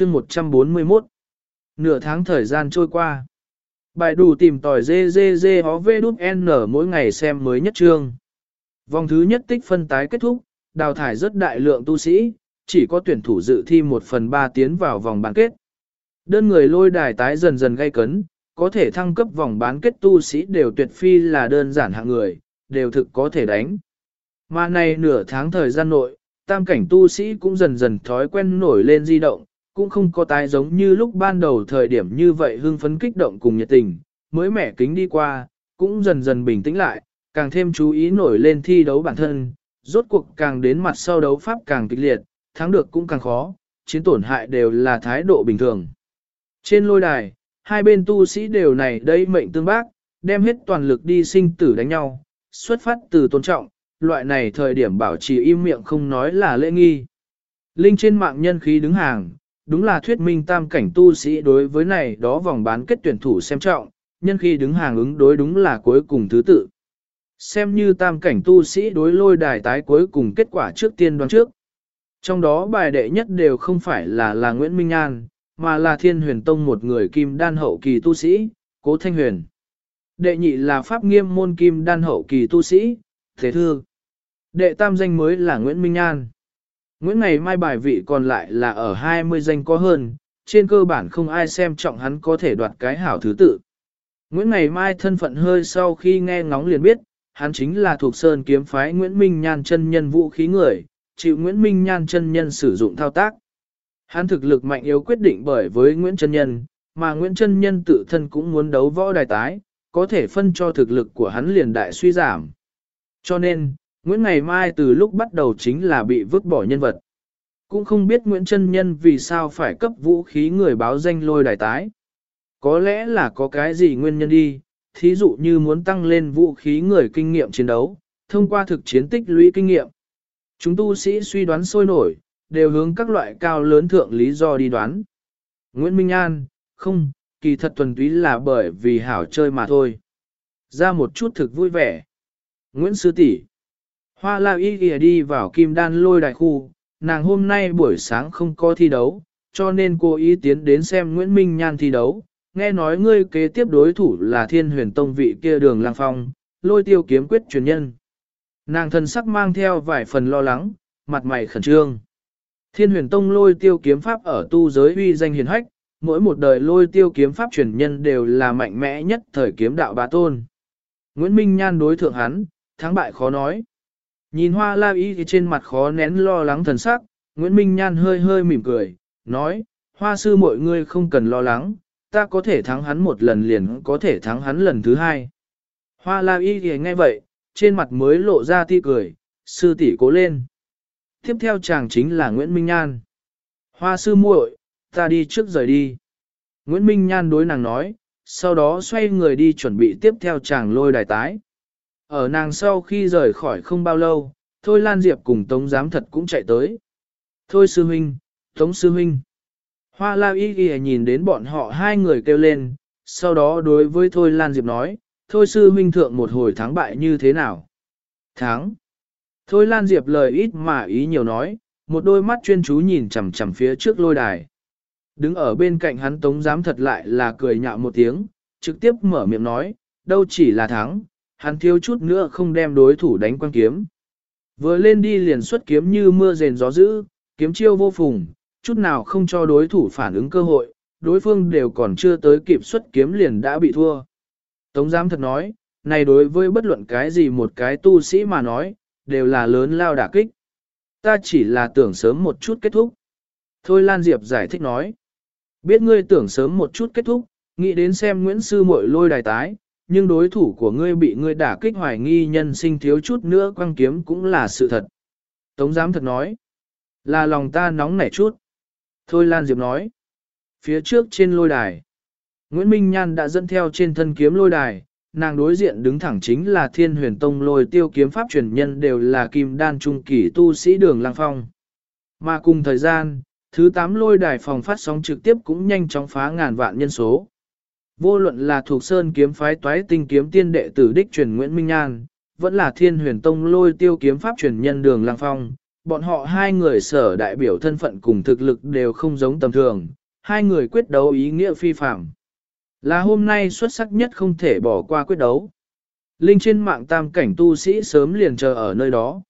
chương 141 Nửa tháng thời gian trôi qua. Bài đủ tìm tỏi dê dê dê hó vê mỗi ngày xem mới nhất chương. Vòng thứ nhất tích phân tái kết thúc, đào thải rất đại lượng tu sĩ, chỉ có tuyển thủ dự thi 1 phần 3 tiến vào vòng bán kết. Đơn người lôi đài tái dần dần gây cấn, có thể thăng cấp vòng bán kết tu sĩ đều tuyệt phi là đơn giản hạng người, đều thực có thể đánh. Mà này nửa tháng thời gian nội, tam cảnh tu sĩ cũng dần dần thói quen nổi lên di động, cũng không có tái giống như lúc ban đầu thời điểm như vậy hưng phấn kích động cùng nhiệt tình, mới mẻ kính đi qua, cũng dần dần bình tĩnh lại, càng thêm chú ý nổi lên thi đấu bản thân, rốt cuộc càng đến mặt sau đấu pháp càng kịch liệt, thắng được cũng càng khó, chiến tổn hại đều là thái độ bình thường. Trên lôi đài, hai bên tu sĩ đều này đây mệnh tương bác, đem hết toàn lực đi sinh tử đánh nhau, xuất phát từ tôn trọng, loại này thời điểm bảo trì im miệng không nói là lễ nghi. Linh trên mạng nhân khí đứng hàng, đúng là thuyết minh tam cảnh tu sĩ đối với này đó vòng bán kết tuyển thủ xem trọng, nhân khi đứng hàng ứng đối đúng là cuối cùng thứ tự. Xem như tam cảnh tu sĩ đối lôi đài tái cuối cùng kết quả trước tiên đoán trước. Trong đó bài đệ nhất đều không phải là là Nguyễn Minh An, mà là thiên huyền tông một người kim đan hậu kỳ tu sĩ, cố thanh huyền. Đệ nhị là pháp nghiêm môn kim đan hậu kỳ tu sĩ, thế thư. Đệ tam danh mới là Nguyễn Minh An. Nguyễn ngày mai bài vị còn lại là ở 20 danh có hơn, trên cơ bản không ai xem trọng hắn có thể đoạt cái hảo thứ tự. Nguyễn ngày mai thân phận hơi sau khi nghe ngóng liền biết, hắn chính là thuộc sơn kiếm phái Nguyễn Minh Nhan chân nhân vũ khí người, chịu Nguyễn Minh Nhan chân nhân sử dụng thao tác. Hắn thực lực mạnh yếu quyết định bởi với Nguyễn chân nhân, mà Nguyễn chân nhân tự thân cũng muốn đấu võ đài tái, có thể phân cho thực lực của hắn liền đại suy giảm. Cho nên, Nguyễn Ngày Mai từ lúc bắt đầu chính là bị vứt bỏ nhân vật. Cũng không biết Nguyễn Trân Nhân vì sao phải cấp vũ khí người báo danh lôi đài tái. Có lẽ là có cái gì nguyên nhân đi, thí dụ như muốn tăng lên vũ khí người kinh nghiệm chiến đấu, thông qua thực chiến tích lũy kinh nghiệm. Chúng tu sĩ suy đoán sôi nổi, đều hướng các loại cao lớn thượng lý do đi đoán. Nguyễn Minh An, không, kỳ thật thuần túy là bởi vì hảo chơi mà thôi. Ra một chút thực vui vẻ. Nguyễn Sư tỷ Hoa la y kìa đi vào kim đan lôi đại khu, nàng hôm nay buổi sáng không có thi đấu, cho nên cô ý tiến đến xem Nguyễn Minh Nhan thi đấu. Nghe nói ngươi kế tiếp đối thủ là thiên huyền tông vị kia đường lang phong, lôi tiêu kiếm quyết truyền nhân. Nàng thân sắc mang theo vài phần lo lắng, mặt mày khẩn trương. Thiên huyền tông lôi tiêu kiếm pháp ở tu giới uy danh hiền hách, mỗi một đời lôi tiêu kiếm pháp truyền nhân đều là mạnh mẽ nhất thời kiếm đạo bá tôn. Nguyễn Minh Nhan đối thượng hắn, thắng bại khó nói. Nhìn hoa la y thì trên mặt khó nén lo lắng thần sắc, Nguyễn Minh Nhan hơi hơi mỉm cười, nói, hoa sư mọi người không cần lo lắng, ta có thể thắng hắn một lần liền có thể thắng hắn lần thứ hai. Hoa la y thì nghe vậy, trên mặt mới lộ ra ti cười, sư tỷ cố lên. Tiếp theo chàng chính là Nguyễn Minh Nhan. Hoa sư muội, ta đi trước rời đi. Nguyễn Minh Nhan đối nàng nói, sau đó xoay người đi chuẩn bị tiếp theo chàng lôi đài tái. Ở nàng sau khi rời khỏi không bao lâu, Thôi Lan Diệp cùng Tống Giám Thật cũng chạy tới. Thôi sư huynh, Tống sư huynh. Hoa La Y ghi nhìn đến bọn họ hai người kêu lên, sau đó đối với Thôi Lan Diệp nói, Thôi sư huynh thượng một hồi thắng bại như thế nào? Thắng. Thôi Lan Diệp lời ít mà ý nhiều nói, một đôi mắt chuyên chú nhìn chằm chằm phía trước lôi đài. Đứng ở bên cạnh hắn Tống Giám Thật lại là cười nhạo một tiếng, trực tiếp mở miệng nói, đâu chỉ là thắng, hắn thiếu chút nữa không đem đối thủ đánh quan kiếm. Vừa lên đi liền xuất kiếm như mưa rền gió dữ, kiếm chiêu vô phùng, chút nào không cho đối thủ phản ứng cơ hội, đối phương đều còn chưa tới kịp xuất kiếm liền đã bị thua. Tống giám thật nói, này đối với bất luận cái gì một cái tu sĩ mà nói, đều là lớn lao đả kích. Ta chỉ là tưởng sớm một chút kết thúc. Thôi Lan Diệp giải thích nói, biết ngươi tưởng sớm một chút kết thúc, nghĩ đến xem Nguyễn Sư muội lôi đài tái, nhưng đối thủ của ngươi bị ngươi đả kích hoài nghi nhân sinh thiếu chút nữa quăng kiếm cũng là sự thật. Tống giám thật nói, là lòng ta nóng nảy chút. Thôi Lan Diệp nói, phía trước trên lôi đài, Nguyễn Minh Nhan đã dẫn theo trên thân kiếm lôi đài, nàng đối diện đứng thẳng chính là thiên huyền tông lôi tiêu kiếm pháp truyền nhân đều là kim đan trung kỳ tu sĩ đường lang phong. Mà cùng thời gian, thứ 8 lôi đài phòng phát sóng trực tiếp cũng nhanh chóng phá ngàn vạn nhân số. Vô luận là thuộc sơn kiếm phái toái tinh kiếm tiên đệ tử đích truyền Nguyễn Minh Nhan, vẫn là thiên huyền tông lôi tiêu kiếm pháp truyền nhân đường lang phong, bọn họ hai người sở đại biểu thân phận cùng thực lực đều không giống tầm thường, hai người quyết đấu ý nghĩa phi phạm. Là hôm nay xuất sắc nhất không thể bỏ qua quyết đấu. Linh trên mạng tam cảnh tu sĩ sớm liền chờ ở nơi đó.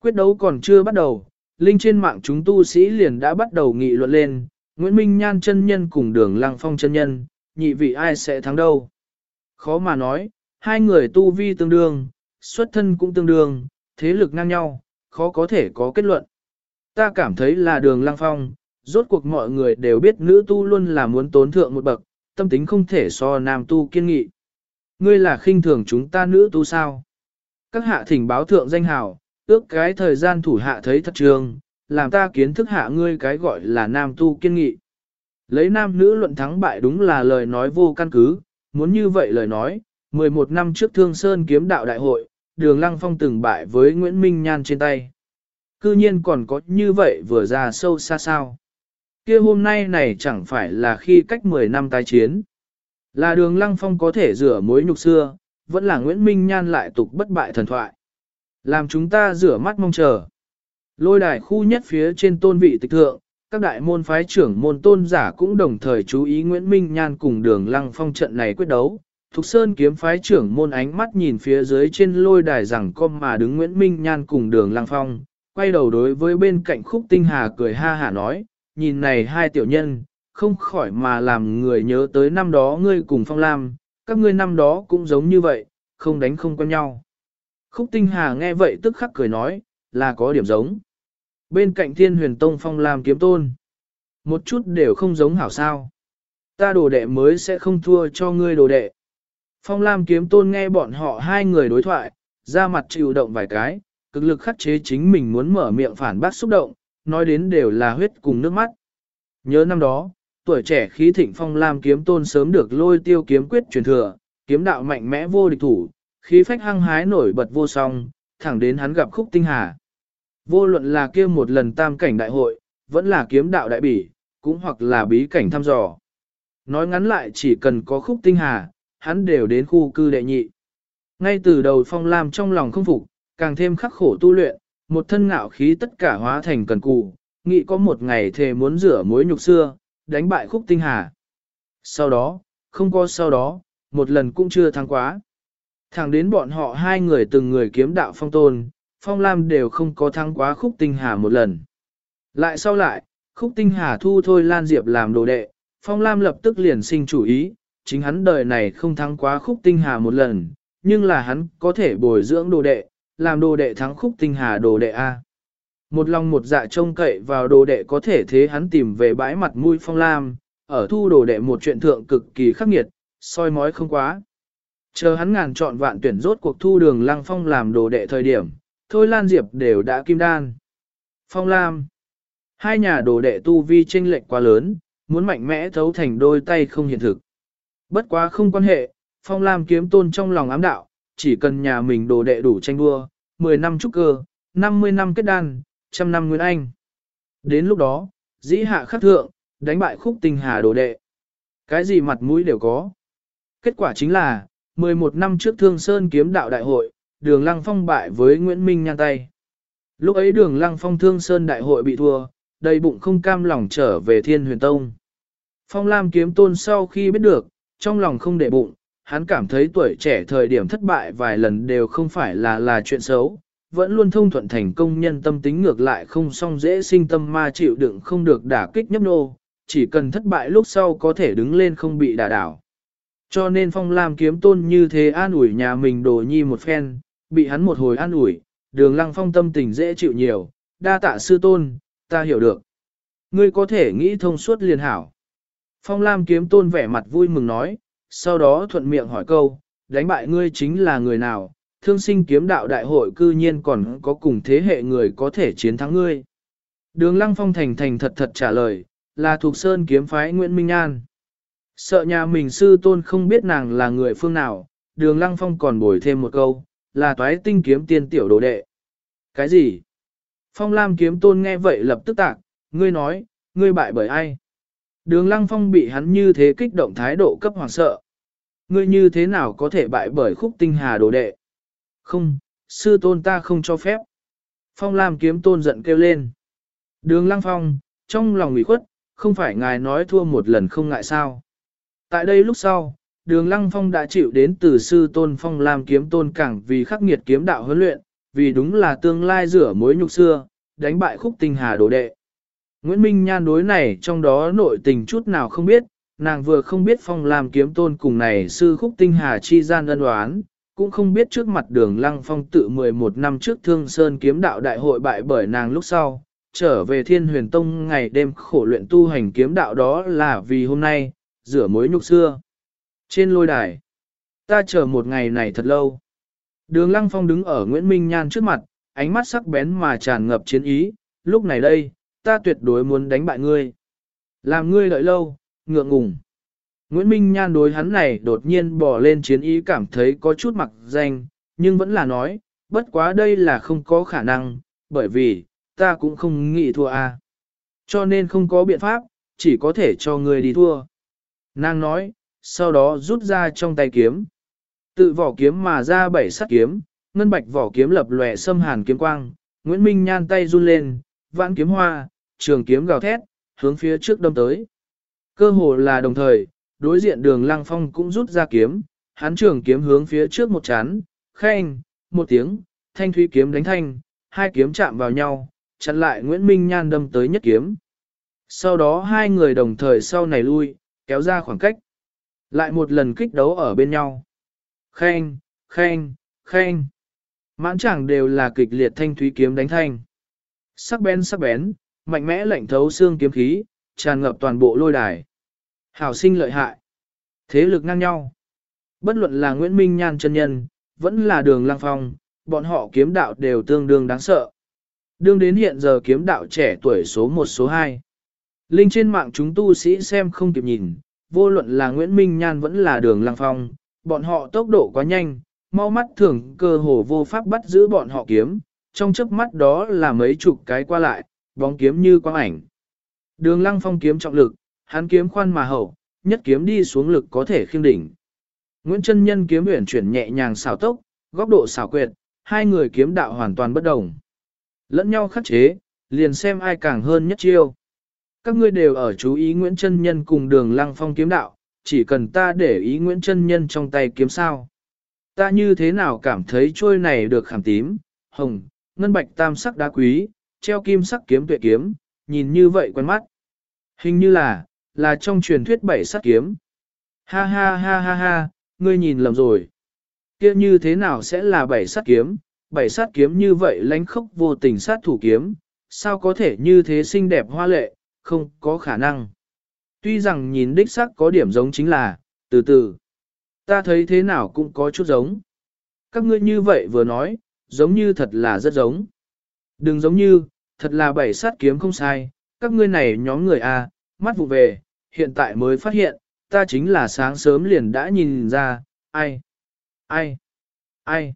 Quyết đấu còn chưa bắt đầu, Linh trên mạng chúng tu sĩ liền đã bắt đầu nghị luận lên, Nguyễn Minh Nhan chân nhân cùng đường Lăng Phong chân nhân, nhị vị ai sẽ thắng đâu. Khó mà nói, hai người tu vi tương đương, xuất thân cũng tương đương, thế lực ngang nhau, khó có thể có kết luận. Ta cảm thấy là đường Lăng Phong, rốt cuộc mọi người đều biết nữ tu luôn là muốn tốn thượng một bậc, tâm tính không thể so nam tu kiên nghị. Ngươi là khinh thường chúng ta nữ tu sao? Các hạ thỉnh báo thượng danh hào, ước cái thời gian thủ hạ thấy thật trường, làm ta kiến thức hạ ngươi cái gọi là nam tu kiên nghị. Lấy nam nữ luận thắng bại đúng là lời nói vô căn cứ, muốn như vậy lời nói, 11 năm trước Thương Sơn kiếm đạo đại hội, đường lăng phong từng bại với Nguyễn Minh Nhan trên tay. Cư nhiên còn có như vậy vừa ra sâu xa sao. kia hôm nay này chẳng phải là khi cách 10 năm tái chiến. Là đường lăng phong có thể rửa mối nhục xưa, vẫn là Nguyễn Minh Nhan lại tục bất bại thần thoại. Làm chúng ta rửa mắt mong chờ. Lôi đài khu nhất phía trên tôn vị tịch thượng, các đại môn phái trưởng môn tôn giả cũng đồng thời chú ý Nguyễn Minh Nhan cùng đường lăng phong trận này quyết đấu. Thục Sơn kiếm phái trưởng môn ánh mắt nhìn phía dưới trên lôi đài rằng con mà đứng Nguyễn Minh Nhan cùng đường lăng phong, quay đầu đối với bên cạnh khúc tinh hà cười ha hả nói, nhìn này hai tiểu nhân, không khỏi mà làm người nhớ tới năm đó ngươi cùng phong lam, các ngươi năm đó cũng giống như vậy, không đánh không quen nhau. Khúc tinh hà nghe vậy tức khắc cười nói, là có điểm giống. Bên cạnh thiên huyền tông phong lam kiếm tôn. Một chút đều không giống hảo sao. Ta đồ đệ mới sẽ không thua cho ngươi đồ đệ. Phong lam kiếm tôn nghe bọn họ hai người đối thoại, ra mặt chịu động vài cái, cực lực khắc chế chính mình muốn mở miệng phản bác xúc động, nói đến đều là huyết cùng nước mắt. Nhớ năm đó, tuổi trẻ khí thịnh phong lam kiếm tôn sớm được lôi tiêu kiếm quyết truyền thừa, kiếm đạo mạnh mẽ vô địch thủ, khí phách hăng hái nổi bật vô song, thẳng đến hắn gặp khúc tinh hà. Vô luận là kia một lần tam cảnh đại hội, vẫn là kiếm đạo đại bỉ, cũng hoặc là bí cảnh thăm dò. Nói ngắn lại chỉ cần có khúc tinh hà, hắn đều đến khu cư đệ nhị. Ngay từ đầu phong lam trong lòng không phục, càng thêm khắc khổ tu luyện, một thân ngạo khí tất cả hóa thành cần cù, nghĩ có một ngày thề muốn rửa mối nhục xưa, đánh bại khúc tinh hà. Sau đó, không có sau đó, một lần cũng chưa thắng quá. Thẳng đến bọn họ hai người từng người kiếm đạo phong tôn, phong lam đều không có thắng quá khúc tinh hà một lần. Lại sau lại, khúc tinh hà thu thôi Lan Diệp làm đồ đệ, phong lam lập tức liền sinh chủ ý, chính hắn đời này không thắng quá khúc tinh hà một lần, nhưng là hắn có thể bồi dưỡng đồ đệ, làm đồ đệ thắng khúc tinh hà đồ đệ A. Một lòng một dạ trông cậy vào đồ đệ có thể thế hắn tìm về bãi mặt mũi phong lam, ở thu đồ đệ một chuyện thượng cực kỳ khắc nghiệt, soi mói không quá. Chờ hắn ngàn chọn vạn tuyển rốt cuộc thu đường lăng phong làm đồ đệ thời điểm, thôi Lan Diệp đều đã kim đan. Phong Lam Hai nhà đồ đệ tu vi chênh lệch quá lớn, muốn mạnh mẽ thấu thành đôi tay không hiện thực. Bất quá không quan hệ, Phong Lam kiếm tôn trong lòng ám đạo, chỉ cần nhà mình đồ đệ đủ tranh đua, 10 năm trúc cơ, 50 năm kết đan, trăm năm nguyên anh. Đến lúc đó, dĩ hạ khắc thượng, đánh bại khúc tình hà đồ đệ. Cái gì mặt mũi đều có. Kết quả chính là, 11 năm trước Thương Sơn kiếm đạo đại hội, đường lăng phong bại với Nguyễn Minh nhan tay. Lúc ấy đường lăng phong Thương Sơn đại hội bị thua, đầy bụng không cam lòng trở về Thiên Huyền Tông. Phong Lam kiếm tôn sau khi biết được, trong lòng không để bụng, hắn cảm thấy tuổi trẻ thời điểm thất bại vài lần đều không phải là là chuyện xấu, vẫn luôn thông thuận thành công nhân tâm tính ngược lại không song dễ sinh tâm ma chịu đựng không được đả kích nhấp nô, chỉ cần thất bại lúc sau có thể đứng lên không bị đả đảo. Cho nên phong lam kiếm tôn như thế an ủi nhà mình đồ nhi một phen, bị hắn một hồi an ủi, đường lăng phong tâm tình dễ chịu nhiều, đa tạ sư tôn, ta hiểu được. Ngươi có thể nghĩ thông suốt liền hảo. Phong lam kiếm tôn vẻ mặt vui mừng nói, sau đó thuận miệng hỏi câu, đánh bại ngươi chính là người nào, thương sinh kiếm đạo đại hội cư nhiên còn có cùng thế hệ người có thể chiến thắng ngươi. Đường lăng phong thành thành thật thật trả lời, là thuộc sơn kiếm phái Nguyễn Minh An. Sợ nhà mình sư tôn không biết nàng là người phương nào, đường lăng phong còn bồi thêm một câu, là toái tinh kiếm tiên tiểu đồ đệ. Cái gì? Phong Lam kiếm tôn nghe vậy lập tức tạc, ngươi nói, ngươi bại bởi ai? Đường lăng phong bị hắn như thế kích động thái độ cấp hoàng sợ. Ngươi như thế nào có thể bại bởi khúc tinh hà đồ đệ? Không, sư tôn ta không cho phép. Phong Lam kiếm tôn giận kêu lên. Đường Lăng Phong, trong lòng ủy khuất, không phải ngài nói thua một lần không ngại sao. Tại đây lúc sau, đường Lăng Phong đã chịu đến từ sư tôn Phong Lam kiếm tôn cảng vì khắc nghiệt kiếm đạo huấn luyện, vì đúng là tương lai rửa mối nhục xưa, đánh bại khúc tinh hà đồ đệ. Nguyễn Minh Nhan đối này trong đó nội tình chút nào không biết, nàng vừa không biết Phong Lam kiếm tôn cùng này sư khúc tinh hà chi gian ân đoán, cũng không biết trước mặt đường Lăng Phong tự 11 năm trước Thương Sơn kiếm đạo đại hội bại bởi nàng lúc sau, trở về Thiên Huyền Tông ngày đêm khổ luyện tu hành kiếm đạo đó là vì hôm nay, rửa mối nhục xưa. Trên lôi đài, ta chờ một ngày này thật lâu. Đường Lăng Phong đứng ở Nguyễn Minh Nhan trước mặt, ánh mắt sắc bén mà tràn ngập chiến ý, lúc này đây, ta tuyệt đối muốn đánh bại ngươi. Làm ngươi đợi lâu, ngượng ngùng. Nguyễn Minh Nhan đối hắn này đột nhiên bỏ lên chiến ý cảm thấy có chút mặc danh, nhưng vẫn là nói, bất quá đây là không có khả năng, bởi vì, ta cũng không nghĩ thua a. À. Cho nên không có biện pháp, chỉ có thể cho ngươi đi thua. Nàng nói, sau đó rút ra trong tay kiếm. Tự vỏ kiếm mà ra bảy sắt kiếm, ngân bạch vỏ kiếm lập lòe xâm hàn kiếm quang, Nguyễn Minh Nhan tay run lên, vãn kiếm hoa, trường kiếm gào thét, hướng phía trước đâm tới. Cơ hồ là đồng thời, đối diện đường lăng phong cũng rút ra kiếm, hắn trường kiếm hướng phía trước một chán, khen, một tiếng, thanh thủy kiếm đánh thanh, hai kiếm chạm vào nhau, chặn lại Nguyễn Minh Nhan đâm tới nhất kiếm. Sau đó hai người đồng thời sau này lui, kéo ra khoảng cách. Lại một lần kích đấu ở bên nhau. Khen, khen, khen. Mãn chẳng đều là kịch liệt thanh thúy kiếm đánh thanh. Sắc bén sắc bén, mạnh mẽ lạnh thấu xương kiếm khí, tràn ngập toàn bộ lôi đài. Hảo sinh lợi hại. Thế lực ngang nhau. Bất luận là Nguyễn Minh Nhan chân nhân, vẫn là đường lang phong, bọn họ kiếm đạo đều tương đương đáng sợ. Đương đến hiện giờ kiếm đạo trẻ tuổi số 1 số 2. Linh trên mạng chúng tu sĩ xem không kịp nhìn, vô luận là Nguyễn Minh Nhan vẫn là đường Lăng phong, bọn họ tốc độ quá nhanh, mau mắt thường cơ hồ vô pháp bắt giữ bọn họ kiếm, trong chớp mắt đó là mấy chục cái qua lại, bóng kiếm như quang ảnh. Đường lăng phong kiếm trọng lực, hắn kiếm khoan mà hậu, nhất kiếm đi xuống lực có thể khiêng đỉnh. Nguyễn Trân Nhân kiếm uyển chuyển nhẹ nhàng xảo tốc, góc độ xảo quyệt, hai người kiếm đạo hoàn toàn bất đồng. Lẫn nhau khắc chế, liền xem ai càng hơn nhất chiêu. Các ngươi đều ở chú ý Nguyễn Trân Nhân cùng đường lăng phong kiếm đạo, chỉ cần ta để ý Nguyễn Trân Nhân trong tay kiếm sao. Ta như thế nào cảm thấy trôi này được khảm tím, hồng, ngân bạch tam sắc đá quý, treo kim sắc kiếm tuệ kiếm, nhìn như vậy quen mắt. Hình như là, là trong truyền thuyết bảy sắc kiếm. Ha ha ha ha ha, ngươi nhìn lầm rồi. Kia như thế nào sẽ là bảy sắc kiếm, bảy sát kiếm như vậy lánh khốc vô tình sát thủ kiếm, sao có thể như thế xinh đẹp hoa lệ, không có khả năng. Tuy rằng nhìn đích sắc có điểm giống chính là, từ từ, ta thấy thế nào cũng có chút giống. Các ngươi như vậy vừa nói, giống như thật là rất giống. Đừng giống như, thật là bảy sát kiếm không sai, các ngươi này nhóm người A, mắt vụ về, hiện tại mới phát hiện, ta chính là sáng sớm liền đã nhìn ra, ai, ai, ai.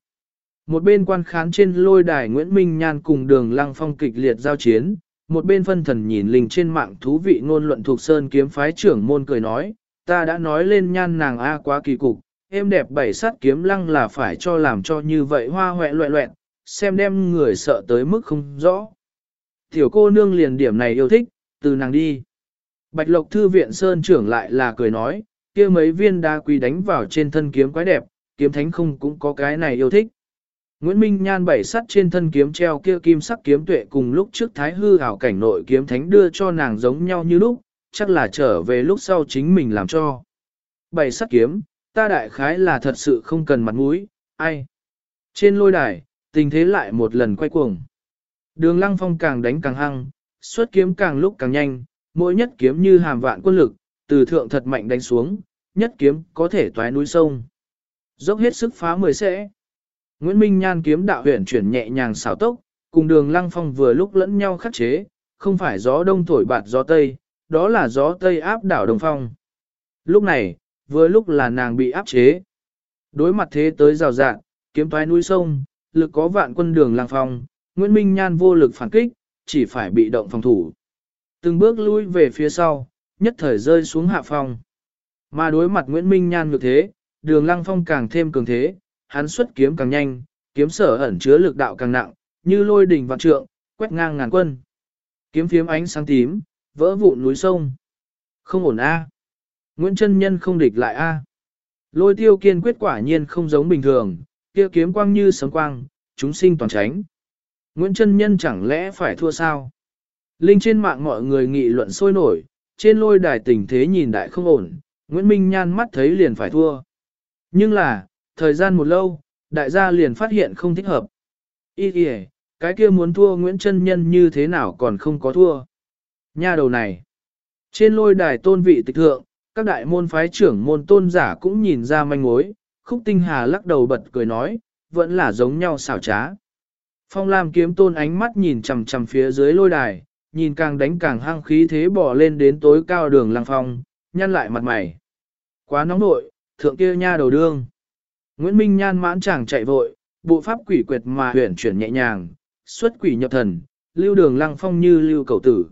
Một bên quan khán trên lôi đài Nguyễn Minh Nhan cùng đường lăng phong kịch liệt giao chiến, một bên phân thần nhìn linh trên mạng thú vị ngôn luận thuộc sơn kiếm phái trưởng môn cười nói, ta đã nói lên nhan nàng A quá kỳ cục, em đẹp bảy sát kiếm lăng là phải cho làm cho như vậy hoa hoẹ loẹ loẹn, xem đem người sợ tới mức không rõ. Tiểu cô nương liền điểm này yêu thích, từ nàng đi. Bạch Lộc Thư viện Sơn trưởng lại là cười nói, kia mấy viên đá quý đánh vào trên thân kiếm quái đẹp, kiếm thánh không cũng có cái này yêu thích. Nguyễn Minh Nhan bảy sắt trên thân kiếm treo kia kim sắc kiếm tuệ cùng lúc trước thái hư ảo cảnh nội kiếm thánh đưa cho nàng giống nhau như lúc, chắc là trở về lúc sau chính mình làm cho. Bảy sắt kiếm, ta đại khái là thật sự không cần mặt mũi, ai. Trên lôi đài, tình thế lại một lần quay cuồng. Đường lăng phong càng đánh càng hăng, xuất kiếm càng lúc càng nhanh, mỗi nhất kiếm như hàm vạn quân lực, từ thượng thật mạnh đánh xuống, nhất kiếm có thể toái núi sông. Dốc hết sức phá mười sẽ. Nguyễn Minh Nhan kiếm đạo huyền chuyển nhẹ nhàng xảo tốc, cùng đường lăng phong vừa lúc lẫn nhau khắc chế, không phải gió đông thổi bạt gió tây, đó là gió tây áp đảo đồng phong. Lúc này, vừa lúc là nàng bị áp chế. Đối mặt thế tới rào rạng, kiếm toái núi sông, lực có vạn quân đường lăng phong, Nguyễn Minh Nhan vô lực phản kích, chỉ phải bị động phòng thủ. Từng bước lui về phía sau, nhất thời rơi xuống hạ phong. Mà đối mặt Nguyễn Minh Nhan như thế, đường lăng phong càng thêm cường thế, hắn xuất kiếm càng nhanh, kiếm sở ẩn chứa lực đạo càng nặng, như lôi đỉnh vạn trượng, quét ngang ngàn quân. Kiếm phiếm ánh sáng tím, vỡ vụn núi sông. Không ổn a. Nguyễn Trân Nhân không địch lại a. Lôi tiêu kiên quyết quả nhiên không giống bình thường, kia kiếm quang như sấm quang, chúng sinh toàn tránh. Nguyễn Trân Nhân chẳng lẽ phải thua sao? Linh trên mạng mọi người nghị luận sôi nổi, trên lôi đài tình thế nhìn đại không ổn, Nguyễn Minh Nhan mắt thấy liền phải thua. Nhưng là, thời gian một lâu, đại gia liền phát hiện không thích hợp. Ý kìa, cái kia muốn thua Nguyễn Trân Nhân như thế nào còn không có thua. Nha đầu này, trên lôi đài tôn vị tịch thượng, các đại môn phái trưởng môn tôn giả cũng nhìn ra manh mối, khúc tinh hà lắc đầu bật cười nói, vẫn là giống nhau xảo trá. Phong Lam kiếm tôn ánh mắt nhìn chằm chằm phía dưới lôi đài, nhìn càng đánh càng hăng khí thế bỏ lên đến tối cao đường lăng phong, nhăn lại mặt mày. Quá nóng nội, thượng kia nha đầu đương. Nguyễn Minh nhan mãn chàng chạy vội, bộ pháp quỷ quyệt mà huyển chuyển nhẹ nhàng, xuất quỷ nhập thần, lưu đường lăng phong như lưu cầu tử.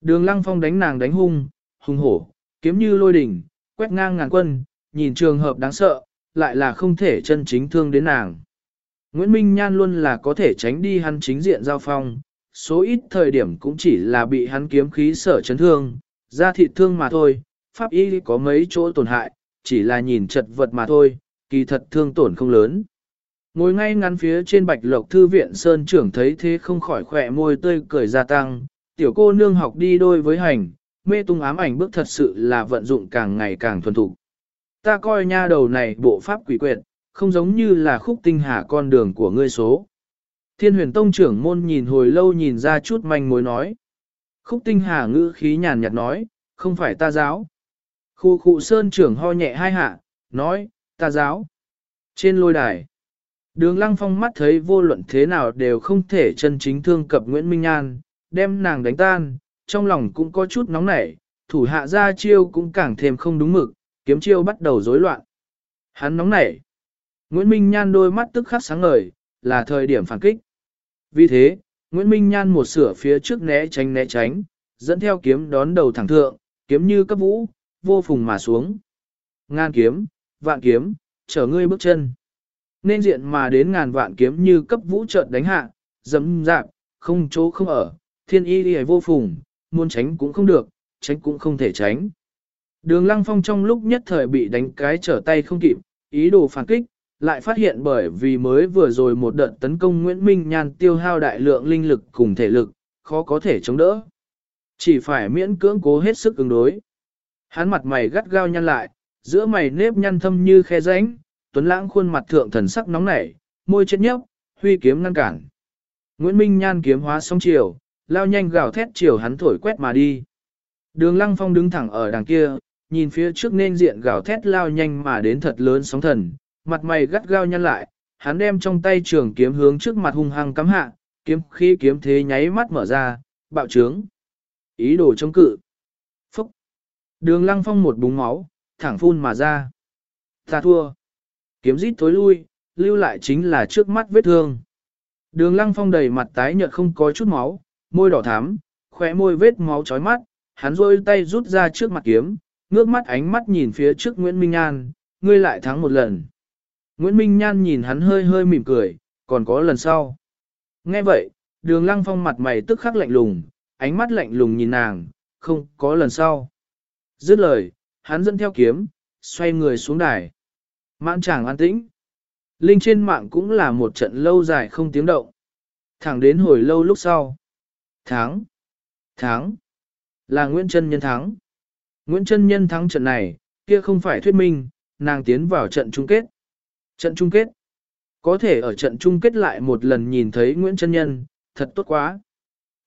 Đường lăng phong đánh nàng đánh hung, hung hổ, kiếm như lôi đỉnh, quét ngang ngàn quân, nhìn trường hợp đáng sợ, lại là không thể chân chính thương đến nàng. Nguyễn Minh Nhan luôn là có thể tránh đi hắn chính diện giao phong, số ít thời điểm cũng chỉ là bị hắn kiếm khí sở chấn thương, ra thịt thương mà thôi, pháp y có mấy chỗ tổn hại, chỉ là nhìn chật vật mà thôi, kỳ thật thương tổn không lớn. Ngồi ngay ngắn phía trên bạch lộc thư viện Sơn trưởng thấy thế không khỏi khỏe môi tươi cười gia tăng, tiểu cô nương học đi đôi với hành, mê tung ám ảnh bước thật sự là vận dụng càng ngày càng thuần thục. Ta coi nha đầu này bộ pháp quỷ quyệt, không giống như là khúc tinh hà con đường của ngươi số. Thiên huyền tông trưởng môn nhìn hồi lâu nhìn ra chút manh mối nói. Khúc tinh hà ngữ khí nhàn nhạt nói, không phải ta giáo. Khu khu sơn trưởng ho nhẹ hai hạ, nói, ta giáo. Trên lôi đài, đường lăng phong mắt thấy vô luận thế nào đều không thể chân chính thương cập Nguyễn Minh An, đem nàng đánh tan, trong lòng cũng có chút nóng nảy, thủ hạ ra chiêu cũng càng thêm không đúng mực, kiếm chiêu bắt đầu rối loạn. Hắn nóng nảy. Nguyễn Minh Nhan đôi mắt tức khắc sáng ngời, là thời điểm phản kích. Vì thế, Nguyễn Minh Nhan một sửa phía trước né tránh né tránh, dẫn theo kiếm đón đầu thẳng thượng, kiếm như cấp vũ, vô phùng mà xuống. Ngan kiếm, vạn kiếm, chở ngươi bước chân. Nên diện mà đến ngàn vạn kiếm như cấp vũ chợt đánh hạ, dẫm dạp, không chỗ không ở, thiên y đi vô phùng, muốn tránh cũng không được, tránh cũng không thể tránh. Đường lăng phong trong lúc nhất thời bị đánh cái trở tay không kịp, ý đồ phản kích, lại phát hiện bởi vì mới vừa rồi một đợt tấn công Nguyễn Minh Nhan tiêu hao đại lượng linh lực cùng thể lực, khó có thể chống đỡ. Chỉ phải miễn cưỡng cố hết sức ứng đối. Hắn mặt mày gắt gao nhăn lại, giữa mày nếp nhăn thâm như khe rãnh, tuấn lãng khuôn mặt thượng thần sắc nóng nảy, môi chết nhấp, huy kiếm ngăn cản. Nguyễn Minh Nhan kiếm hóa sóng chiều, lao nhanh gào thét chiều hắn thổi quét mà đi. Đường Lăng Phong đứng thẳng ở đằng kia, nhìn phía trước nên diện gào thét lao nhanh mà đến thật lớn sóng thần, mặt mày gắt gao nhăn lại, hắn đem trong tay trường kiếm hướng trước mặt hung hăng cắm hạ, kiếm khí kiếm thế nháy mắt mở ra, bạo trướng. Ý đồ chống cự. Phúc. Đường lăng phong một búng máu, thẳng phun mà ra. Ta thua. Kiếm rít tối lui, lưu lại chính là trước mắt vết thương. Đường lăng phong đầy mặt tái nhợt không có chút máu, môi đỏ thắm, khóe môi vết máu chói mắt, hắn rôi tay rút ra trước mặt kiếm, ngước mắt ánh mắt nhìn phía trước Nguyễn Minh An, ngươi lại thắng một lần. Nguyễn Minh Nhan nhìn hắn hơi hơi mỉm cười, còn có lần sau. Nghe vậy, đường lăng phong mặt mày tức khắc lạnh lùng, ánh mắt lạnh lùng nhìn nàng, không có lần sau. Dứt lời, hắn dẫn theo kiếm, xoay người xuống đài. Mãn chàng an tĩnh. Linh trên mạng cũng là một trận lâu dài không tiếng động. Thẳng đến hồi lâu lúc sau. Thắng. Thắng. Là Nguyễn Trân Nhân thắng. Nguyễn Trân Nhân thắng trận này, kia không phải thuyết minh, nàng tiến vào trận chung kết. Trận chung kết. Có thể ở trận chung kết lại một lần nhìn thấy Nguyễn Trân Nhân, thật tốt quá.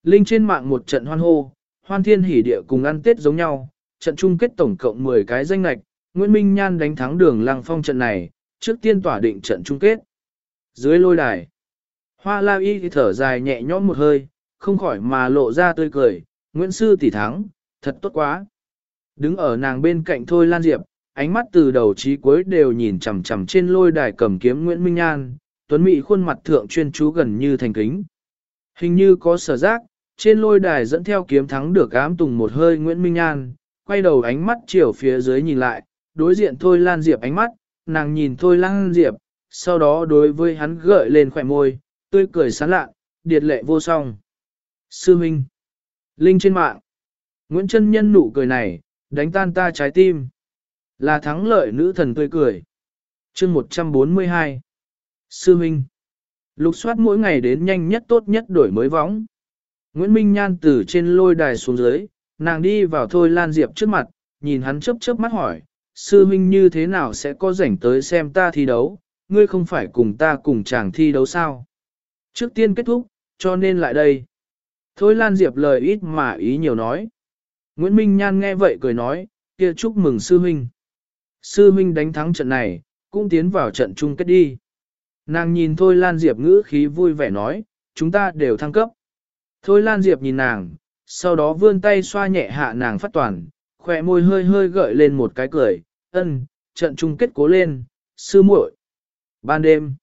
Linh trên mạng một trận hoan hô, hoan thiên hỉ địa cùng ăn tết giống nhau, trận chung kết tổng cộng 10 cái danh lạch, Nguyễn Minh Nhan đánh thắng đường lăng phong trận này, trước tiên tỏa định trận chung kết. Dưới lôi đài, Hoa La Y thở dài nhẹ nhõm một hơi, không khỏi mà lộ ra tươi cười, Nguyễn Sư tỷ thắng, thật tốt quá. Đứng ở nàng bên cạnh Thôi Lan Diệp, ánh mắt từ đầu chí cuối đều nhìn chằm chằm trên lôi đài cầm kiếm Nguyễn Minh Nhan, tuấn mỹ khuôn mặt thượng chuyên chú gần như thành kính. Hình như có sở giác, trên lôi đài dẫn theo kiếm thắng được ám tùng một hơi Nguyễn Minh Nhan, quay đầu ánh mắt chiều phía dưới nhìn lại, đối diện Thôi Lan Diệp ánh mắt, nàng nhìn Thôi Lan Diệp, sau đó đối với hắn gợi lên khỏe môi, tươi cười sán lạ, điệt lệ vô song. Sư Minh. Linh trên mạng. Nguyễn Trân Nhân nụ cười này, đánh tan ta trái tim. Là thắng lợi nữ thần tươi cười. chương 142. Sư Minh. Lục soát mỗi ngày đến nhanh nhất tốt nhất đổi mới võng. Nguyễn Minh Nhan từ trên lôi đài xuống dưới, nàng đi vào Thôi Lan Diệp trước mặt, nhìn hắn chớp chớp mắt hỏi, sư Minh như thế nào sẽ có rảnh tới xem ta thi đấu, ngươi không phải cùng ta cùng chàng thi đấu sao? Trước tiên kết thúc, cho nên lại đây. Thôi Lan Diệp lời ít mà ý nhiều nói. Nguyễn Minh Nhan nghe vậy cười nói, kia chúc mừng sư huynh. Sư huynh đánh thắng trận này, cũng tiến vào trận chung kết đi. Nàng nhìn Thôi Lan Diệp ngữ khí vui vẻ nói, chúng ta đều thăng cấp. Thôi Lan Diệp nhìn nàng, sau đó vươn tay xoa nhẹ hạ nàng phát toàn, khỏe môi hơi hơi gợi lên một cái cười, ân, trận chung kết cố lên, sư muội. Ban đêm,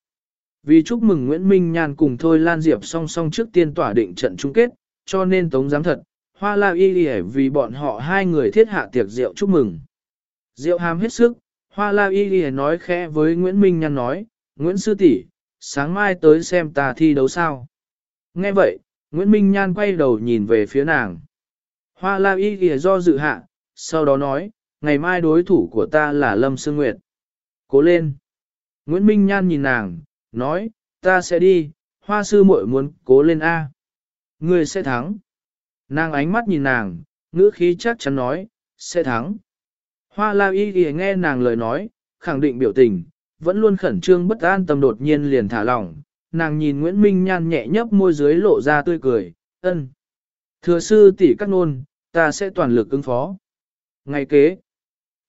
vì chúc mừng Nguyễn Minh nhàn cùng Thôi Lan Diệp song song trước tiên tỏa định trận chung kết, cho nên tống giám thật, hoa la y đi vì bọn họ hai người thiết hạ tiệc rượu chúc mừng. Rượu hàm hết sức, hoa la y đi nói khẽ với Nguyễn Minh nhàn nói, Nguyễn Sư tỷ, sáng mai tới xem ta thi đấu sao. Nghe vậy, Nguyễn Minh Nhan quay đầu nhìn về phía nàng. Hoa la y kìa do dự hạ, sau đó nói, ngày mai đối thủ của ta là Lâm Sương Nguyệt. Cố lên. Nguyễn Minh Nhan nhìn nàng, nói, ta sẽ đi, hoa sư muội muốn cố lên A. Ngươi sẽ thắng. Nàng ánh mắt nhìn nàng, ngữ khí chắc chắn nói, sẽ thắng. Hoa la y kìa nghe nàng lời nói, khẳng định biểu tình, vẫn luôn khẩn trương bất an tâm đột nhiên liền thả lỏng. Nàng nhìn Nguyễn Minh Nhan nhẹ nhấp môi dưới lộ ra tươi cười, ân. Thừa sư tỷ các nôn, ta sẽ toàn lực ứng phó. Ngày kế,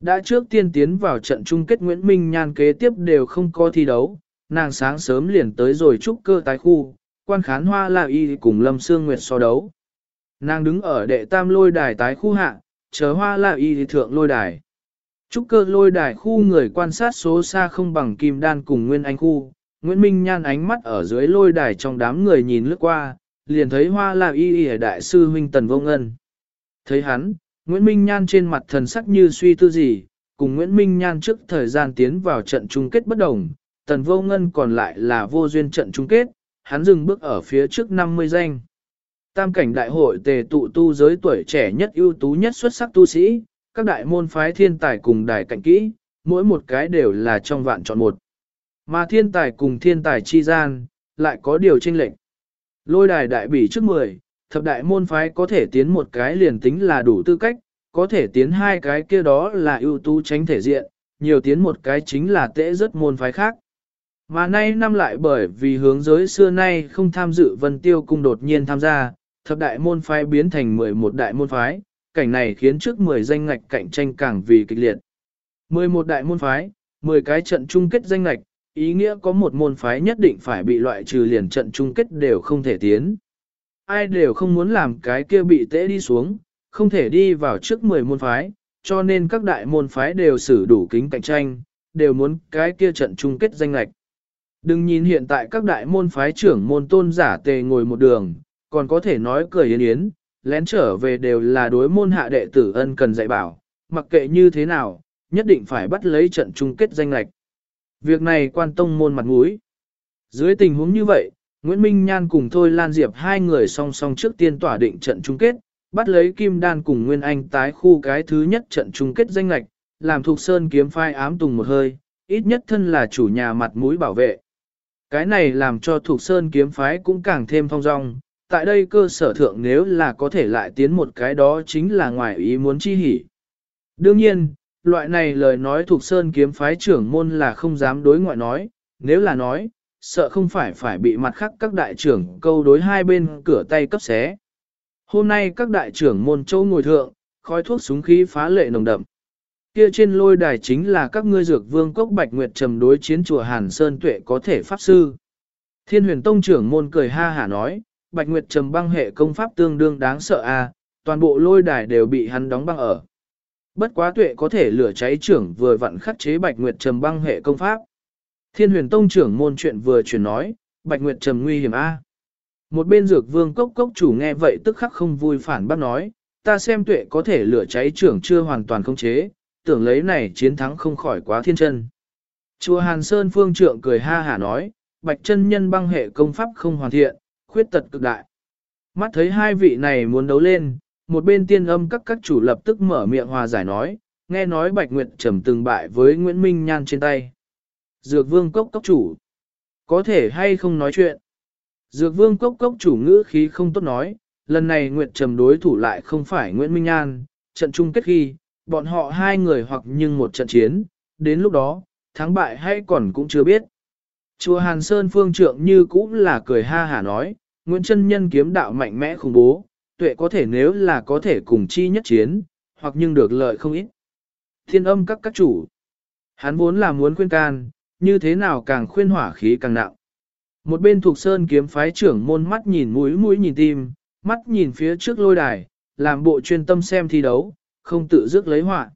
đã trước tiên tiến vào trận chung kết Nguyễn Minh Nhan kế tiếp đều không có thi đấu, nàng sáng sớm liền tới rồi trúc cơ tái khu, quan khán hoa là y cùng Lâm Sương Nguyệt so đấu. Nàng đứng ở đệ tam lôi đài tái khu hạ, chờ hoa là y thượng lôi đài. Trúc cơ lôi đài khu người quan sát số xa không bằng kim đan cùng nguyên anh khu. Nguyễn Minh nhan ánh mắt ở dưới lôi đài trong đám người nhìn lướt qua, liền thấy hoa là y y đại sư huynh tần vô ngân. Thấy hắn, Nguyễn Minh nhan trên mặt thần sắc như suy tư gì, cùng Nguyễn Minh nhan trước thời gian tiến vào trận chung kết bất đồng, tần vô ngân còn lại là vô duyên trận chung kết, hắn dừng bước ở phía trước 50 danh. Tam cảnh đại hội tề tụ tu giới tuổi trẻ nhất ưu tú nhất xuất sắc tu sĩ, các đại môn phái thiên tài cùng đài cạnh kỹ, mỗi một cái đều là trong vạn chọn một. Mà thiên tài cùng thiên tài chi gian, lại có điều chênh lệch. Lôi đài đại bỉ trước 10, thập đại môn phái có thể tiến một cái liền tính là đủ tư cách, có thể tiến hai cái kia đó là ưu tú tránh thể diện, nhiều tiến một cái chính là tễ rất môn phái khác. Mà nay năm lại bởi vì hướng giới xưa nay không tham dự vân tiêu cung đột nhiên tham gia, thập đại môn phái biến thành 11 đại môn phái, cảnh này khiến trước 10 danh ngạch cạnh tranh càng vì kịch liệt. 11 đại môn phái, 10 cái trận chung kết danh ngạch, ý nghĩa có một môn phái nhất định phải bị loại trừ liền trận chung kết đều không thể tiến. Ai đều không muốn làm cái kia bị tễ đi xuống, không thể đi vào trước 10 môn phái, cho nên các đại môn phái đều xử đủ kính cạnh tranh, đều muốn cái kia trận chung kết danh lạch. Đừng nhìn hiện tại các đại môn phái trưởng môn tôn giả tề ngồi một đường, còn có thể nói cười yến yến, lén trở về đều là đối môn hạ đệ tử ân cần dạy bảo, mặc kệ như thế nào, nhất định phải bắt lấy trận chung kết danh lạch. Việc này quan tông môn mặt mũi. Dưới tình huống như vậy, Nguyễn Minh Nhan cùng Thôi Lan Diệp hai người song song trước tiên tỏa định trận chung kết, bắt lấy Kim Đan cùng Nguyên Anh tái khu cái thứ nhất trận chung kết danh lạch, làm thuộc sơn kiếm phai ám tùng một hơi, ít nhất thân là chủ nhà mặt mũi bảo vệ. Cái này làm cho thuộc sơn kiếm phái cũng càng thêm phong dong, tại đây cơ sở thượng nếu là có thể lại tiến một cái đó chính là ngoài ý muốn chi hỉ. Đương nhiên, loại này lời nói thuộc sơn kiếm phái trưởng môn là không dám đối ngoại nói, nếu là nói, sợ không phải phải bị mặt khác các đại trưởng câu đối hai bên cửa tay cấp xé. Hôm nay các đại trưởng môn châu ngồi thượng, khói thuốc súng khí phá lệ nồng đậm. Kia trên lôi đài chính là các ngươi dược vương cốc bạch nguyệt trầm đối chiến chùa Hàn Sơn Tuệ có thể pháp sư. Thiên huyền tông trưởng môn cười ha hả nói, Bạch Nguyệt trầm băng hệ công pháp tương đương đáng sợ a, à, toàn bộ lôi đài đều bị hắn đóng băng ở. Bất quá tuệ có thể lửa cháy trưởng vừa vặn khắc chế Bạch Nguyệt trầm băng hệ công pháp. Thiên huyền tông trưởng môn chuyện vừa chuyển nói, Bạch Nguyệt trầm nguy hiểm a. Một bên dược vương cốc cốc chủ nghe vậy tức khắc không vui phản bác nói, ta xem tuệ có thể lửa cháy trưởng chưa hoàn toàn khống chế, tưởng lấy này chiến thắng không khỏi quá thiên chân. Chùa Hàn Sơn phương trượng cười ha hả nói, Bạch chân nhân băng hệ công pháp không hoàn thiện, khuyết tật cực đại. Mắt thấy hai vị này muốn đấu lên, một bên tiên âm các các chủ lập tức mở miệng hòa giải nói, nghe nói Bạch Nguyệt trầm từng bại với Nguyễn Minh Nhan trên tay. Dược vương cốc cốc chủ. Có thể hay không nói chuyện. Dược vương cốc cốc chủ ngữ khí không tốt nói, lần này Nguyệt trầm đối thủ lại không phải Nguyễn Minh Nhan, trận chung kết khi, bọn họ hai người hoặc nhưng một trận chiến, đến lúc đó, thắng bại hay còn cũng chưa biết. Chùa Hàn Sơn phương trượng như cũng là cười ha hả nói, Nguyễn chân Nhân kiếm đạo mạnh mẽ khủng bố, tuệ có thể nếu là có thể cùng chi nhất chiến, hoặc nhưng được lợi không ít. Thiên âm các các chủ. Hắn vốn là muốn khuyên can, như thế nào càng khuyên hỏa khí càng nặng. Một bên thuộc sơn kiếm phái trưởng môn mắt nhìn mũi mũi nhìn tim, mắt nhìn phía trước lôi đài, làm bộ chuyên tâm xem thi đấu, không tự dứt lấy họa.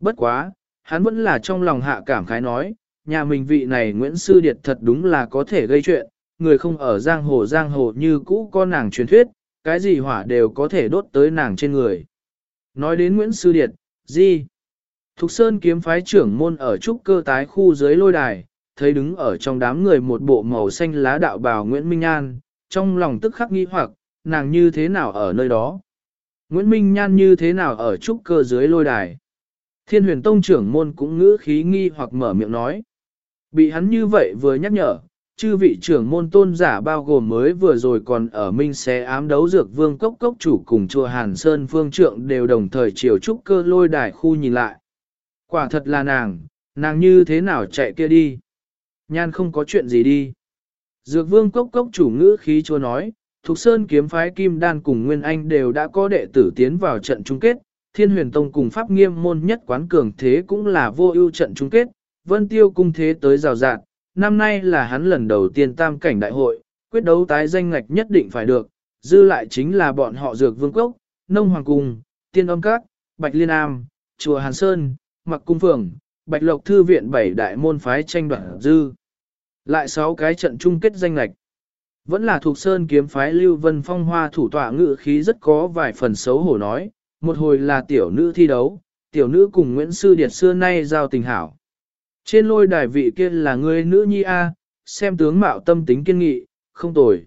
Bất quá, hắn vẫn là trong lòng hạ cảm khái nói, nhà mình vị này Nguyễn Sư Điệt thật đúng là có thể gây chuyện, người không ở giang hồ giang hồ như cũ có nàng truyền thuyết, cái gì hỏa đều có thể đốt tới nàng trên người. Nói đến Nguyễn Sư Điệt, gì? Thục Sơn kiếm phái trưởng môn ở trúc cơ tái khu dưới lôi đài, thấy đứng ở trong đám người một bộ màu xanh lá đạo bào Nguyễn Minh An, trong lòng tức khắc nghi hoặc, nàng như thế nào ở nơi đó? Nguyễn Minh Nhan như thế nào ở trúc cơ dưới lôi đài? Thiên huyền tông trưởng môn cũng ngữ khí nghi hoặc mở miệng nói. Bị hắn như vậy vừa nhắc nhở, chư vị trưởng môn tôn giả bao gồm mới vừa rồi còn ở minh xé ám đấu dược vương cốc cốc chủ cùng chùa Hàn Sơn phương trượng đều đồng thời chiều trúc cơ lôi đài khu nhìn lại. Quả thật là nàng, nàng như thế nào chạy kia đi? Nhan không có chuyện gì đi. Dược vương cốc cốc chủ ngữ khí chúa nói, Thục Sơn kiếm phái Kim Đan cùng Nguyên Anh đều đã có đệ tử tiến vào trận chung kết, Thiên Huyền Tông cùng Pháp Nghiêm môn nhất quán cường thế cũng là vô ưu trận chung kết, Vân Tiêu cung thế tới rào rạt, năm nay là hắn lần đầu tiên tam cảnh đại hội, quyết đấu tái danh ngạch nhất định phải được, dư lại chính là bọn họ Dược Vương quốc, Nông Hoàng Cung, Tiên Âm Các, Bạch Liên Am, Chùa Hàn Sơn, Mặc Cung Phường, Bạch Lộc Thư Viện bảy đại môn phái tranh đoạt dư. Lại sáu cái trận chung kết danh ngạch. Vẫn là thuộc sơn kiếm phái Lưu Vân Phong Hoa thủ tọa ngự khí rất có vài phần xấu hổ nói, một hồi là tiểu nữ thi đấu, tiểu nữ cùng Nguyễn Sư Điệt xưa nay giao tình hảo. Trên lôi đài vị kia là người nữ nhi A, xem tướng mạo tâm tính kiên nghị, không tồi.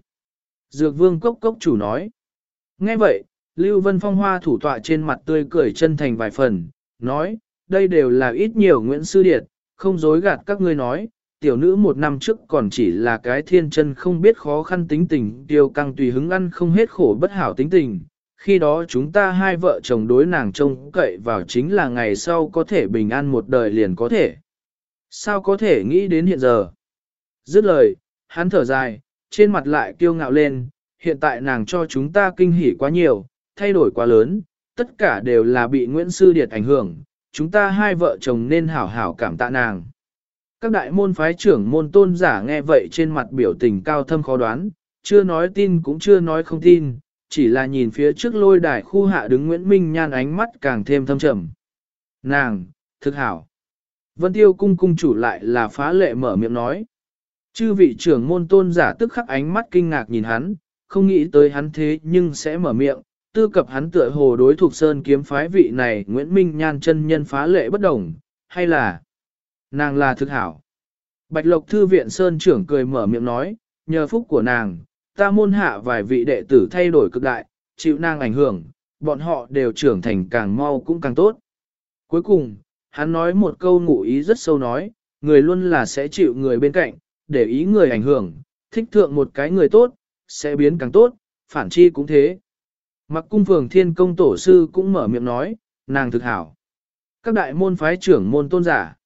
Dược vương cốc cốc chủ nói. Nghe vậy, Lưu Vân Phong Hoa thủ tọa trên mặt tươi cười chân thành vài phần, nói, đây đều là ít nhiều Nguyễn Sư Điệt, không dối gạt các ngươi nói, tiểu nữ một năm trước còn chỉ là cái thiên chân không biết khó khăn tính tình, tiêu căng tùy hứng ăn không hết khổ bất hảo tính tình. Khi đó chúng ta hai vợ chồng đối nàng trông cậy vào chính là ngày sau có thể bình an một đời liền có thể. Sao có thể nghĩ đến hiện giờ? Dứt lời, hắn thở dài, trên mặt lại kiêu ngạo lên, hiện tại nàng cho chúng ta kinh hỉ quá nhiều, thay đổi quá lớn, tất cả đều là bị Nguyễn Sư Điệt ảnh hưởng, chúng ta hai vợ chồng nên hảo hảo cảm tạ nàng. Các đại môn phái trưởng môn tôn giả nghe vậy trên mặt biểu tình cao thâm khó đoán, chưa nói tin cũng chưa nói không tin, chỉ là nhìn phía trước lôi đài khu hạ đứng Nguyễn Minh nhan ánh mắt càng thêm thâm trầm. Nàng, thực hảo. Vân Tiêu cung cung chủ lại là phá lệ mở miệng nói. Chư vị trưởng môn tôn giả tức khắc ánh mắt kinh ngạc nhìn hắn, không nghĩ tới hắn thế nhưng sẽ mở miệng, tư cập hắn tựa hồ đối thuộc sơn kiếm phái vị này Nguyễn Minh nhan chân nhân phá lệ bất đồng, hay là Nàng là thực hảo. Bạch Lộc Thư viện Sơn trưởng cười mở miệng nói, nhờ phúc của nàng, ta môn hạ vài vị đệ tử thay đổi cực đại, chịu nàng ảnh hưởng, bọn họ đều trưởng thành càng mau cũng càng tốt. Cuối cùng, hắn nói một câu ngụ ý rất sâu nói, người luôn là sẽ chịu người bên cạnh, để ý người ảnh hưởng, thích thượng một cái người tốt, sẽ biến càng tốt, phản chi cũng thế. Mặc cung phường thiên công tổ sư cũng mở miệng nói, nàng thực hảo. Các đại môn phái trưởng môn tôn giả.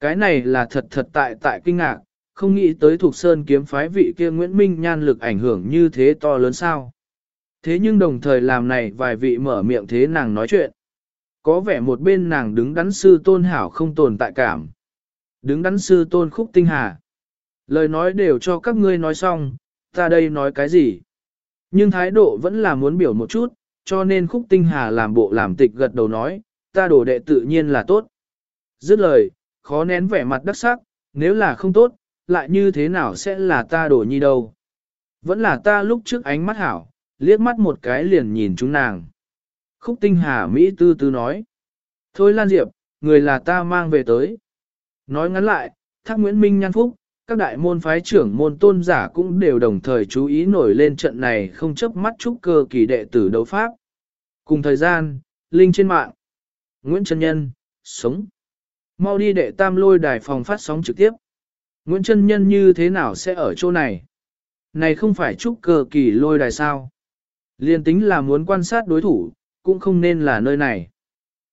Cái này là thật thật tại tại kinh ngạc, không nghĩ tới thuộc sơn kiếm phái vị kia Nguyễn Minh nhan lực ảnh hưởng như thế to lớn sao. Thế nhưng đồng thời làm này vài vị mở miệng thế nàng nói chuyện. Có vẻ một bên nàng đứng đắn sư tôn hảo không tồn tại cảm. Đứng đắn sư tôn khúc tinh hà. Lời nói đều cho các ngươi nói xong, ta đây nói cái gì. Nhưng thái độ vẫn là muốn biểu một chút, cho nên khúc tinh hà làm bộ làm tịch gật đầu nói, ta đổ đệ tự nhiên là tốt. Dứt lời, khó nén vẻ mặt đắc sắc, nếu là không tốt, lại như thế nào sẽ là ta đổ nhi đâu. Vẫn là ta lúc trước ánh mắt hảo, liếc mắt một cái liền nhìn chúng nàng. Khúc tinh hà Mỹ tư tư nói. Thôi Lan Diệp, người là ta mang về tới. Nói ngắn lại, thác Nguyễn Minh nhan phúc, các đại môn phái trưởng môn tôn giả cũng đều đồng thời chú ý nổi lên trận này không chấp mắt trúc cơ kỳ đệ tử đấu pháp. Cùng thời gian, Linh trên mạng. Nguyễn Trân Nhân, sống. Mau đi đệ tam lôi đài phòng phát sóng trực tiếp. Nguyễn Trân Nhân như thế nào sẽ ở chỗ này? Này không phải trúc cơ kỳ lôi đài sao? Liên tính là muốn quan sát đối thủ, cũng không nên là nơi này.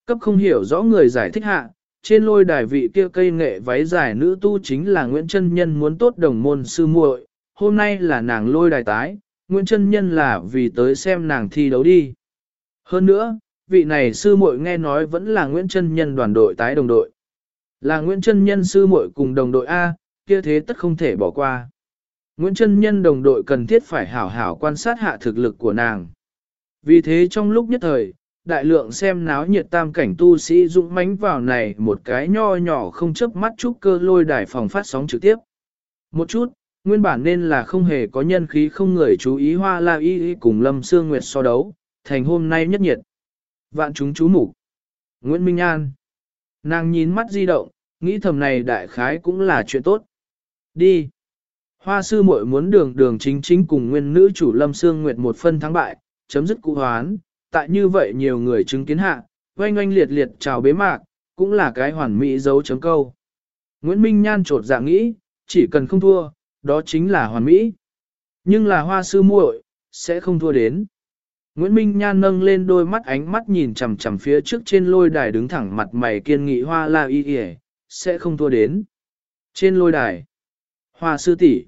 Cấp không hiểu rõ người giải thích hạ, trên lôi đài vị kia cây nghệ váy dài nữ tu chính là Nguyễn Trân Nhân muốn tốt đồng môn sư muội, hôm nay là nàng lôi đài tái, Nguyễn Trân Nhân là vì tới xem nàng thi đấu đi. Hơn nữa, vị này sư muội nghe nói vẫn là Nguyễn Trân Nhân đoàn đội tái đồng đội. Là Nguyễn Trân Nhân sư muội cùng đồng đội A, kia thế tất không thể bỏ qua. Nguyễn Trân Nhân đồng đội cần thiết phải hảo hảo quan sát hạ thực lực của nàng. Vì thế trong lúc nhất thời, đại lượng xem náo nhiệt tam cảnh tu sĩ dũng mãnh vào này một cái nho nhỏ không chớp mắt chút cơ lôi đài phòng phát sóng trực tiếp. Một chút, nguyên bản nên là không hề có nhân khí không người chú ý hoa la y cùng lâm sương nguyệt so đấu, thành hôm nay nhất nhiệt. Vạn chúng chú mục Nguyễn Minh An. Nàng nhìn mắt di động, nghĩ thầm này đại khái cũng là chuyện tốt. Đi. Hoa sư muội muốn đường đường chính chính cùng nguyên nữ chủ lâm sương nguyệt một phân thắng bại, chấm dứt cụ hoán, tại như vậy nhiều người chứng kiến hạ, oanh oanh liệt liệt chào bế mạc, cũng là cái hoàn mỹ dấu chấm câu. Nguyễn Minh Nhan trột dạ nghĩ, chỉ cần không thua, đó chính là hoàn mỹ. Nhưng là hoa sư muội sẽ không thua đến. Nguyễn Minh Nhan nâng lên đôi mắt ánh mắt nhìn chằm chằm phía trước trên lôi đài đứng thẳng mặt mày kiên nghị hoa la y y, sẽ không thua đến. Trên lôi đài, hoa sư tỷ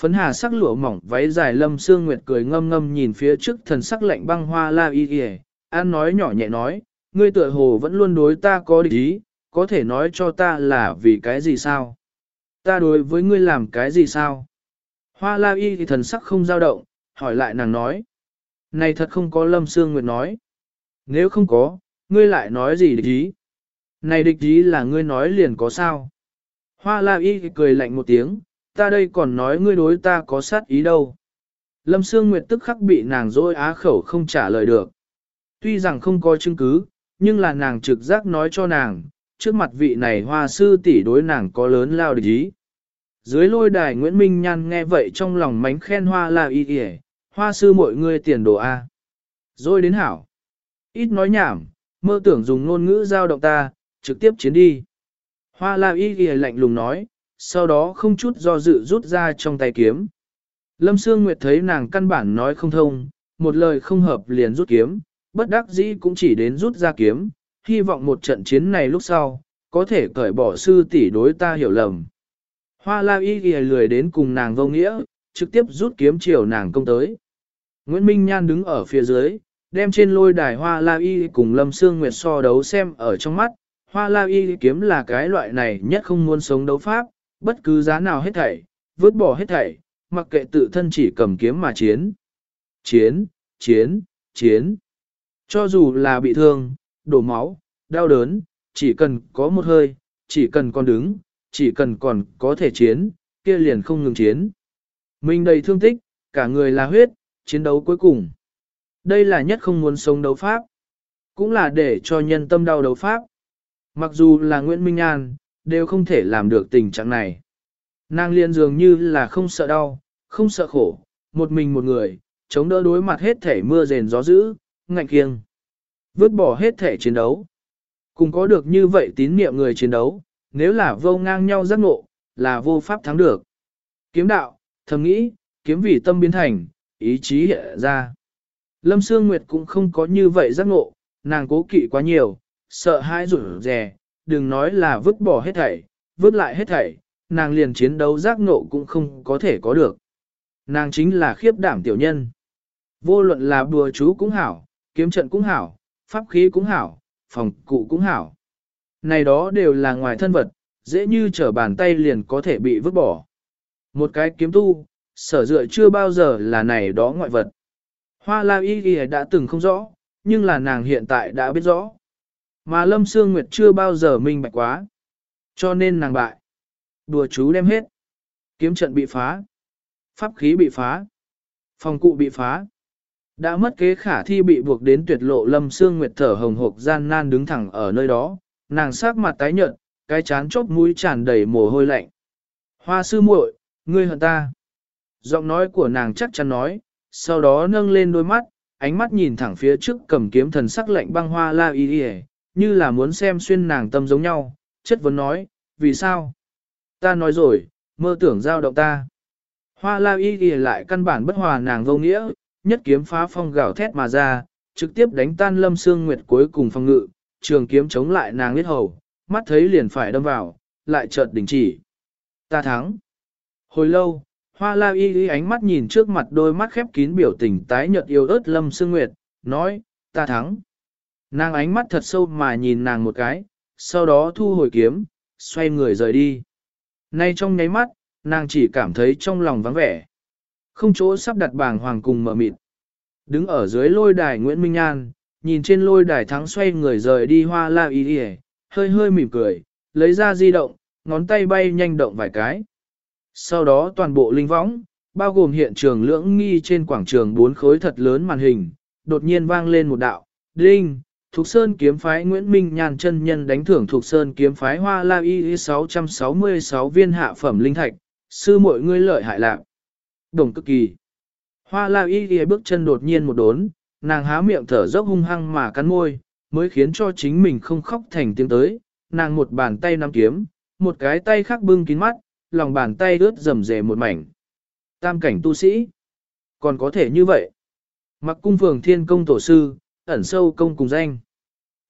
Phấn hà sắc lụa mỏng váy dài lâm sương nguyệt cười ngâm ngâm nhìn phía trước thần sắc lạnh băng hoa la y y, an nói nhỏ nhẹ nói, ngươi tựa hồ vẫn luôn đối ta có địch ý, có thể nói cho ta là vì cái gì sao? Ta đối với ngươi làm cái gì sao? Hoa la y thì thần sắc không dao động, hỏi lại nàng nói. Này thật không có lâm sương nguyệt nói. Nếu không có, ngươi lại nói gì địch ý? Này địch ý là ngươi nói liền có sao? Hoa la y cười lạnh một tiếng, ta đây còn nói ngươi đối ta có sát ý đâu. Lâm Sương Nguyệt tức khắc bị nàng dối á khẩu không trả lời được. Tuy rằng không có chứng cứ, nhưng là nàng trực giác nói cho nàng, trước mặt vị này hoa sư tỷ đối nàng có lớn lao địch ý. Dưới lôi đài Nguyễn Minh Nhan nghe vậy trong lòng mánh khen hoa là y kìa, hoa sư mọi người tiền đồ A. Rồi đến hảo. Ít nói nhảm, mơ tưởng dùng ngôn ngữ giao động ta, trực tiếp chiến đi. Hoa la y kìa lạnh lùng nói, sau đó không chút do dự rút ra trong tay kiếm. Lâm Sương Nguyệt thấy nàng căn bản nói không thông, một lời không hợp liền rút kiếm, bất đắc dĩ cũng chỉ đến rút ra kiếm, hy vọng một trận chiến này lúc sau, có thể cởi bỏ sư tỷ đối ta hiểu lầm. Hoa la y ghi lười đến cùng nàng vô nghĩa, trực tiếp rút kiếm chiều nàng công tới. Nguyễn Minh Nhan đứng ở phía dưới, đem trên lôi đài hoa la y cùng Lâm Sương Nguyệt so đấu xem ở trong mắt. Hoa la y kiếm là cái loại này nhất không muốn sống đấu pháp, bất cứ giá nào hết thảy, vứt bỏ hết thảy, mặc kệ tự thân chỉ cầm kiếm mà chiến. Chiến, chiến, chiến. Cho dù là bị thương, đổ máu, đau đớn, chỉ cần có một hơi, chỉ cần còn đứng, chỉ cần còn có thể chiến, kia liền không ngừng chiến. Mình đầy thương tích, cả người là huyết, chiến đấu cuối cùng. Đây là nhất không muốn sống đấu pháp, cũng là để cho nhân tâm đau đấu pháp. Mặc dù là Nguyễn Minh An, đều không thể làm được tình trạng này. Nàng liên dường như là không sợ đau, không sợ khổ, một mình một người, chống đỡ đối mặt hết thể mưa rền gió dữ, ngạnh kiêng. Vứt bỏ hết thể chiến đấu. Cùng có được như vậy tín niệm người chiến đấu, nếu là vô ngang nhau giác ngộ, là vô pháp thắng được. Kiếm đạo, thầm nghĩ, kiếm vì tâm biến thành, ý chí hiện ra. Lâm Sương Nguyệt cũng không có như vậy giác ngộ, nàng cố kỵ quá nhiều, sợ hãi rủi rè, đừng nói là vứt bỏ hết thảy, vứt lại hết thảy, nàng liền chiến đấu giác nộ cũng không có thể có được. Nàng chính là khiếp đảm tiểu nhân. Vô luận là bùa chú cũng hảo, kiếm trận cũng hảo, pháp khí cũng hảo, phòng cụ cũng hảo. Này đó đều là ngoài thân vật, dễ như trở bàn tay liền có thể bị vứt bỏ. Một cái kiếm tu, sở dựa chưa bao giờ là này đó ngoại vật. Hoa la y Y đã từng không rõ, nhưng là nàng hiện tại đã biết rõ. Mà Lâm Sương Nguyệt chưa bao giờ minh bạch quá. Cho nên nàng bại. Đùa chú đem hết. Kiếm trận bị phá. Pháp khí bị phá. Phòng cụ bị phá. Đã mất kế khả thi bị buộc đến tuyệt lộ Lâm Sương Nguyệt thở hồng hộc gian nan đứng thẳng ở nơi đó. Nàng sát mặt tái nhợt, cái chán chốc mũi tràn đầy mồ hôi lạnh. Hoa sư muội, ngươi hận ta. Giọng nói của nàng chắc chắn nói, sau đó nâng lên đôi mắt, ánh mắt nhìn thẳng phía trước cầm kiếm thần sắc lạnh băng hoa la y y như là muốn xem xuyên nàng tâm giống nhau, chất vấn nói, vì sao? Ta nói rồi, mơ tưởng giao động ta. Hoa la y y lại căn bản bất hòa nàng vô nghĩa, nhất kiếm phá phong gạo thét mà ra, trực tiếp đánh tan lâm xương nguyệt cuối cùng phong ngự, trường kiếm chống lại nàng huyết hầu, mắt thấy liền phải đâm vào, lại chợt đình chỉ. Ta thắng. Hồi lâu, hoa la y y ánh mắt nhìn trước mặt đôi mắt khép kín biểu tình tái nhợt yêu ớt lâm xương nguyệt, nói, ta thắng. Nàng ánh mắt thật sâu mà nhìn nàng một cái, sau đó thu hồi kiếm, xoay người rời đi. Nay trong nháy mắt, nàng chỉ cảm thấy trong lòng vắng vẻ. Không chỗ sắp đặt bảng hoàng cùng mở mịt. Đứng ở dưới lôi đài Nguyễn Minh An, nhìn trên lôi đài thắng xoay người rời đi hoa la y y, hơi hơi mỉm cười, lấy ra di động, ngón tay bay nhanh động vài cái. Sau đó toàn bộ linh võng, bao gồm hiện trường lưỡng nghi trên quảng trường bốn khối thật lớn màn hình, đột nhiên vang lên một đạo, đinh, Thục Sơn kiếm phái Nguyễn Minh Nhàn chân nhân đánh thưởng Thục Sơn kiếm phái Hoa La Y 666 viên hạ phẩm linh thạch, sư mọi ngươi lợi hại lạc. Đồng cực kỳ. Hoa La Y bước chân đột nhiên một đốn, nàng há miệng thở dốc hung hăng mà cắn môi, mới khiến cho chính mình không khóc thành tiếng tới, nàng một bàn tay nắm kiếm, một cái tay khác bưng kín mắt, lòng bàn tay ướt rầm rề một mảnh. Tam cảnh tu sĩ. Còn có thể như vậy. Mặc cung phường thiên công tổ sư, ẩn sâu công cùng danh.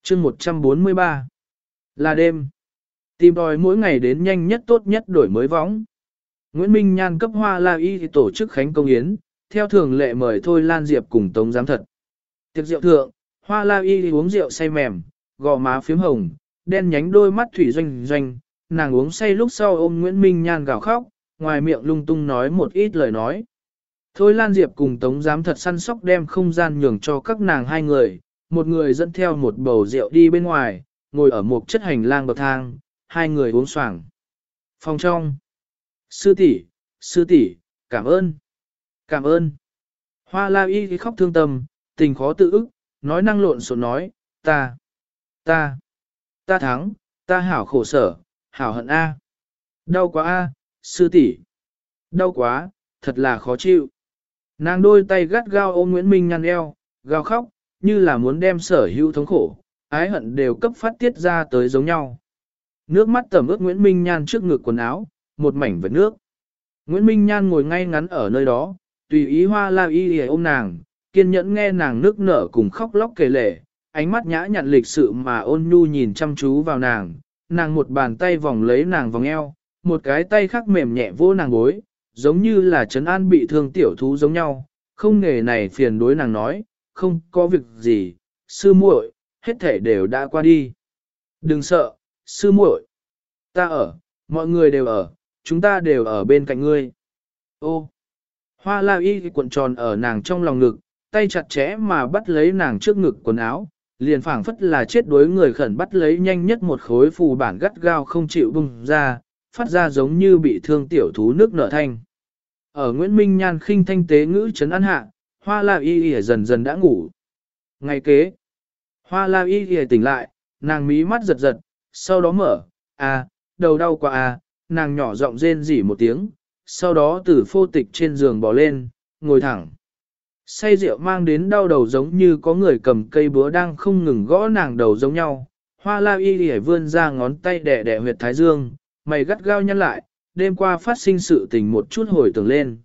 chương 143. Là đêm. Tìm đòi mỗi ngày đến nhanh nhất tốt nhất đổi mới võng. Nguyễn Minh Nhan cấp hoa la y tổ chức khánh công yến, theo thường lệ mời Thôi Lan Diệp cùng Tống Giám Thật. Tiệc rượu thượng, hoa la y uống rượu say mềm, gò má phím hồng, đen nhánh đôi mắt thủy doanh doanh, nàng uống say lúc sau ôm Nguyễn Minh Nhan gào khóc, ngoài miệng lung tung nói một ít lời nói. Thôi Lan Diệp cùng Tống Giám thật săn sóc đem không gian nhường cho các nàng hai người, một người dẫn theo một bầu rượu đi bên ngoài, ngồi ở một chất hành lang bậc thang, hai người uống xoàng. Phòng trong. Sư tỷ, sư tỷ, cảm ơn. Cảm ơn. Hoa La Y khóc thương tâm, tình khó tự ức, nói năng lộn xộn nói, ta, ta, ta thắng, ta hảo khổ sở, hảo hận A. Đau quá A, sư tỷ. Đau quá, thật là khó chịu. Nàng đôi tay gắt gao ôm Nguyễn Minh nhăn eo, gào khóc, như là muốn đem sở hữu thống khổ, ái hận đều cấp phát tiết ra tới giống nhau. Nước mắt tẩm ướt Nguyễn Minh Nhan trước ngực quần áo, một mảnh vật nước. Nguyễn Minh Nhan ngồi ngay ngắn ở nơi đó, tùy ý hoa la y ôm nàng, kiên nhẫn nghe nàng nước nở cùng khóc lóc kể lể, ánh mắt nhã nhặn lịch sự mà ôn nhu nhìn chăm chú vào nàng, nàng một bàn tay vòng lấy nàng vòng eo, một cái tay khác mềm nhẹ vô nàng gối, giống như là trấn an bị thương tiểu thú giống nhau, không nghề này phiền đối nàng nói, không có việc gì, sư muội, hết thể đều đã qua đi. Đừng sợ, sư muội, ta ở, mọi người đều ở, chúng ta đều ở bên cạnh ngươi. Ô, hoa la y cuộn tròn ở nàng trong lòng ngực, tay chặt chẽ mà bắt lấy nàng trước ngực quần áo, liền phảng phất là chết đuối người khẩn bắt lấy nhanh nhất một khối phù bản gắt gao không chịu bung ra, phát ra giống như bị thương tiểu thú nước nở thanh. Ở Nguyễn Minh Nhan khinh thanh tế ngữ chấn an hạ, hoa la y y dần dần đã ngủ. Ngày kế, hoa la y y tỉnh lại, nàng mí mắt giật giật, sau đó mở, à, đầu đau quá à, nàng nhỏ giọng rên rỉ một tiếng, sau đó từ phô tịch trên giường bỏ lên, ngồi thẳng. Say rượu mang đến đau đầu giống như có người cầm cây búa đang không ngừng gõ nàng đầu giống nhau. Hoa la y y vươn ra ngón tay đẻ đẻ huyệt thái dương, mày gắt gao nhăn lại, đêm qua phát sinh sự tình một chút hồi tưởng lên.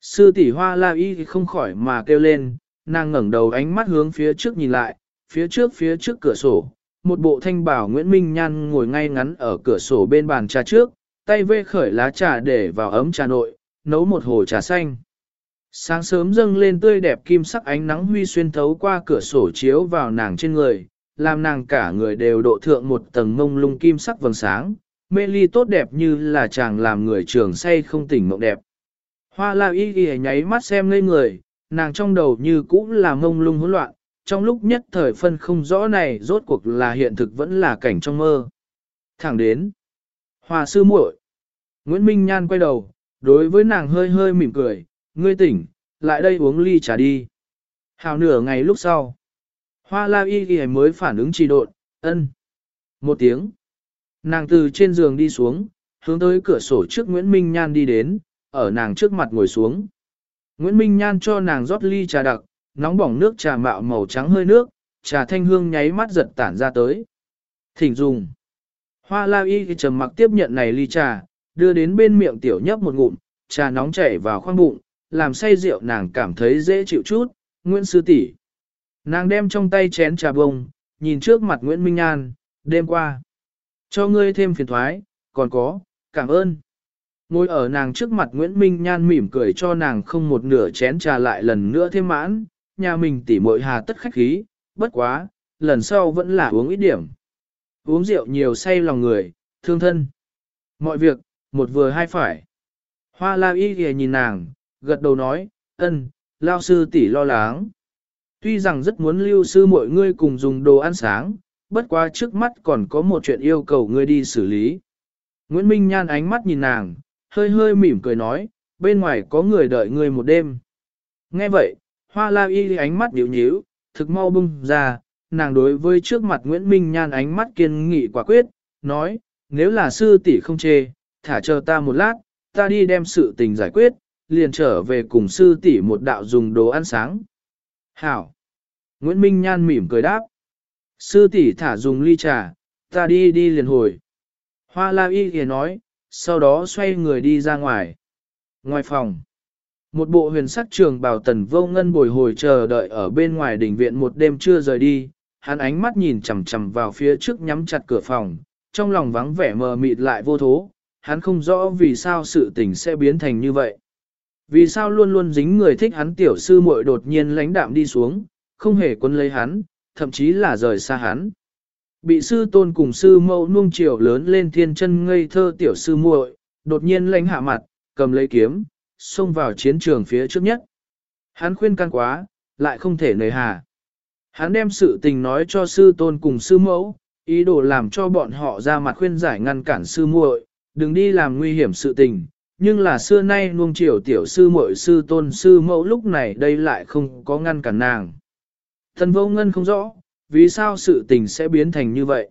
Sư tỷ hoa la y không khỏi mà kêu lên, nàng ngẩng đầu ánh mắt hướng phía trước nhìn lại, phía trước phía trước cửa sổ, một bộ thanh bảo Nguyễn Minh Nhan ngồi ngay ngắn ở cửa sổ bên bàn trà trước, tay vê khởi lá trà để vào ấm trà nội, nấu một hồ trà xanh. Sáng sớm dâng lên tươi đẹp kim sắc ánh nắng huy xuyên thấu qua cửa sổ chiếu vào nàng trên người, làm nàng cả người đều độ thượng một tầng mông lung kim sắc vầng sáng, mê ly tốt đẹp như là chàng làm người trường say không tỉnh mộng đẹp. Hoa la y ghi nháy mắt xem ngây người, nàng trong đầu như cũ là mông lung hỗn loạn, trong lúc nhất thời phân không rõ này rốt cuộc là hiện thực vẫn là cảnh trong mơ. Thẳng đến, Hoa sư muội. Nguyễn Minh Nhan quay đầu, đối với nàng hơi hơi mỉm cười, ngươi tỉnh, lại đây uống ly trà đi. Hào nửa ngày lúc sau, hoa la y ghi mới phản ứng trì độn, ân. Một tiếng, nàng từ trên giường đi xuống, hướng tới cửa sổ trước Nguyễn Minh Nhan đi đến, ở nàng trước mặt ngồi xuống. Nguyễn Minh Nhan cho nàng rót ly trà đặc, nóng bỏng nước trà mạo màu trắng hơi nước, trà thanh hương nháy mắt giật tản ra tới. Thỉnh dùng. Hoa la y trầm mặc tiếp nhận này ly trà, đưa đến bên miệng tiểu nhấp một ngụm, trà nóng chảy vào khoang bụng, làm say rượu nàng cảm thấy dễ chịu chút, Nguyễn Sư tỷ Nàng đem trong tay chén trà bông, nhìn trước mặt Nguyễn Minh Nhan, đêm qua. Cho ngươi thêm phiền thoái, còn có, cảm ơn. Ngồi ở nàng trước mặt Nguyễn Minh Nhan mỉm cười cho nàng không một nửa chén trà lại lần nữa thêm mãn, nhà mình tỉ muội hà tất khách khí, bất quá, lần sau vẫn là uống ít điểm. Uống rượu nhiều say lòng người, thương thân. Mọi việc, một vừa hai phải. Hoa la y ghề nhìn nàng, gật đầu nói, ân, lao sư tỷ lo lắng. Tuy rằng rất muốn lưu sư mọi ngươi cùng dùng đồ ăn sáng, bất quá trước mắt còn có một chuyện yêu cầu ngươi đi xử lý. Nguyễn Minh Nhan ánh mắt nhìn nàng, hơi hơi mỉm cười nói, bên ngoài có người đợi ngươi một đêm. Nghe vậy, hoa la y ánh mắt nhíu nhíu, thực mau bung ra, nàng đối với trước mặt Nguyễn Minh Nhan ánh mắt kiên nghị quả quyết, nói, nếu là sư tỷ không chê, thả chờ ta một lát, ta đi đem sự tình giải quyết, liền trở về cùng sư tỷ một đạo dùng đồ ăn sáng. Hảo! Nguyễn Minh Nhan mỉm cười đáp. Sư tỷ thả dùng ly trà, ta đi đi liền hồi. Hoa la y thì nói, sau đó xoay người đi ra ngoài. Ngoài phòng, một bộ huyền sắc trường bào tần vô ngân bồi hồi chờ đợi ở bên ngoài đỉnh viện một đêm chưa rời đi, hắn ánh mắt nhìn chằm chằm vào phía trước nhắm chặt cửa phòng, trong lòng vắng vẻ mờ mịt lại vô thố, hắn không rõ vì sao sự tình sẽ biến thành như vậy. Vì sao luôn luôn dính người thích hắn tiểu sư muội đột nhiên lãnh đạm đi xuống, không hề quân lấy hắn, thậm chí là rời xa hắn. Bị sư tôn cùng sư mẫu nuông chiều lớn lên thiên chân ngây thơ tiểu sư muội, đột nhiên lãnh hạ mặt, cầm lấy kiếm, xông vào chiến trường phía trước nhất. Hắn khuyên can quá, lại không thể nề hà. Hắn đem sự tình nói cho sư tôn cùng sư mẫu, ý đồ làm cho bọn họ ra mặt khuyên giải ngăn cản sư muội, đừng đi làm nguy hiểm sự tình. Nhưng là xưa nay nuông chiều tiểu sư muội sư tôn sư mẫu lúc này đây lại không có ngăn cản nàng. Thần vô ngân không rõ, vì sao sự tình sẽ biến thành như vậy?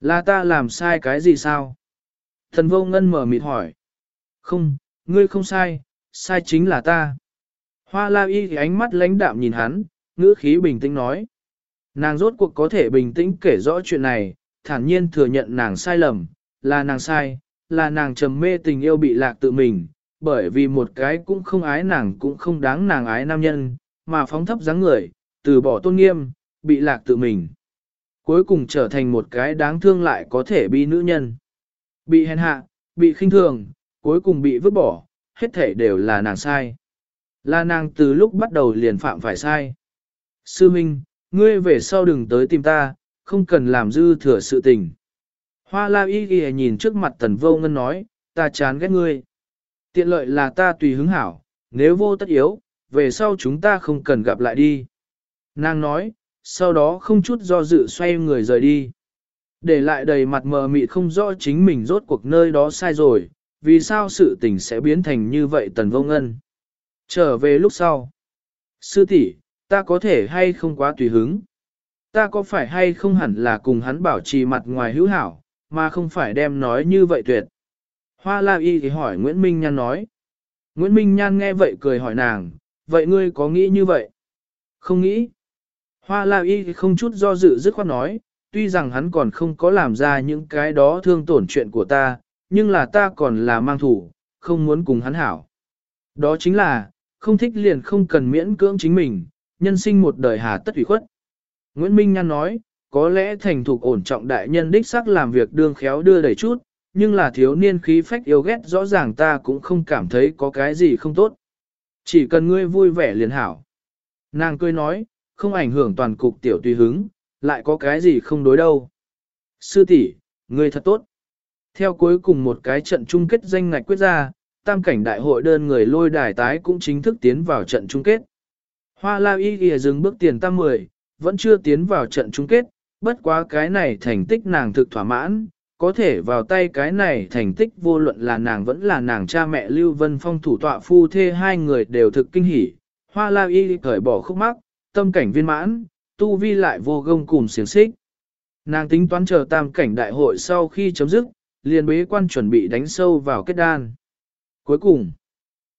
Là ta làm sai cái gì sao? Thần vô ngân mở mịt hỏi. Không, ngươi không sai, sai chính là ta. Hoa la y thì ánh mắt lãnh đạm nhìn hắn, ngữ khí bình tĩnh nói. Nàng rốt cuộc có thể bình tĩnh kể rõ chuyện này, thản nhiên thừa nhận nàng sai lầm, là nàng sai, là nàng trầm mê tình yêu bị lạc tự mình, bởi vì một cái cũng không ái nàng cũng không đáng nàng ái nam nhân, mà phóng thấp dáng người, từ bỏ tôn nghiêm, bị lạc tự mình. Cuối cùng trở thành một cái đáng thương lại có thể bị nữ nhân. Bị hèn hạ, bị khinh thường, cuối cùng bị vứt bỏ, hết thể đều là nàng sai. Là nàng từ lúc bắt đầu liền phạm phải sai. Sư Minh, ngươi về sau đừng tới tìm ta, không cần làm dư thừa sự tình. Hoa la y ghi nhìn trước mặt tần vô ngân nói, ta chán ghét ngươi. Tiện lợi là ta tùy hứng hảo, nếu vô tất yếu, về sau chúng ta không cần gặp lại đi. Nàng nói, sau đó không chút do dự xoay người rời đi. Để lại đầy mặt mờ mịt không rõ chính mình rốt cuộc nơi đó sai rồi, vì sao sự tình sẽ biến thành như vậy tần vô ngân. Trở về lúc sau. Sư tỷ, ta có thể hay không quá tùy hứng. Ta có phải hay không hẳn là cùng hắn bảo trì mặt ngoài hữu hảo, mà không phải đem nói như vậy tuyệt. Hoa La Y thì hỏi Nguyễn Minh Nhan nói. Nguyễn Minh Nhan nghe vậy cười hỏi nàng, vậy ngươi có nghĩ như vậy? Không nghĩ. Hoa La Y không chút do dự dứt khoát nói, tuy rằng hắn còn không có làm ra những cái đó thương tổn chuyện của ta, nhưng là ta còn là mang thủ, không muốn cùng hắn hảo. Đó chính là, không thích liền không cần miễn cưỡng chính mình, nhân sinh một đời hà tất ủy khuất. Nguyễn Minh Nhan nói, có lẽ thành thục ổn trọng đại nhân đích sắc làm việc đương khéo đưa đẩy chút, nhưng là thiếu niên khí phách yêu ghét rõ ràng ta cũng không cảm thấy có cái gì không tốt. Chỉ cần ngươi vui vẻ liền hảo. Nàng cười nói, không ảnh hưởng toàn cục tiểu tùy hứng, lại có cái gì không đối đâu. Sư tỷ, ngươi thật tốt. Theo cuối cùng một cái trận chung kết danh ngạch quyết ra, tam cảnh đại hội đơn người lôi đài tái cũng chính thức tiến vào trận chung kết. Hoa La Y ghi dừng bước tiền tam 10, vẫn chưa tiến vào trận chung kết, bất quá cái này thành tích nàng thực thỏa mãn, có thể vào tay cái này thành tích vô luận là nàng vẫn là nàng cha mẹ Lưu Vân Phong thủ tọa phu thê hai người đều thực kinh hỉ. Hoa La Y cởi bỏ khúc mắc, tâm cảnh viên mãn, tu vi lại vô gông cùng xiềng xích. Nàng tính toán chờ tam cảnh đại hội sau khi chấm dứt, liền bế quan chuẩn bị đánh sâu vào kết đan. Cuối cùng,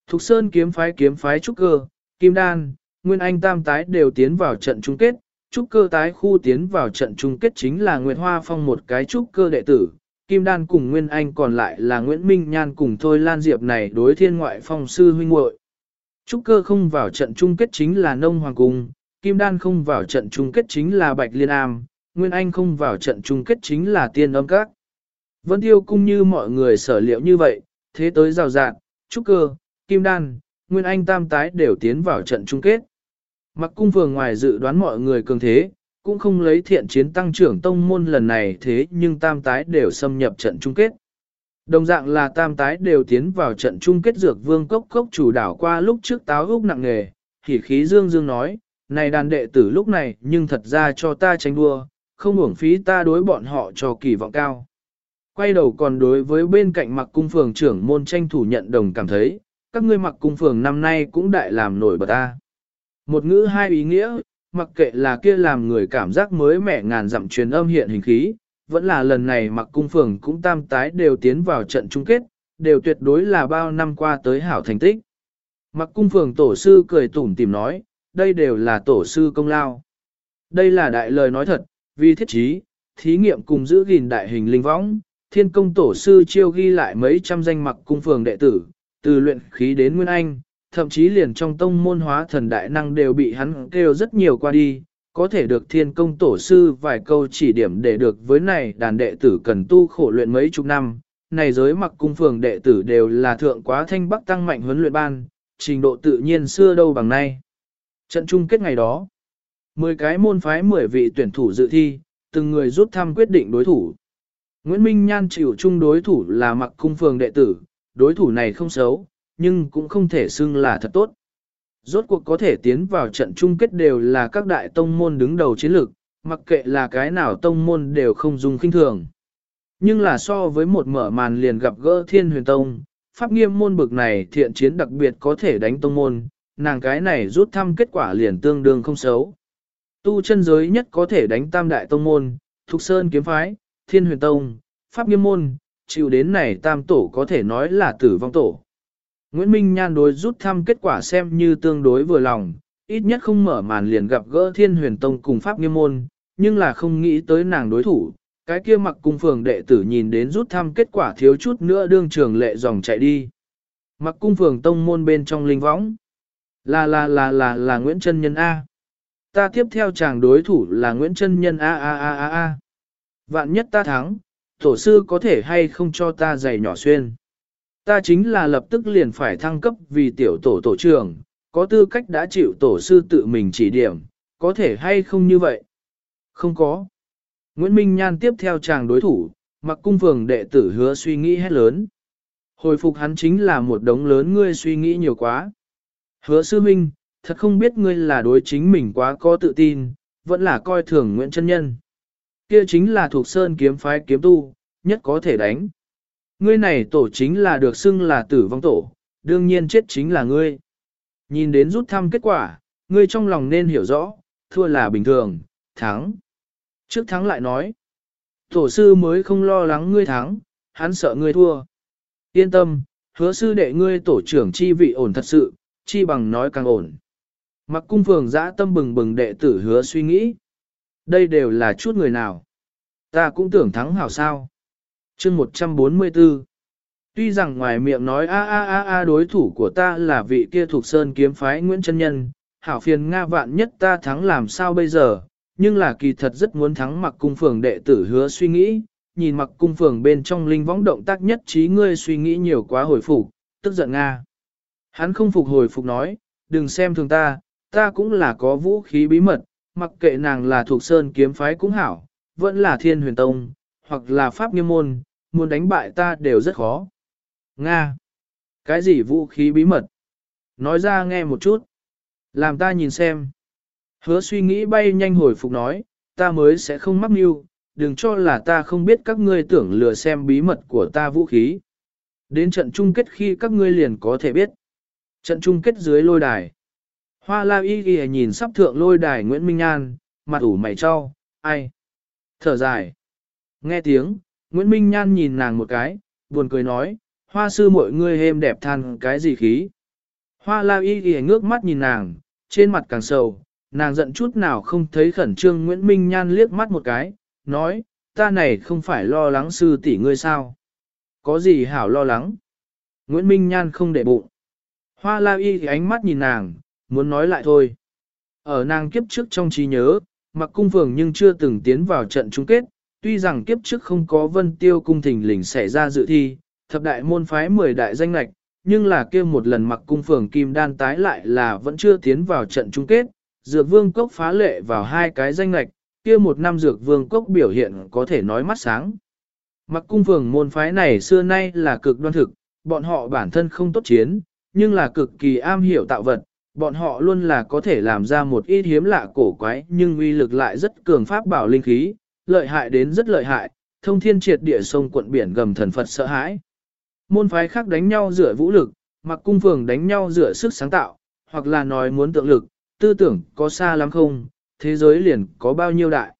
Thục Sơn kiếm phái kiếm phái trúc cơ, kim đan, Nguyên Anh tam tái đều tiến vào trận chung kết, trúc cơ tái khu tiến vào trận chung kết chính là Nguyệt Hoa Phong một cái trúc cơ đệ tử, Kim Đan cùng Nguyên Anh còn lại là Nguyễn Minh Nhan cùng Thôi Lan Diệp này đối thiên ngoại phong sư huynh muội. Trúc cơ không vào trận chung kết chính là Nông Hoàng Cung, Kim Đan không vào trận chung kết chính là Bạch Liên Am, Nguyên Anh không vào trận chung kết chính là Tiên Âm Các. Vân Tiêu Cung như mọi người sở liệu như vậy, thế tới rào rạng, Trúc cơ, Kim Đan, Nguyên Anh tam tái đều tiến vào trận chung kết. Mặc cung phường ngoài dự đoán mọi người cường thế, cũng không lấy thiện chiến tăng trưởng tông môn lần này thế nhưng tam tái đều xâm nhập trận chung kết. Đồng dạng là tam tái đều tiến vào trận chung kết dược vương cốc cốc chủ đảo qua lúc trước táo úc nặng nghề, hỉ khí dương dương nói, này đàn đệ tử lúc này nhưng thật ra cho ta tranh đua, không uổng phí ta đối bọn họ cho kỳ vọng cao. Quay đầu còn đối với bên cạnh mặc cung phường trưởng môn tranh thủ nhận đồng cảm thấy, các ngươi mặc cung phường năm nay cũng đại làm nổi bật ta. Một ngữ hai ý nghĩa, mặc kệ là kia làm người cảm giác mới mẻ ngàn dặm truyền âm hiện hình khí, vẫn là lần này mặc cung phường cũng tam tái đều tiến vào trận chung kết, đều tuyệt đối là bao năm qua tới hảo thành tích. Mặc cung phường tổ sư cười tủm tìm nói, đây đều là tổ sư công lao. Đây là đại lời nói thật, vì thiết trí, thí nghiệm cùng giữ gìn đại hình linh võng, thiên công tổ sư chiêu ghi lại mấy trăm danh mặc cung phường đệ tử, từ luyện khí đến nguyên anh, thậm chí liền trong tông môn hóa thần đại năng đều bị hắn kêu rất nhiều qua đi, có thể được thiên công tổ sư vài câu chỉ điểm để được với này đàn đệ tử cần tu khổ luyện mấy chục năm, này giới mặc cung phường đệ tử đều là thượng quá thanh bắc tăng mạnh huấn luyện ban, trình độ tự nhiên xưa đâu bằng nay. Trận chung kết ngày đó, 10 cái môn phái 10 vị tuyển thủ dự thi, từng người rút thăm quyết định đối thủ. Nguyễn Minh Nhan chịu chung đối thủ là mặc cung phường đệ tử, đối thủ này không xấu, nhưng cũng không thể xưng là thật tốt. Rốt cuộc có thể tiến vào trận chung kết đều là các đại tông môn đứng đầu chiến lược, mặc kệ là cái nào tông môn đều không dùng kinh thường. Nhưng là so với một mở màn liền gặp gỡ thiên huyền tông, pháp nghiêm môn bực này thiện chiến đặc biệt có thể đánh tông môn, nàng cái này rút thăm kết quả liền tương đương không xấu. Tu chân giới nhất có thể đánh tam đại tông môn, Thục Sơn kiếm phái, Thiên Huyền Tông, Pháp Nghiêm môn, chịu đến này tam tổ có thể nói là tử vong tổ. Nguyễn Minh Nhan đối rút thăm kết quả xem như tương đối vừa lòng, ít nhất không mở màn liền gặp gỡ Thiên Huyền Tông cùng Pháp Nghiêm môn, nhưng là không nghĩ tới nàng đối thủ, cái kia mặc cung phường đệ tử nhìn đến rút thăm kết quả thiếu chút nữa đương trường lệ dòng chạy đi. Mặc cung phường tông môn bên trong linh võng. Là là là là là Nguyễn Trân Nhân A. Ta tiếp theo chàng đối thủ là Nguyễn Trân Nhân A A A A A. Vạn nhất ta thắng, tổ sư có thể hay không cho ta giày nhỏ xuyên. Ta chính là lập tức liền phải thăng cấp vì tiểu tổ tổ trưởng, có tư cách đã chịu tổ sư tự mình chỉ điểm, có thể hay không như vậy? Không có. Nguyễn Minh Nhan tiếp theo chàng đối thủ, mặc cung phường đệ tử hứa suy nghĩ hết lớn. Hồi phục hắn chính là một đống lớn ngươi suy nghĩ nhiều quá. Hứa sư minh, thật không biết ngươi là đối chính mình quá có tự tin, vẫn là coi thường Nguyễn chân Nhân. Kia chính là thuộc sơn kiếm phái kiếm tu, nhất có thể đánh. Ngươi này tổ chính là được xưng là tử vong tổ, đương nhiên chết chính là ngươi. Nhìn đến rút thăm kết quả, ngươi trong lòng nên hiểu rõ, thua là bình thường, thắng. Trước thắng lại nói, tổ sư mới không lo lắng ngươi thắng, hắn sợ ngươi thua. Yên tâm, hứa sư đệ ngươi tổ trưởng chi vị ổn thật sự, chi bằng nói càng ổn. Mặc cung phường dã tâm bừng bừng đệ tử hứa suy nghĩ. Đây đều là chút người nào. Ta cũng tưởng thắng hảo sao. chương 144 Tuy rằng ngoài miệng nói a a a a đối thủ của ta là vị kia thuộc sơn kiếm phái Nguyễn Trân Nhân, hảo phiền Nga vạn nhất ta thắng làm sao bây giờ, nhưng là kỳ thật rất muốn thắng mặc cung phường đệ tử hứa suy nghĩ, nhìn mặc cung phường bên trong linh võng động tác nhất trí ngươi suy nghĩ nhiều quá hồi phục, tức giận Nga. Hắn không phục hồi phục nói, đừng xem thường ta, ta cũng là có vũ khí bí mật, mặc kệ nàng là thuộc sơn kiếm phái cũng hảo, vẫn là thiên huyền tông, hoặc là pháp nghiêm môn, muốn đánh bại ta đều rất khó. Nga! Cái gì vũ khí bí mật? Nói ra nghe một chút. Làm ta nhìn xem. Hứa suy nghĩ bay nhanh hồi phục nói, ta mới sẽ không mắc mưu, đừng cho là ta không biết các ngươi tưởng lừa xem bí mật của ta vũ khí. Đến trận chung kết khi các ngươi liền có thể biết. Trận chung kết dưới lôi đài. Hoa la y ghi nhìn sắp thượng lôi đài Nguyễn Minh An, mặt ủ mày cho, ai? Thở dài. Nghe tiếng, Nguyễn Minh Nhan nhìn nàng một cái, buồn cười nói, hoa sư mọi người êm đẹp than cái gì khí. Hoa la y ghi ngước mắt nhìn nàng, trên mặt càng sầu, nàng giận chút nào không thấy khẩn trương Nguyễn Minh Nhan liếc mắt một cái, nói, ta này không phải lo lắng sư tỷ ngươi sao. Có gì hảo lo lắng? Nguyễn Minh Nhan không để bụng. Hoa la y thì ánh mắt nhìn nàng, muốn nói lại thôi. Ở nàng kiếp trước trong trí nhớ, mặc cung phường nhưng chưa từng tiến vào trận chung kết, tuy rằng kiếp trước không có vân tiêu cung thình lình xảy ra dự thi, thập đại môn phái 10 đại danh lạch, nhưng là kia một lần mặc cung phường kim đan tái lại là vẫn chưa tiến vào trận chung kết, dược vương cốc phá lệ vào hai cái danh lạch, kia một năm dược vương cốc biểu hiện có thể nói mắt sáng. Mặc cung phường môn phái này xưa nay là cực đoan thực, bọn họ bản thân không tốt chiến, nhưng là cực kỳ am hiểu tạo vật, bọn họ luôn là có thể làm ra một ít hiếm lạ cổ quái nhưng uy lực lại rất cường pháp bảo linh khí, lợi hại đến rất lợi hại, thông thiên triệt địa sông quận biển gầm thần Phật sợ hãi. Môn phái khác đánh nhau dựa vũ lực, mặc cung phường đánh nhau dựa sức sáng tạo, hoặc là nói muốn tượng lực, tư tưởng có xa lắm không, thế giới liền có bao nhiêu đại.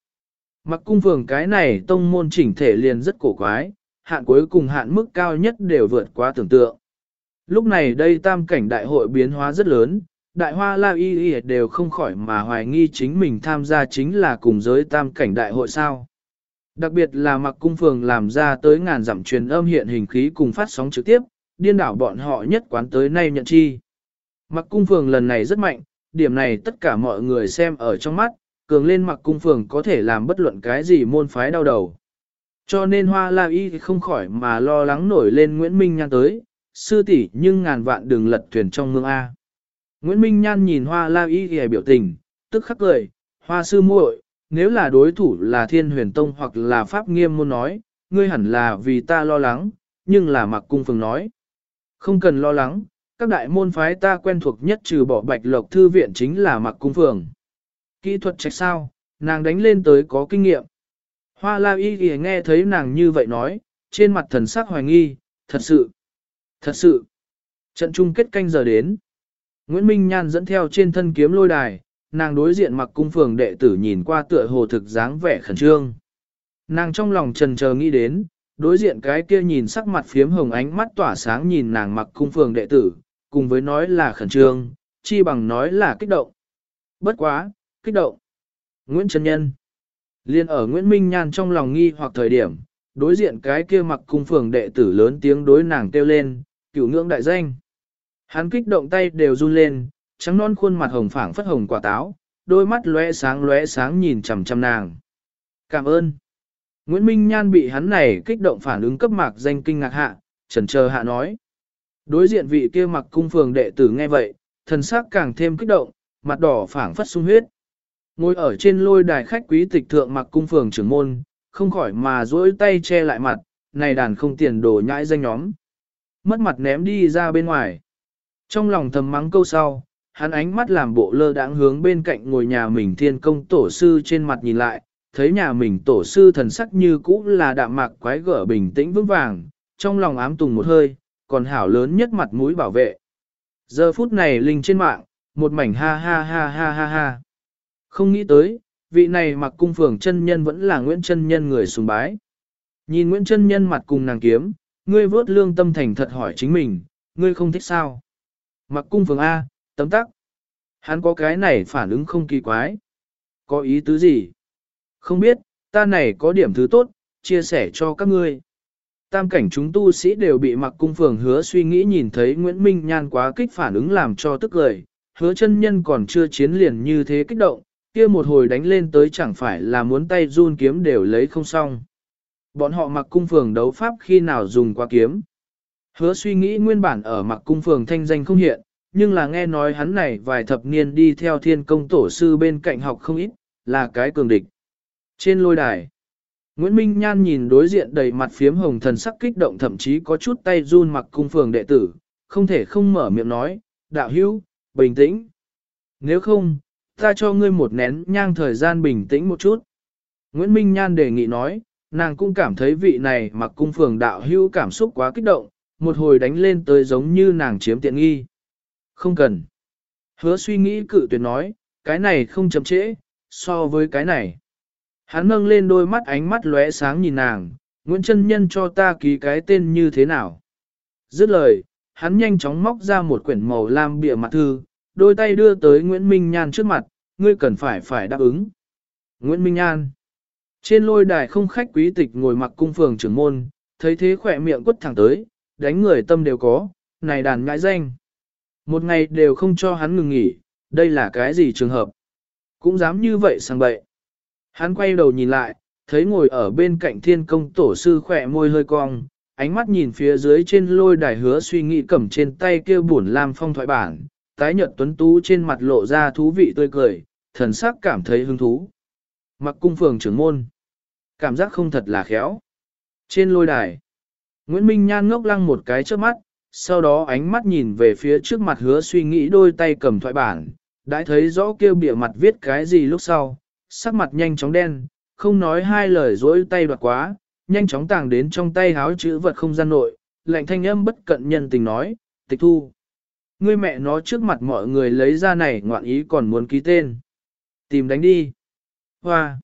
Mặc cung phường cái này tông môn chỉnh thể liền rất cổ quái, hạn cuối cùng hạn mức cao nhất đều vượt quá tưởng tượng. Lúc này đây tam cảnh đại hội biến hóa rất lớn, đại hoa la y y đều không khỏi mà hoài nghi chính mình tham gia chính là cùng giới tam cảnh đại hội sao. Đặc biệt là mặc cung phường làm ra tới ngàn dặm truyền âm hiện hình khí cùng phát sóng trực tiếp, điên đảo bọn họ nhất quán tới nay nhận chi. Mặc cung phường lần này rất mạnh, điểm này tất cả mọi người xem ở trong mắt, cường lên mặc cung phường có thể làm bất luận cái gì môn phái đau đầu. Cho nên hoa la y không khỏi mà lo lắng nổi lên Nguyễn Minh Nhan tới, sư tỷ nhưng ngàn vạn đường lật thuyền trong mương A. Nguyễn Minh Nhan nhìn hoa la y ghi biểu tình, tức khắc cười, hoa sư muội, nếu là đối thủ là thiên huyền tông hoặc là pháp nghiêm môn nói, ngươi hẳn là vì ta lo lắng, nhưng là mặc cung phường nói. Không cần lo lắng, các đại môn phái ta quen thuộc nhất trừ bỏ bạch lộc thư viện chính là mặc cung phường. Kỹ thuật trách sao, nàng đánh lên tới có kinh nghiệm. Hoa la y ghi nghe thấy nàng như vậy nói, trên mặt thần sắc hoài nghi, thật sự, thật sự. Trận chung kết canh giờ đến. Nguyễn Minh Nhan dẫn theo trên thân kiếm lôi đài, nàng đối diện mặc cung phường đệ tử nhìn qua tựa hồ thực dáng vẻ khẩn trương. Nàng trong lòng trần chờ nghĩ đến, đối diện cái kia nhìn sắc mặt phiếm hồng ánh mắt tỏa sáng nhìn nàng mặc cung phường đệ tử, cùng với nói là khẩn trương, chi bằng nói là kích động. Bất quá, kích động. Nguyễn Trần Nhân Liên ở Nguyễn Minh Nhan trong lòng nghi hoặc thời điểm, đối diện cái kia mặc cung phường đệ tử lớn tiếng đối nàng kêu lên, cửu ngưỡng đại danh. Hắn kích động tay đều run lên, trắng non khuôn mặt hồng phảng phất hồng quả táo, đôi mắt lóe sáng lóe sáng nhìn chằm chằm nàng. Cảm ơn. Nguyễn Minh Nhan bị hắn này kích động phản ứng cấp mạc danh kinh ngạc hạ, trần chờ hạ nói. Đối diện vị kia mặc cung phường đệ tử nghe vậy, thần sắc càng thêm kích động, mặt đỏ phảng phất sung huyết. Ngồi ở trên lôi đài khách quý tịch thượng mặc cung phường trưởng môn, không khỏi mà duỗi tay che lại mặt, này đàn không tiền đồ nhãi danh nhóm. Mất mặt ném đi ra bên ngoài. Trong lòng thầm mắng câu sau, hắn ánh mắt làm bộ lơ đãng hướng bên cạnh ngồi nhà mình thiên công tổ sư trên mặt nhìn lại, thấy nhà mình tổ sư thần sắc như cũ là đạm mạc quái gở bình tĩnh vững vàng, trong lòng ám tùng một hơi, còn hảo lớn nhất mặt mũi bảo vệ. Giờ phút này linh trên mạng, một mảnh ha ha ha ha ha ha. Không nghĩ tới, vị này mặc cung phường chân nhân vẫn là Nguyễn chân nhân người sùng bái. Nhìn Nguyễn chân nhân mặt cùng nàng kiếm, ngươi vớt lương tâm thành thật hỏi chính mình, ngươi không thích sao? Mặc cung phường A, tấm tắc. Hắn có cái này phản ứng không kỳ quái. Có ý tứ gì? Không biết, ta này có điểm thứ tốt, chia sẻ cho các ngươi. Tam cảnh chúng tu sĩ đều bị mặc cung phường hứa suy nghĩ nhìn thấy Nguyễn Minh Nhan quá kích phản ứng làm cho tức lời. Hứa chân nhân còn chưa chiến liền như thế kích động, kia một hồi đánh lên tới chẳng phải là muốn tay run kiếm đều lấy không xong. Bọn họ mặc cung phường đấu pháp khi nào dùng qua kiếm. Hứa suy nghĩ nguyên bản ở mặc cung phường thanh danh không hiện, nhưng là nghe nói hắn này vài thập niên đi theo thiên công tổ sư bên cạnh học không ít, là cái cường địch. Trên lôi đài, Nguyễn Minh Nhan nhìn đối diện đầy mặt phiếm hồng thần sắc kích động thậm chí có chút tay run mặc cung phường đệ tử, không thể không mở miệng nói, đạo hữu, bình tĩnh. Nếu không, ta cho ngươi một nén nhang thời gian bình tĩnh một chút. Nguyễn Minh Nhan đề nghị nói, nàng cũng cảm thấy vị này mặc cung phường đạo hữu cảm xúc quá kích động, một hồi đánh lên tới giống như nàng chiếm tiện nghi. Không cần. Hứa suy nghĩ cự tuyệt nói, cái này không chậm trễ, so với cái này. Hắn nâng lên đôi mắt ánh mắt lóe sáng nhìn nàng, Nguyễn Trân Nhân cho ta ký cái tên như thế nào? Dứt lời, hắn nhanh chóng móc ra một quyển màu lam bìa mặt thư, đôi tay đưa tới Nguyễn Minh Nhan trước mặt, ngươi cần phải phải đáp ứng. Nguyễn Minh Nhan trên lôi đài không khách quý tịch ngồi mặc cung phường trưởng môn, thấy thế khỏe miệng quất thẳng tới, đánh người tâm đều có, này đàn ngãi danh. Một ngày đều không cho hắn ngừng nghỉ, đây là cái gì trường hợp? Cũng dám như vậy sang bậy. Hắn quay đầu nhìn lại, thấy ngồi ở bên cạnh thiên công tổ sư khỏe môi hơi cong, ánh mắt nhìn phía dưới trên lôi đài hứa suy nghĩ cầm trên tay kêu buồn lam phong thoại bản, tái nhợt tuấn tú trên mặt lộ ra thú vị tươi cười, thần sắc cảm thấy hứng thú. Mặc cung phường trưởng môn, cảm giác không thật là khéo. Trên lôi đài, Nguyễn Minh Nhan ngốc lăng một cái trước mắt, sau đó ánh mắt nhìn về phía trước mặt hứa suy nghĩ đôi tay cầm thoại bản, đã thấy rõ kêu bịa mặt viết cái gì lúc sau, sắc mặt nhanh chóng đen, không nói hai lời dối tay đoạt quá, nhanh chóng tàng đến trong tay háo chữ vật không gian nội, lạnh thanh âm bất cận nhân tình nói, tịch thu. Ngươi mẹ nó trước mặt mọi người lấy ra này ngoạn ý còn muốn ký tên. Tìm đánh đi. Hoa.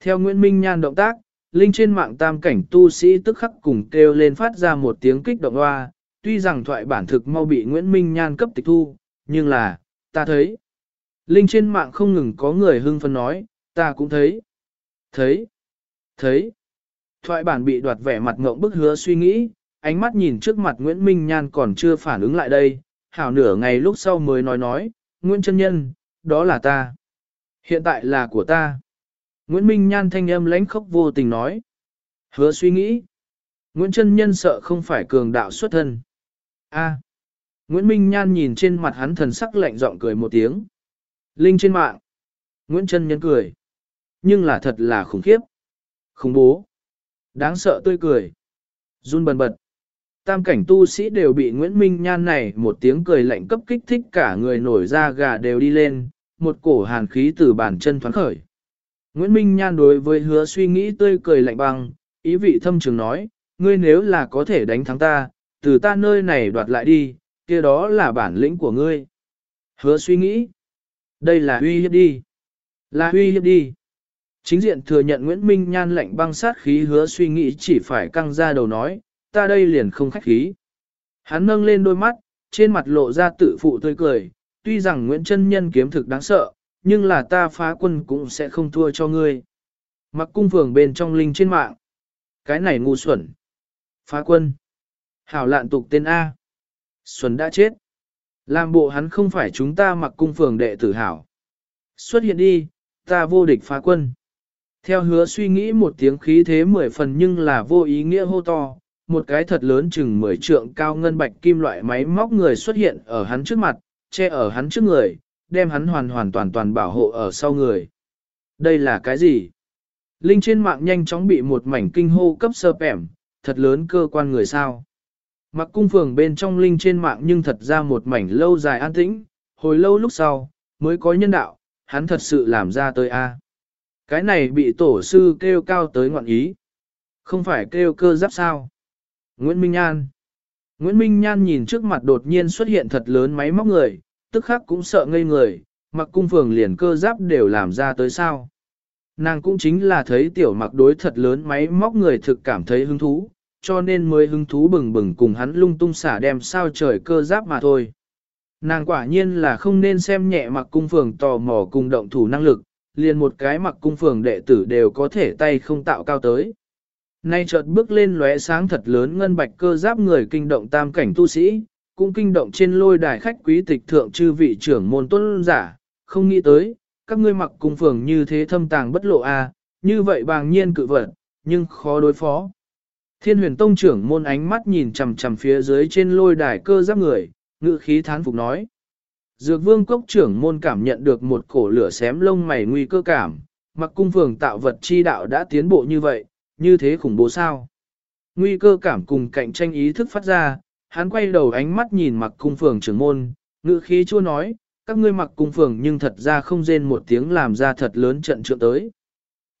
Theo Nguyễn Minh Nhan động tác, Linh trên mạng tam cảnh tu sĩ tức khắc cùng kêu lên phát ra một tiếng kích động hoa, tuy rằng thoại bản thực mau bị Nguyễn Minh Nhan cấp tịch thu, nhưng là, ta thấy. Linh trên mạng không ngừng có người hưng phấn nói, ta cũng thấy. Thấy. Thấy. Thoại bản bị đoạt vẻ mặt ngộng bức hứa suy nghĩ, ánh mắt nhìn trước mặt Nguyễn Minh Nhan còn chưa phản ứng lại đây, hảo nửa ngày lúc sau mới nói nói, Nguyễn Trân Nhân, đó là ta. Hiện tại là của ta. Nguyễn Minh Nhan thanh âm lãnh khốc vô tình nói. Hứa suy nghĩ. Nguyễn Trân Nhân sợ không phải cường đạo xuất thân. A. À. Nguyễn Minh Nhan nhìn trên mặt hắn thần sắc lạnh giọng cười một tiếng. Linh trên mạng. Nguyễn Trân Nhân cười. Nhưng là thật là khủng khiếp. Khủng bố. Đáng sợ tươi cười. Run bần bật. Tam cảnh tu sĩ đều bị Nguyễn Minh Nhan này một tiếng cười lạnh cấp kích thích cả người nổi da gà đều đi lên, một cổ hàn khí từ bàn chân thoáng khởi. Nguyễn Minh Nhan đối với hứa suy nghĩ tươi cười lạnh băng, ý vị thâm trường nói, ngươi nếu là có thể đánh thắng ta, từ ta nơi này đoạt lại đi, kia đó là bản lĩnh của ngươi. Hứa suy nghĩ, đây là uy hiếp đi, là uy hiếp đi. Chính diện thừa nhận Nguyễn Minh Nhan lạnh băng sát khí hứa suy nghĩ chỉ phải căng ra đầu nói, ta đây liền không khách khí. Hắn nâng lên đôi mắt, trên mặt lộ ra tự phụ tươi cười, tuy rằng Nguyễn Trân Nhân kiếm thực đáng sợ, nhưng là ta phá quân cũng sẽ không thua cho ngươi. Mặc cung phường bên trong linh trên mạng. Cái này ngu xuẩn. Phá quân. Hảo lạn tục tên A. Xuân đã chết. Làm bộ hắn không phải chúng ta mặc cung phường đệ tử hảo. Xuất hiện đi, ta vô địch phá quân. Theo hứa suy nghĩ một tiếng khí thế mười phần nhưng là vô ý nghĩa hô to, một cái thật lớn chừng mười trượng cao ngân bạch kim loại máy móc người xuất hiện ở hắn trước mặt, che ở hắn trước người, đem hắn hoàn hoàn toàn toàn bảo hộ ở sau người. Đây là cái gì? Linh trên mạng nhanh chóng bị một mảnh kinh hô cấp sơ pẻm, thật lớn cơ quan người sao. Mặc cung phường bên trong linh trên mạng nhưng thật ra một mảnh lâu dài an tĩnh, hồi lâu lúc sau, mới có nhân đạo, hắn thật sự làm ra tới A. Cái này bị tổ sư kêu cao tới ngoạn ý. Không phải kêu cơ giáp sao. Nguyễn Minh Nhan Nguyễn Minh Nhan nhìn trước mặt đột nhiên xuất hiện thật lớn máy móc người, tức khắc cũng sợ ngây người, mặc cung phường liền cơ giáp đều làm ra tới sao. Nàng cũng chính là thấy tiểu mặc đối thật lớn máy móc người thực cảm thấy hứng thú, cho nên mới hứng thú bừng bừng cùng hắn lung tung xả đem sao trời cơ giáp mà thôi. Nàng quả nhiên là không nên xem nhẹ mặc cung phường tò mò cùng động thủ năng lực, liền một cái mặc cung phường đệ tử đều có thể tay không tạo cao tới. Nay chợt bước lên lóe sáng thật lớn ngân bạch cơ giáp người kinh động tam cảnh tu sĩ, cũng kinh động trên lôi đài khách quý tịch thượng chư vị trưởng môn tuân giả, không nghĩ tới, các ngươi mặc cung phường như thế thâm tàng bất lộ a, à, như vậy bàng nhiên cự vật, nhưng khó đối phó. Thiên huyền tông trưởng môn ánh mắt nhìn chằm chằm phía dưới trên lôi đài cơ giáp người, ngự khí thán phục nói. Dược vương cốc trưởng môn cảm nhận được một cổ lửa xém lông mày nguy cơ cảm, mặc cung phường tạo vật chi đạo đã tiến bộ như vậy, như thế khủng bố sao. Nguy cơ cảm cùng cạnh tranh ý thức phát ra, hắn quay đầu ánh mắt nhìn mặc cung phường trưởng môn, ngữ khí chua nói, các ngươi mặc cung phường nhưng thật ra không rên một tiếng làm ra thật lớn trận trượng tới.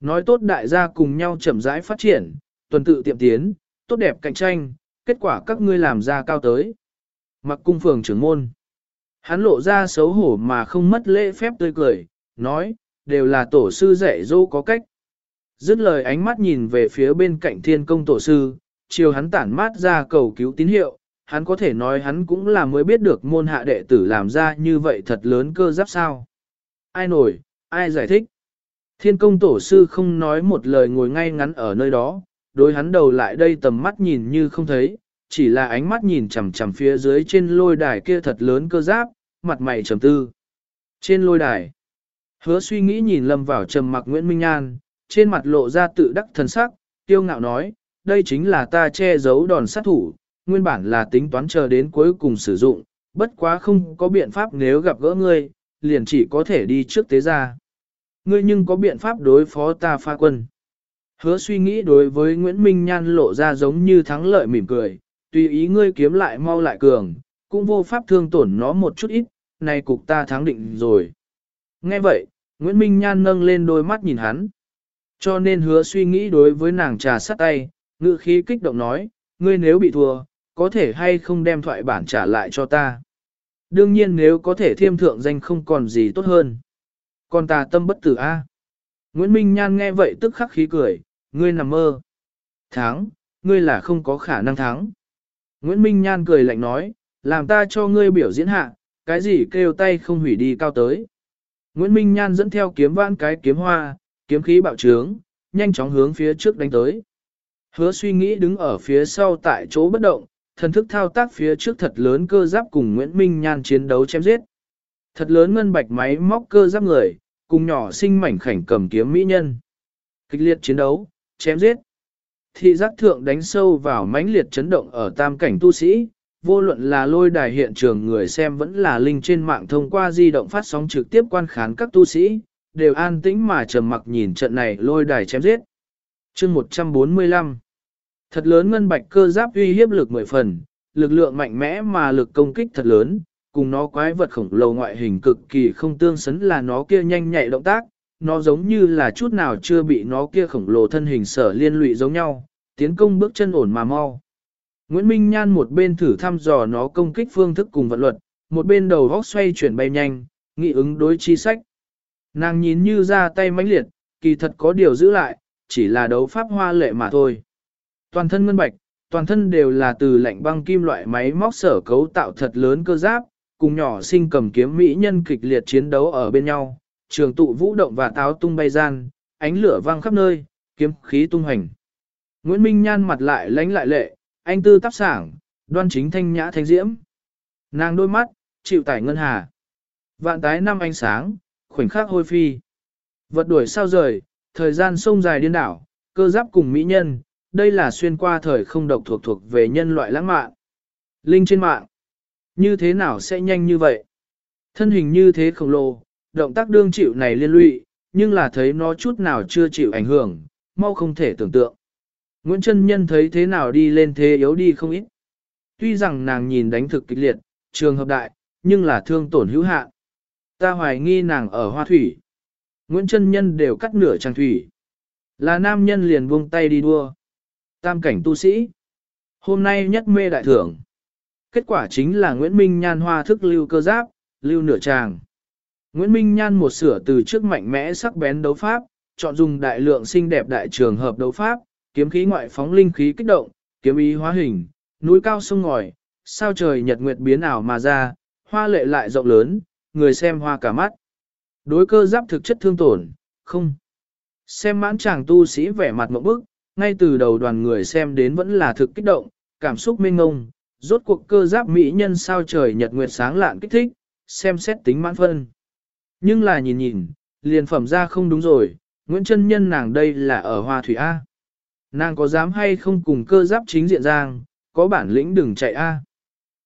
Nói tốt đại gia cùng nhau chậm rãi phát triển, tuần tự tiệm tiến, tốt đẹp cạnh tranh, kết quả các ngươi làm ra cao tới. Mặc cung phường trưởng môn. Hắn lộ ra xấu hổ mà không mất lễ phép tươi cười, nói, đều là tổ sư dạy dỗ có cách. Dứt lời ánh mắt nhìn về phía bên cạnh thiên công tổ sư, chiều hắn tản mát ra cầu cứu tín hiệu, hắn có thể nói hắn cũng là mới biết được môn hạ đệ tử làm ra như vậy thật lớn cơ giáp sao. Ai nổi, ai giải thích. Thiên công tổ sư không nói một lời ngồi ngay ngắn ở nơi đó, đối hắn đầu lại đây tầm mắt nhìn như không thấy, chỉ là ánh mắt nhìn chằm chằm phía dưới trên lôi đài kia thật lớn cơ giáp, mặt mày trầm tư. Trên lôi đài, hứa suy nghĩ nhìn lâm vào trầm mặc Nguyễn Minh Nhan, trên mặt lộ ra tự đắc thần sắc, tiêu ngạo nói, đây chính là ta che giấu đòn sát thủ, nguyên bản là tính toán chờ đến cuối cùng sử dụng, bất quá không có biện pháp nếu gặp gỡ ngươi, liền chỉ có thể đi trước tế ra. Ngươi nhưng có biện pháp đối phó ta pha quân. Hứa suy nghĩ đối với Nguyễn Minh Nhan lộ ra giống như thắng lợi mỉm cười, tùy ý ngươi kiếm lại mau lại cường, cũng vô pháp thương tổn nó một chút ít, này cục ta thắng định rồi. Nghe vậy, Nguyễn Minh Nhan nâng lên đôi mắt nhìn hắn. Cho nên hứa suy nghĩ đối với nàng trà sắt tay, ngự khí kích động nói, ngươi nếu bị thua, có thể hay không đem thoại bản trả lại cho ta. Đương nhiên nếu có thể thiêm thượng danh không còn gì tốt hơn. Còn ta tâm bất tử a. Nguyễn Minh Nhan nghe vậy tức khắc khí cười, ngươi nằm mơ. Thắng, ngươi là không có khả năng thắng. Nguyễn Minh Nhan cười lạnh nói, làm ta cho ngươi biểu diễn hạ, cái gì kêu tay không hủy đi cao tới. Nguyễn Minh Nhan dẫn theo kiếm vãn cái kiếm hoa, kiếm khí bạo trướng, nhanh chóng hướng phía trước đánh tới. Hứa suy nghĩ đứng ở phía sau tại chỗ bất động, thần thức thao tác phía trước thật lớn cơ giáp cùng Nguyễn Minh Nhan chiến đấu chém giết. Thật lớn ngân bạch máy móc cơ giáp người, cùng nhỏ sinh mảnh khảnh cầm kiếm mỹ nhân. Kịch liệt chiến đấu, chém giết. Thị giác thượng đánh sâu vào mãnh liệt chấn động ở tam cảnh tu sĩ, vô luận là lôi đài hiện trường người xem vẫn là linh trên mạng thông qua di động phát sóng trực tiếp quan khán các tu sĩ, đều an tĩnh mà trầm mặc nhìn trận này lôi đài chém giết. chương 145 Thật lớn ngân bạch cơ giáp uy hiếp lực mười phần, lực lượng mạnh mẽ mà lực công kích thật lớn, cùng nó quái vật khổng lồ ngoại hình cực kỳ không tương xứng là nó kia nhanh nhạy động tác, nó giống như là chút nào chưa bị nó kia khổng lồ thân hình sở liên lụy giống nhau, tiến công bước chân ổn mà mau. Nguyễn Minh Nhan một bên thử thăm dò nó công kích phương thức cùng vận luật, một bên đầu góc xoay chuyển bay nhanh, nghị ứng đối chi sách. Nàng nhìn như ra tay mãnh liệt, kỳ thật có điều giữ lại, chỉ là đấu pháp hoa lệ mà thôi. Toàn thân ngân bạch, toàn thân đều là từ lạnh băng kim loại máy móc sở cấu tạo thật lớn cơ giáp, cùng nhỏ sinh cầm kiếm mỹ nhân kịch liệt chiến đấu ở bên nhau, trường tụ vũ động và táo tung bay gian, ánh lửa vang khắp nơi, kiếm khí tung hành. Nguyễn Minh Nhan mặt lại lánh lại lệ, anh tư tắp sảng, đoan chính thanh nhã thanh diễm. Nàng đôi mắt, chịu tải ngân hà. Vạn tái năm ánh sáng, khoảnh khắc hôi phi. Vật đuổi sao rời, thời gian sông dài điên đảo, cơ giáp cùng mỹ nhân, đây là xuyên qua thời không độc thuộc thuộc về nhân loại lãng mạn. Linh trên mạng, như thế nào sẽ nhanh như vậy? Thân hình như thế khổng lồ, động tác đương chịu này liên lụy, nhưng là thấy nó chút nào chưa chịu ảnh hưởng, mau không thể tưởng tượng. Nguyễn Trân Nhân thấy thế nào đi lên thế yếu đi không ít. Tuy rằng nàng nhìn đánh thực kịch liệt, trường hợp đại, nhưng là thương tổn hữu hạn. Ta hoài nghi nàng ở hoa thủy. Nguyễn Trân Nhân đều cắt nửa trang thủy. Là nam nhân liền buông tay đi đua. Tam cảnh tu sĩ. Hôm nay nhất mê đại thưởng. Kết quả chính là Nguyễn Minh Nhan hoa thức lưu cơ giáp, lưu nửa tràng. Nguyễn Minh Nhan một sửa từ trước mạnh mẽ sắc bén đấu pháp, chọn dùng đại lượng xinh đẹp đại trường hợp đấu pháp, kiếm khí ngoại phóng linh khí kích động, kiếm ý hóa hình, núi cao sông ngòi, sao trời nhật nguyệt biến ảo mà ra, hoa lệ lại rộng lớn, người xem hoa cả mắt. Đối cơ giáp thực chất thương tổn, không. Xem mãn chàng tu sĩ vẻ mặt mộng bức, ngay từ đầu đoàn người xem đến vẫn là thực kích động, cảm xúc mênh ngông, rốt cuộc cơ giáp mỹ nhân sao trời nhật nguyệt sáng lạn kích thích, xem xét tính mãn phân. Nhưng là nhìn nhìn, liền phẩm ra không đúng rồi, Nguyễn Trân Nhân nàng đây là ở Hoa Thủy A. Nàng có dám hay không cùng cơ giáp chính diện giang, có bản lĩnh đừng chạy A.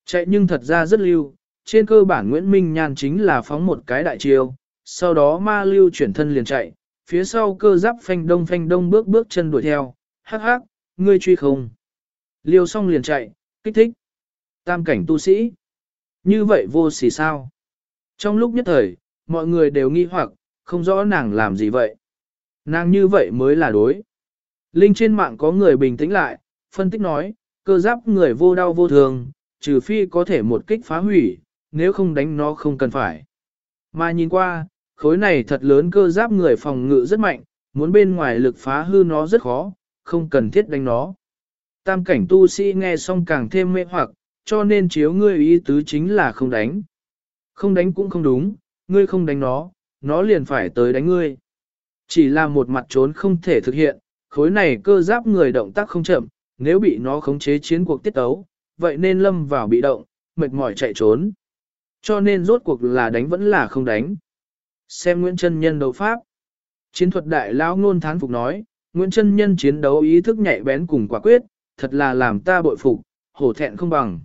Chạy nhưng thật ra rất lưu, trên cơ bản Nguyễn Minh Nhan chính là phóng một cái đại chiêu, sau đó ma lưu chuyển thân liền chạy, phía sau cơ giáp phanh đông phanh đông bước bước chân đuổi theo, hắc hắc, ngươi truy không. Liêu xong liền chạy, kích thích. Tam cảnh tu sĩ. Như vậy vô xỉ sao? Trong lúc nhất thời, mọi người đều nghi hoặc, không rõ nàng làm gì vậy. Nàng như vậy mới là đối. Linh trên mạng có người bình tĩnh lại, phân tích nói, cơ giáp người vô đau vô thường, trừ phi có thể một kích phá hủy, nếu không đánh nó không cần phải. Mà nhìn qua, khối này thật lớn cơ giáp người phòng ngự rất mạnh, muốn bên ngoài lực phá hư nó rất khó, không cần thiết đánh nó. Tam cảnh tu sĩ nghe xong càng thêm mê hoặc, cho nên chiếu ngươi ý tứ chính là không đánh. Không đánh cũng không đúng, ngươi không đánh nó, nó liền phải tới đánh ngươi. Chỉ là một mặt trốn không thể thực hiện, khối này cơ giáp người động tác không chậm, nếu bị nó khống chế chiến cuộc tiết tấu, vậy nên lâm vào bị động, mệt mỏi chạy trốn. Cho nên rốt cuộc là đánh vẫn là không đánh. Xem Nguyễn Trân Nhân đấu pháp. Chiến thuật đại lão ngôn thán phục nói, Nguyễn Trân Nhân chiến đấu ý thức nhạy bén cùng quả quyết, thật là làm ta bội phục, hổ thẹn không bằng.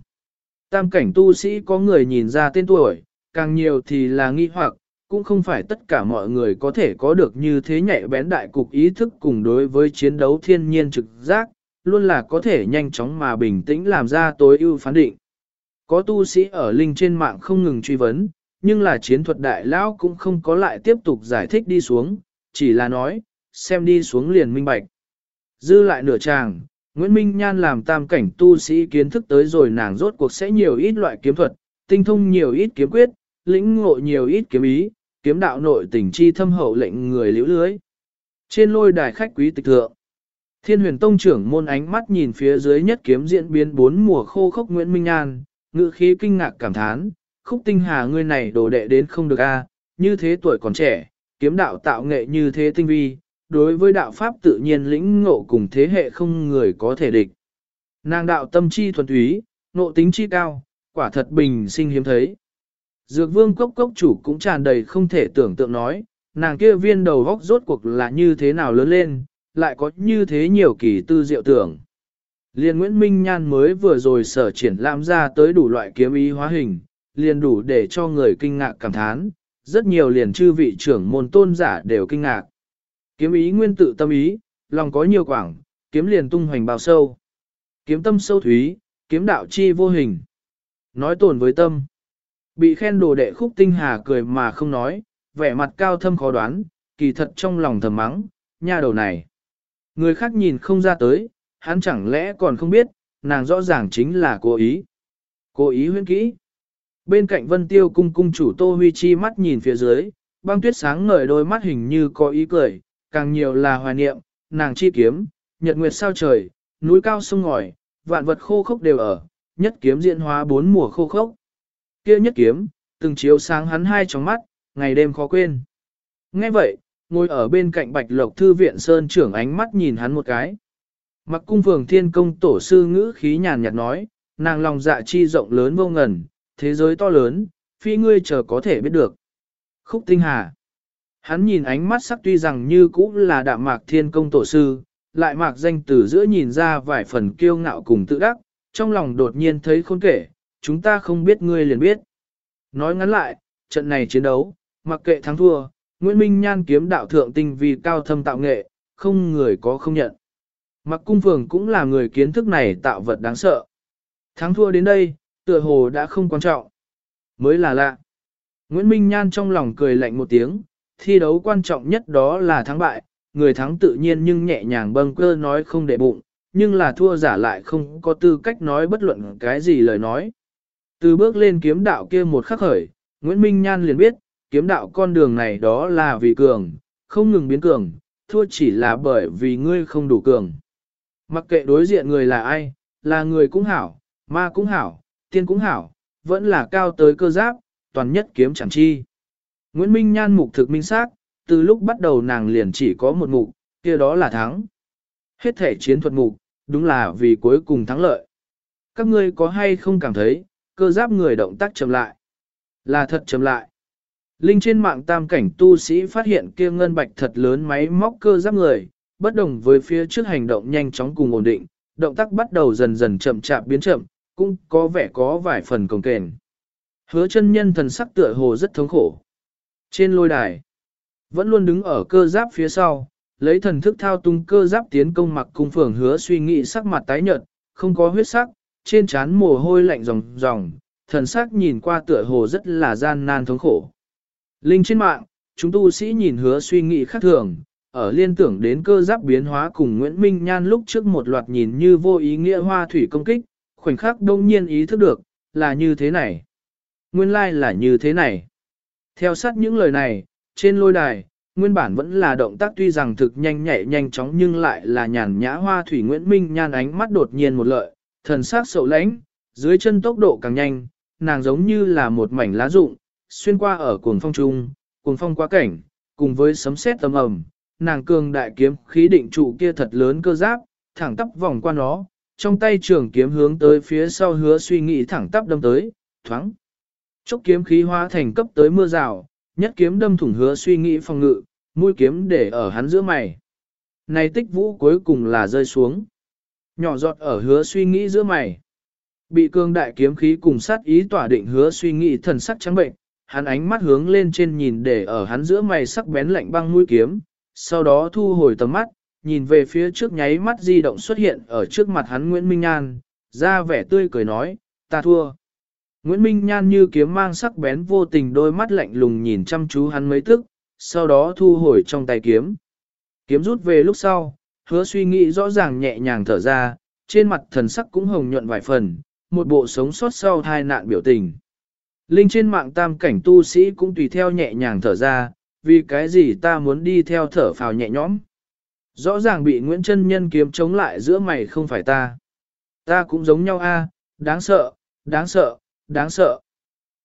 Tam cảnh tu sĩ có người nhìn ra tên tuổi, càng nhiều thì là nghi hoặc, cũng không phải tất cả mọi người có thể có được như thế nhạy bén đại cục ý thức cùng đối với chiến đấu thiên nhiên trực giác, luôn là có thể nhanh chóng mà bình tĩnh làm ra tối ưu phán định. Có tu sĩ ở linh trên mạng không ngừng truy vấn, nhưng là chiến thuật đại lão cũng không có lại tiếp tục giải thích đi xuống, chỉ là nói, xem đi xuống liền minh bạch. Dư lại nửa tràng, Nguyễn Minh Nhan làm tam cảnh tu sĩ kiến thức tới rồi nàng rốt cuộc sẽ nhiều ít loại kiếm thuật, tinh thông nhiều ít kiếm quyết, lĩnh ngộ nhiều ít kiếm ý, kiếm đạo nội tình chi thâm hậu lệnh người liễu lưới. Trên lôi đài khách quý tịch thượng, Thiên huyền tông trưởng môn ánh mắt nhìn phía dưới nhất kiếm diễn biến bốn mùa khô khốc Nguyễn Minh Nhan, ngự khí kinh ngạc cảm thán, khúc tinh hà ngươi này đồ đệ đến không được a, như thế tuổi còn trẻ, kiếm đạo tạo nghệ như thế tinh vi, đối với đạo pháp tự nhiên lĩnh ngộ cùng thế hệ không người có thể địch. Nàng đạo tâm chi thuần túy, ngộ tính chi cao, quả thật bình sinh hiếm thấy. Dược vương cốc cốc chủ cũng tràn đầy không thể tưởng tượng nói, nàng kia viên đầu góc rốt cuộc là như thế nào lớn lên, lại có như thế nhiều kỳ tư diệu tưởng. Liên Nguyễn Minh Nhan mới vừa rồi sở triển lãm ra tới đủ loại kiếm ý hóa hình, liền đủ để cho người kinh ngạc cảm thán, rất nhiều liền chư vị trưởng môn tôn giả đều kinh ngạc. Kiếm ý nguyên tự tâm ý, lòng có nhiều quảng, kiếm liền tung hoành bao sâu. Kiếm tâm sâu thúy, kiếm đạo chi vô hình. Nói tổn với tâm. Bị khen đồ đệ khúc tinh hà cười mà không nói, vẻ mặt cao thâm khó đoán, kỳ thật trong lòng thầm mắng, nha đầu này. Người khác nhìn không ra tới, hắn chẳng lẽ còn không biết, nàng rõ ràng chính là cố ý. Cố ý huyên kỹ. Bên cạnh vân tiêu cung cung chủ Tô Huy Chi mắt nhìn phía dưới, băng tuyết sáng ngời đôi mắt hình như có ý cười, càng nhiều là hoài niệm, nàng chi kiếm, nhật nguyệt sao trời, núi cao sông ngòi, vạn vật khô khốc đều ở, nhất kiếm diễn hóa bốn mùa khô khốc. kia nhất kiếm, từng chiếu sáng hắn hai trong mắt, ngày đêm khó quên. Nghe vậy, ngồi ở bên cạnh bạch lộc thư viện sơn trưởng ánh mắt nhìn hắn một cái. Mặc cung phường thiên công tổ sư ngữ khí nhàn nhạt nói, nàng lòng dạ chi rộng lớn vô ngần, thế giới to lớn, phi ngươi chờ có thể biết được. Khúc tinh hà. Hắn nhìn ánh mắt sắc tuy rằng như cũ là đạm mạc thiên công tổ sư, lại mạc danh từ giữa nhìn ra vài phần kiêu ngạo cùng tự đắc, trong lòng đột nhiên thấy khôn kể, chúng ta không biết ngươi liền biết. Nói ngắn lại, trận này chiến đấu, mặc kệ thắng thua, Nguyễn Minh Nhan kiếm đạo thượng tinh vì cao thâm tạo nghệ, không người có không nhận. Mặc cung phường cũng là người kiến thức này tạo vật đáng sợ. Thắng thua đến đây, tựa hồ đã không quan trọng. Mới là lạ. Nguyễn Minh Nhan trong lòng cười lạnh một tiếng, thi đấu quan trọng nhất đó là thắng bại, người thắng tự nhiên nhưng nhẹ nhàng bâng cơ nói không để bụng, nhưng là thua giả lại không có tư cách nói bất luận cái gì lời nói. Từ bước lên kiếm đạo kia một khắc khởi, Nguyễn Minh Nhan liền biết, kiếm đạo con đường này đó là vì cường, không ngừng biến cường, thua chỉ là bởi vì ngươi không đủ cường. Mặc kệ đối diện người là ai, là người cũng hảo, ma cũng hảo, tiên cũng hảo, vẫn là cao tới cơ giáp, toàn nhất kiếm chẳng chi. Nguyễn Minh Nhan mục thực minh xác, từ lúc bắt đầu nàng liền chỉ có một mục, kia đó là thắng. Hết thể chiến thuật mục, đúng là vì cuối cùng thắng lợi. Các ngươi có hay không cảm thấy, cơ giáp người động tác chậm lại? Là thật chậm lại. Linh trên mạng tam cảnh tu sĩ phát hiện kia ngân bạch thật lớn máy móc cơ giáp người, bất đồng với phía trước hành động nhanh chóng cùng ổn định, động tác bắt đầu dần dần chậm chạp biến chậm, cũng có vẻ có vài phần cồng kềnh. Hứa chân nhân thần sắc tựa hồ rất thống khổ. Trên lôi đài, vẫn luôn đứng ở cơ giáp phía sau, lấy thần thức thao tung cơ giáp tiến công mặc cung phường hứa suy nghĩ sắc mặt tái nhợt, không có huyết sắc, trên trán mồ hôi lạnh ròng ròng, thần sắc nhìn qua tựa hồ rất là gian nan thống khổ. Linh trên mạng, chúng tu sĩ nhìn hứa suy nghĩ khác thường, ở liên tưởng đến cơ giáp biến hóa cùng Nguyễn Minh Nhan lúc trước một loạt nhìn như vô ý nghĩa hoa thủy công kích, khoảnh khắc đông nhiên ý thức được, là như thế này. Nguyên lai like là như thế này. Theo sát những lời này, trên lôi đài, nguyên bản vẫn là động tác tuy rằng thực nhanh nhẹ nhanh chóng nhưng lại là nhàn nhã hoa thủy Nguyễn Minh nhan ánh mắt đột nhiên một lợi, thần sắc sậu lãnh, dưới chân tốc độ càng nhanh, nàng giống như là một mảnh lá rụng, xuyên qua ở cuồng phong trung, cuồng phong quá cảnh, cùng với sấm sét tầm ầm, nàng cường đại kiếm khí định trụ kia thật lớn cơ giáp, thẳng tắp vòng qua nó, trong tay trường kiếm hướng tới phía sau hứa suy nghĩ thẳng tắp đâm tới, thoáng. Chốc kiếm khí hóa thành cấp tới mưa rào, nhất kiếm đâm thủng hứa suy nghĩ phòng ngự, mũi kiếm để ở hắn giữa mày. Này tích vũ cuối cùng là rơi xuống. Nhỏ giọt ở hứa suy nghĩ giữa mày. Bị cương đại kiếm khí cùng sát ý tỏa định hứa suy nghĩ thần sắc trắng bệnh, hắn ánh mắt hướng lên trên nhìn để ở hắn giữa mày sắc bén lạnh băng mũi kiếm, sau đó thu hồi tầm mắt, nhìn về phía trước nháy mắt di động xuất hiện ở trước mặt hắn Nguyễn Minh An, ra vẻ tươi cười nói, ta thua. Nguyễn Minh Nhan như kiếm mang sắc bén vô tình đôi mắt lạnh lùng nhìn chăm chú hắn mấy tức, sau đó thu hồi trong tay kiếm. Kiếm rút về lúc sau, hứa suy nghĩ rõ ràng nhẹ nhàng thở ra, trên mặt thần sắc cũng hồng nhuận vài phần, một bộ sống sót sau hai nạn biểu tình. Linh trên mạng tam cảnh tu sĩ cũng tùy theo nhẹ nhàng thở ra, vì cái gì ta muốn đi theo thở phào nhẹ nhõm. Rõ ràng bị Nguyễn Trân Nhân kiếm chống lại giữa mày không phải ta. Ta cũng giống nhau a, đáng sợ, đáng sợ, đáng sợ.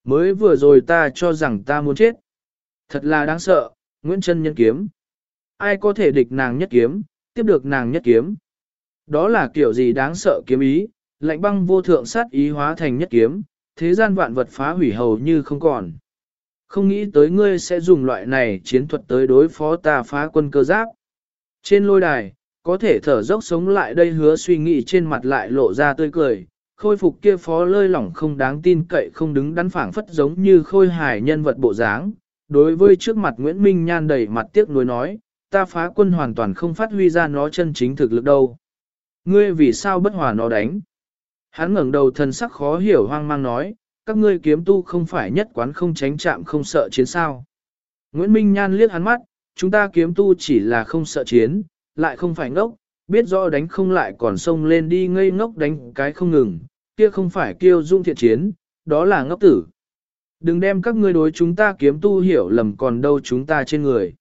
Mới vừa rồi ta cho rằng ta muốn chết. Thật là đáng sợ, Nguyễn Trân Nhân kiếm. Ai có thể địch nàng nhất kiếm, tiếp được nàng nhất kiếm. Đó là kiểu gì đáng sợ kiếm ý, lạnh băng vô thượng sát ý hóa thành nhất kiếm, thế gian vạn vật phá hủy hầu như không còn. Không nghĩ tới ngươi sẽ dùng loại này chiến thuật tới đối phó ta phá quân cơ giáp. Trên lôi đài, có thể thở dốc sống lại đây hứa suy nghĩ trên mặt lại lộ ra tươi cười, khôi phục kia phó lơi lỏng không đáng tin cậy không đứng đắn phảng phất giống như khôi hài nhân vật bộ dáng. Đối với trước mặt Nguyễn Minh Nhan đầy mặt tiếc nuối nói, ta phá quân hoàn toàn không phát huy ra nó chân chính thực lực đâu. Ngươi vì sao bất hòa nó đánh? Hắn ngẩng đầu thần sắc khó hiểu hoang mang nói, các ngươi kiếm tu không phải nhất quán không tránh chạm không sợ chiến sao. Nguyễn Minh Nhan liếc hắn mắt, chúng ta kiếm tu chỉ là không sợ chiến, lại không phải ngốc, biết rõ đánh không lại còn xông lên đi ngây ngốc đánh cái không ngừng, kia không phải kêu dung thiện chiến, đó là ngốc tử. Đừng đem các ngươi đối chúng ta kiếm tu hiểu lầm còn đâu chúng ta trên người.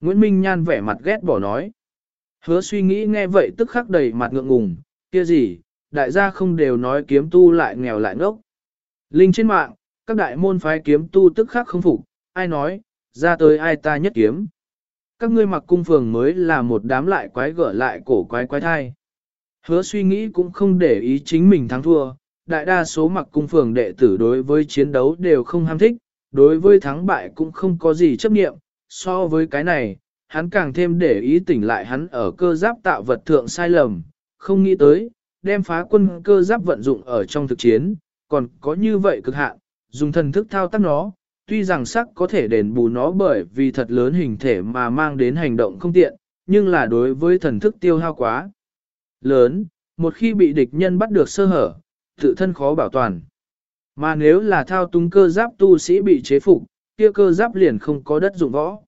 Nguyễn Minh Nhan vẻ mặt ghét bỏ nói. Hứa suy nghĩ nghe vậy tức khắc đầy mặt ngượng ngùng, kia gì, đại gia không đều nói kiếm tu lại nghèo lại ngốc. Linh trên mạng, các đại môn phái kiếm tu tức khắc không phục, ai nói, ra tới ai ta nhất kiếm. Các ngươi mặc cung phường mới là một đám lại quái gở lại cổ quái quái thai. Hứa suy nghĩ cũng không để ý chính mình thắng thua, đại đa số mặc cung phường đệ tử đối với chiến đấu đều không ham thích, đối với thắng bại cũng không có gì chấp nghiệm, so với cái này, hắn càng thêm để ý tỉnh lại hắn ở cơ giáp tạo vật thượng sai lầm, không nghĩ tới, đem phá quân cơ giáp vận dụng ở trong thực chiến, còn có như vậy cực hạn, dùng thần thức thao tác nó, tuy rằng sắc có thể đền bù nó bởi vì thật lớn hình thể mà mang đến hành động không tiện, nhưng là đối với thần thức tiêu hao quá lớn, một khi bị địch nhân bắt được sơ hở, tự thân khó bảo toàn. Mà nếu là thao túng cơ giáp tu sĩ bị chế phục, kia cơ giáp liền không có đất dụng võ.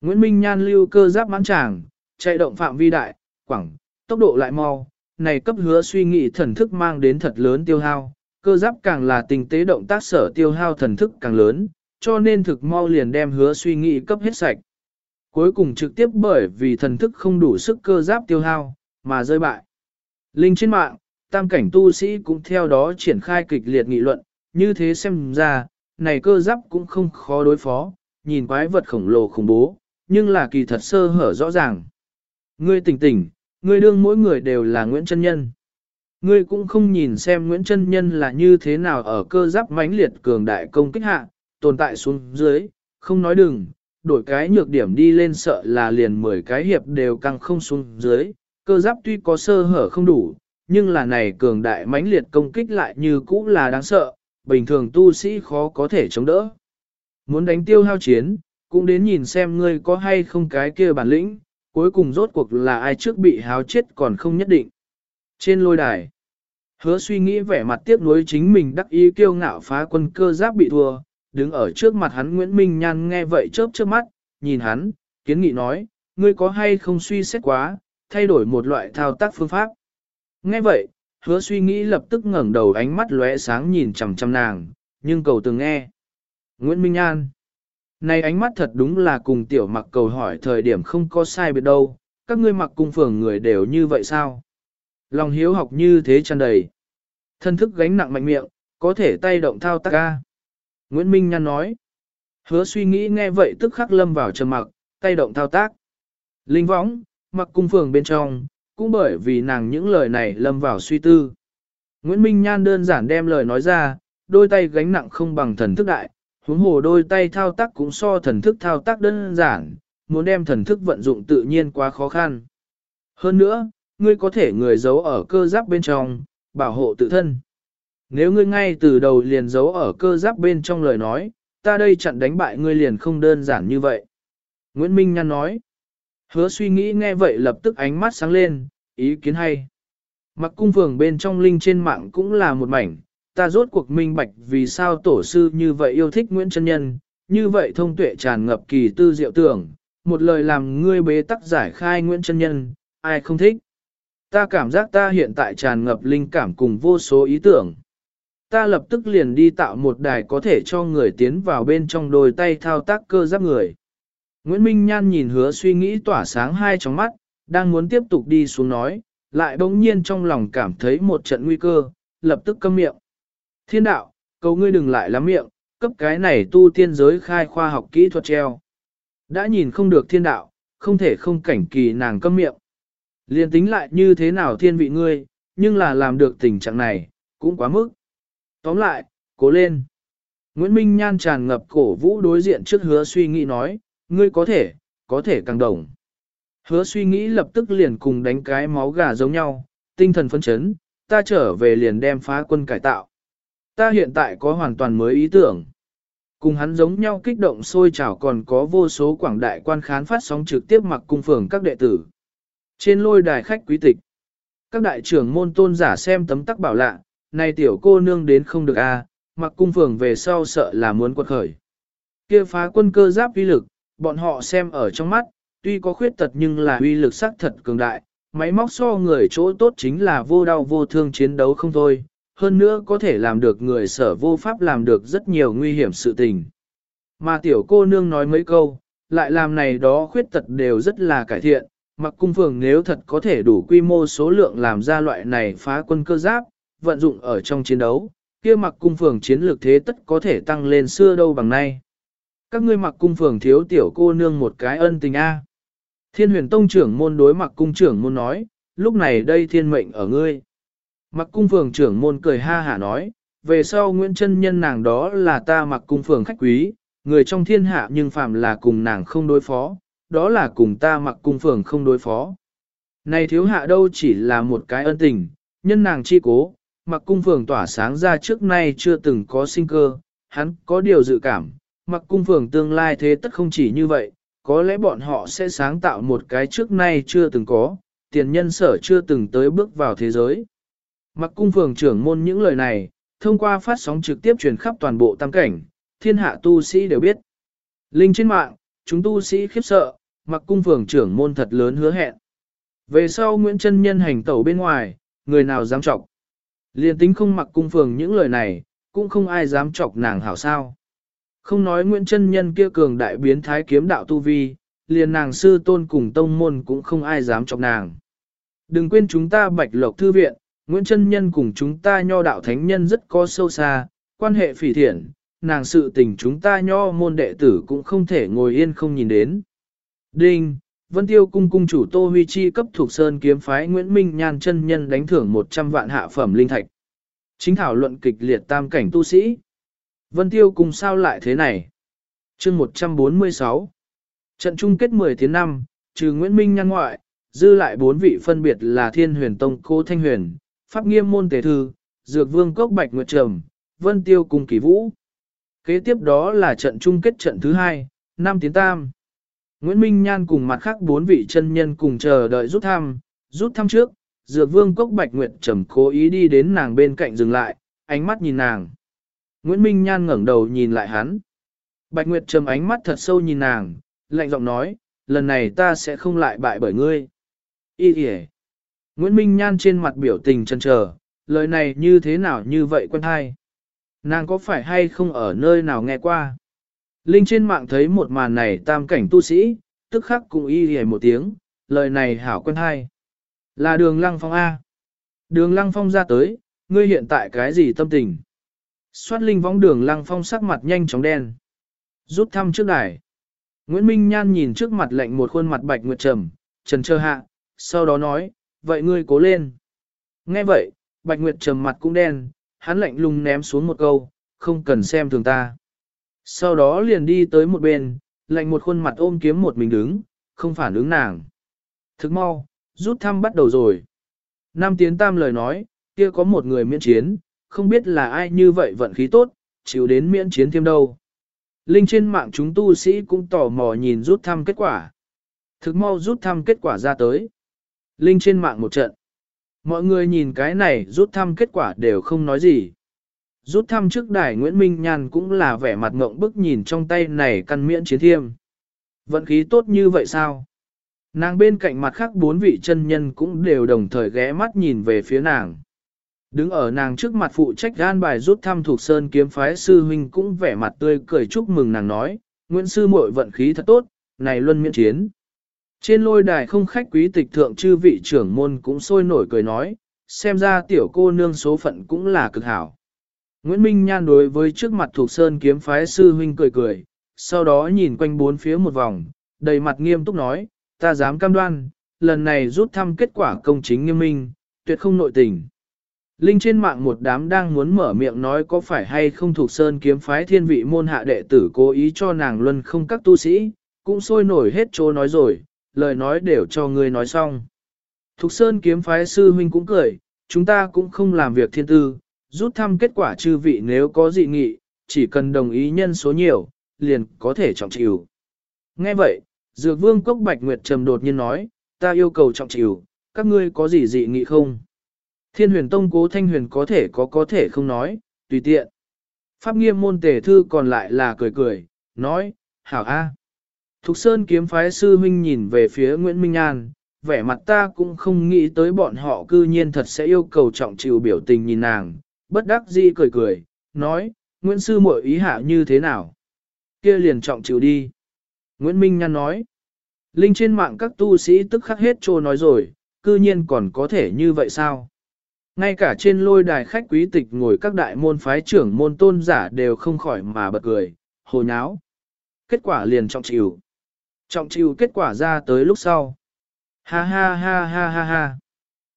Nguyễn Minh Nhan lưu cơ giáp mãn tràng, chạy động phạm vi đại, quảng, tốc độ lại mau, này cấp hứa suy nghĩ thần thức mang đến thật lớn tiêu hao, cơ giáp càng là tình tế động tác sở tiêu hao thần thức càng lớn, cho nên thực mau liền đem hứa suy nghĩ cấp hết sạch. Cuối cùng trực tiếp bởi vì thần thức không đủ sức cơ giáp tiêu hao, mà rơi bại. Linh trên mạng, tam cảnh tu sĩ cũng theo đó triển khai kịch liệt nghị luận, như thế xem ra, này cơ giáp cũng không khó đối phó, nhìn quái vật khổng lồ khủng bố, nhưng là kỳ thật sơ hở rõ ràng. Ngươi tỉnh tỉnh, ngươi đương mỗi người đều là Nguyễn chân Nhân. Ngươi cũng không nhìn xem Nguyễn chân Nhân là như thế nào ở cơ giáp mãnh liệt cường đại công kích hạ, tồn tại xuống dưới, không nói đừng, đổi cái nhược điểm đi lên sợ là liền 10 cái hiệp đều căng không xuống dưới, cơ giáp tuy có sơ hở không đủ, nhưng là này cường đại mãnh liệt công kích lại như cũ là đáng sợ, bình thường tu sĩ khó có thể chống đỡ. Muốn đánh tiêu hao chiến, cũng đến nhìn xem ngươi có hay không cái kia bản lĩnh, cuối cùng rốt cuộc là ai trước bị háo chết còn không nhất định. Trên lôi đài, hứa suy nghĩ vẻ mặt tiếc nuối chính mình đắc ý kiêu ngạo phá quân cơ giáp bị thua, đứng ở trước mặt hắn Nguyễn Minh Nhan nghe vậy chớp chớp mắt, nhìn hắn, kiến nghị nói, ngươi có hay không suy xét quá, thay đổi một loại thao tác phương pháp. Nghe vậy, hứa suy nghĩ lập tức ngẩng đầu ánh mắt lóe sáng nhìn chằm chằm nàng, nhưng cầu từng nghe. Nguyễn Minh An Này ánh mắt thật đúng là cùng tiểu mặc cầu hỏi thời điểm không có sai biệt đâu, các ngươi mặc cung phường người đều như vậy sao? Lòng hiếu học như thế tràn đầy. Thân thức gánh nặng mạnh miệng, có thể tay động thao tác ca. Nguyễn Minh Nhan nói. Hứa suy nghĩ nghe vậy tức khắc lâm vào trầm mặc, tay động thao tác. Linh võng, mặc cung phường bên trong, cũng bởi vì nàng những lời này lâm vào suy tư. Nguyễn Minh Nhan đơn giản đem lời nói ra, đôi tay gánh nặng không bằng thần thức đại, huống hồ đôi tay thao tác cũng so thần thức thao tác đơn giản, muốn đem thần thức vận dụng tự nhiên quá khó khăn. Hơn nữa, ngươi có thể người giấu ở cơ giáp bên trong, bảo hộ tự thân. Nếu ngươi ngay từ đầu liền giấu ở cơ giáp bên trong lời nói, ta đây chặn đánh bại ngươi liền không đơn giản như vậy. Nguyễn Minh Nhan nói. Hứa suy nghĩ nghe vậy lập tức ánh mắt sáng lên, ý kiến hay. Mặc cung phường bên trong linh trên mạng cũng là một mảnh, ta rốt cuộc minh bạch vì sao tổ sư như vậy yêu thích Nguyễn Trân Nhân, như vậy thông tuệ tràn ngập kỳ tư diệu tưởng, một lời làm ngươi bế tắc giải khai Nguyễn Trân Nhân, ai không thích. Ta cảm giác ta hiện tại tràn ngập linh cảm cùng vô số ý tưởng. Ta lập tức liền đi tạo một đài có thể cho người tiến vào bên trong đôi tay thao tác cơ giáp người. Nguyễn Minh Nhan nhìn hứa suy nghĩ tỏa sáng hai trong mắt, đang muốn tiếp tục đi xuống nói, lại bỗng nhiên trong lòng cảm thấy một trận nguy cơ, lập tức câm miệng. Thiên đạo, cầu ngươi đừng lại lắm miệng, cấp cái này tu tiên giới khai khoa học kỹ thuật treo. Đã nhìn không được thiên đạo, không thể không cảnh kỳ nàng câm miệng. Liên tính lại như thế nào thiên vị ngươi, nhưng là làm được tình trạng này, cũng quá mức. Tóm lại, cố lên. Nguyễn Minh Nhan tràn ngập cổ vũ đối diện trước hứa suy nghĩ nói, ngươi có thể, có thể càng đồng. Hứa suy nghĩ lập tức liền cùng đánh cái máu gà giống nhau, tinh thần phấn chấn, ta trở về liền đem phá quân cải tạo. Ta hiện tại có hoàn toàn mới ý tưởng. Cùng hắn giống nhau kích động sôi trào còn có vô số quảng đại quan khán phát sóng trực tiếp mặc cung phường các đệ tử. Trên lôi đài khách quý tịch, các đại trưởng môn tôn giả xem tấm tắc bảo lạ, này tiểu cô nương đến không được a, mặc cung phường về sau sợ là muốn quật khởi. Kia phá quân cơ giáp uy lực, bọn họ xem ở trong mắt, tuy có khuyết tật nhưng là uy lực sắc thật cường đại, máy móc so người chỗ tốt chính là vô đau vô thương chiến đấu không thôi, hơn nữa có thể làm được người sở vô pháp làm được rất nhiều nguy hiểm sự tình. Mà tiểu cô nương nói mấy câu, lại làm này đó khuyết tật đều rất là cải thiện, mặc cung phường nếu thật có thể đủ quy mô số lượng làm ra loại này phá quân cơ giáp, vận dụng ở trong chiến đấu, kia mặc cung phường chiến lược thế tất có thể tăng lên xưa đâu bằng nay. Các ngươi mặc cung phường thiếu tiểu cô nương một cái ân tình A. Thiên huyền tông trưởng môn đối mặc cung trưởng môn nói, lúc này đây thiên mệnh ở ngươi. Mặc cung phường trưởng môn cười ha hả nói, về sau Nguyễn chân Nhân nàng đó là ta mặc cung phường khách quý, người trong thiên hạ nhưng phạm là cùng nàng không đối phó, đó là cùng ta mặc cung phường không đối phó. Này thiếu hạ đâu chỉ là một cái ân tình, nhân nàng chi cố, mặc cung phường tỏa sáng ra trước nay chưa từng có sinh cơ, hắn có điều dự cảm, mặc cung phường tương lai thế tất không chỉ như vậy, có lẽ bọn họ sẽ sáng tạo một cái trước nay chưa từng có, tiền nhân sở chưa từng tới bước vào thế giới. Mặc cung phường trưởng môn những lời này, thông qua phát sóng trực tiếp truyền khắp toàn bộ tam cảnh, thiên hạ tu sĩ đều biết. Linh trên mạng, chúng tu sĩ khiếp sợ, mặc cung phường trưởng môn thật lớn hứa hẹn. Về sau Nguyễn Trân Nhân hành tẩu bên ngoài, người nào dám trọng? Liên tính không mặc cung phường những lời này, cũng không ai dám chọc nàng hảo sao. Không nói Nguyễn Trân Nhân kia cường đại biến thái kiếm đạo tu vi, liền nàng sư tôn cùng tông môn cũng không ai dám chọc nàng. Đừng quên chúng ta bạch lộc thư viện, Nguyễn Trân Nhân cùng chúng ta nho đạo thánh nhân rất có sâu xa, quan hệ phỉ thiện, nàng sự tình chúng ta nho môn đệ tử cũng không thể ngồi yên không nhìn đến. Đinh, Vân Tiêu cung cung chủ Tô Huy Chi cấp thuộc sơn kiếm phái Nguyễn Minh Nhan chân nhân đánh thưởng 100 vạn hạ phẩm linh thạch. Chính thảo luận kịch liệt tam cảnh tu sĩ. Vân Tiêu cung sao lại thế này? Chương 146 Trận chung kết 10 tiếng năm, trừ Nguyễn Minh Nhan ngoại, dư lại bốn vị phân biệt là Thiên Huyền Tông Cô Thanh Huyền, Pháp Nghiêm Môn Tề Thư, Dược Vương Cốc Bạch Nguyệt Trầm, Vân Tiêu cung Kỳ Vũ. Kế tiếp đó là trận chung kết trận thứ hai, năm tiếng tam. Nguyễn Minh Nhan cùng mặt khác bốn vị chân nhân cùng chờ đợi rút thăm, rút thăm trước, Dược Vương Cốc Bạch Nguyệt Trầm cố ý đi đến nàng bên cạnh dừng lại, ánh mắt nhìn nàng. Nguyễn Minh Nhan ngẩng đầu nhìn lại hắn. Bạch Nguyệt Trầm ánh mắt thật sâu nhìn nàng, lạnh giọng nói, lần này ta sẽ không lại bại bởi ngươi. Ý kìa. Nguyễn Minh Nhan trên mặt biểu tình chân chờ, lời này như thế nào như vậy quen hay. Nàng có phải hay không ở nơi nào nghe qua? Linh trên mạng thấy một màn này tam cảnh tu sĩ, tức khắc cùng y hề một tiếng, lời này hảo quen hay. Là đường lăng phong A. Đường lăng phong ra tới, ngươi hiện tại cái gì tâm tình? Xoát linh võng đường lăng phong sắc mặt nhanh chóng đen. Rút thăm trước đài. Nguyễn Minh Nhan nhìn trước mặt lệnh một khuôn mặt bạch nguyệt trầm, trần trơ hạ, sau đó nói, vậy ngươi cố lên. Nghe vậy, bạch nguyệt trầm mặt cũng đen, hắn lạnh lùng ném xuống một câu, không cần xem thường ta. Sau đó liền đi tới một bên, lạnh một khuôn mặt ôm kiếm một mình đứng, không phản ứng nàng. Thức mau, rút thăm bắt đầu rồi. Nam tiến tam lời nói, kia có một người miễn chiến, không biết là ai như vậy vận khí tốt, chịu đến miễn chiến thêm đâu. Linh trên mạng chúng tu sĩ cũng tò mò nhìn rút thăm kết quả. Thực mau rút thăm kết quả ra tới. Linh trên mạng một trận. Mọi người nhìn cái này rút thăm kết quả đều không nói gì. Rút thăm trước đài Nguyễn Minh Nhan cũng là vẻ mặt ngộng bức nhìn trong tay này căn miễn chiến thiêm. Vận khí tốt như vậy sao? Nàng bên cạnh mặt khác bốn vị chân nhân cũng đều đồng thời ghé mắt nhìn về phía nàng. Đứng ở nàng trước mặt phụ trách gan bài rút thăm thuộc sơn kiếm phái sư huynh cũng vẻ mặt tươi cười chúc mừng nàng nói, Nguyễn sư muội vận khí thật tốt, này luân miễn chiến. Trên lôi đài không khách quý tịch thượng chư vị trưởng môn cũng sôi nổi cười nói, xem ra tiểu cô nương số phận cũng là cực hảo. Nguyễn Minh Nhan đối với trước mặt thuộc sơn kiếm phái sư huynh cười cười, sau đó nhìn quanh bốn phía một vòng, đầy mặt nghiêm túc nói, ta dám cam đoan, lần này rút thăm kết quả công chính nghiêm minh, tuyệt không nội tình. Linh trên mạng một đám đang muốn mở miệng nói có phải hay không thuộc sơn kiếm phái thiên vị môn hạ đệ tử cố ý cho nàng luân không các tu sĩ, cũng sôi nổi hết chỗ nói rồi, lời nói đều cho người nói xong. Thục sơn kiếm phái sư huynh cũng cười, chúng ta cũng không làm việc thiên tư, rút thăm kết quả chư vị nếu có dị nghị, chỉ cần đồng ý nhân số nhiều, liền có thể trọng chịu. Nghe vậy, Dược Vương Cốc Bạch Nguyệt Trầm đột nhiên nói, ta yêu cầu trọng chịu, các ngươi có gì dị nghị không? Thiên huyền tông cố thanh huyền có thể có có thể không nói, tùy tiện. Pháp nghiêm môn tề thư còn lại là cười cười, nói, hảo a. Thục Sơn kiếm phái sư huynh nhìn về phía Nguyễn Minh An, vẻ mặt ta cũng không nghĩ tới bọn họ cư nhiên thật sẽ yêu cầu trọng chịu biểu tình nhìn nàng, bất đắc dĩ cười cười, nói, Nguyễn sư muội ý hạ như thế nào? kia liền trọng chịu đi. Nguyễn Minh Nhan nói, Linh trên mạng các tu sĩ tức khắc hết trô nói rồi, cư nhiên còn có thể như vậy sao? Ngay cả trên lôi đài khách quý tịch ngồi các đại môn phái trưởng môn tôn giả đều không khỏi mà bật cười, hồ nháo. Kết quả liền trọng chịu. Trọng chịu kết quả ra tới lúc sau. Ha ha ha ha ha ha.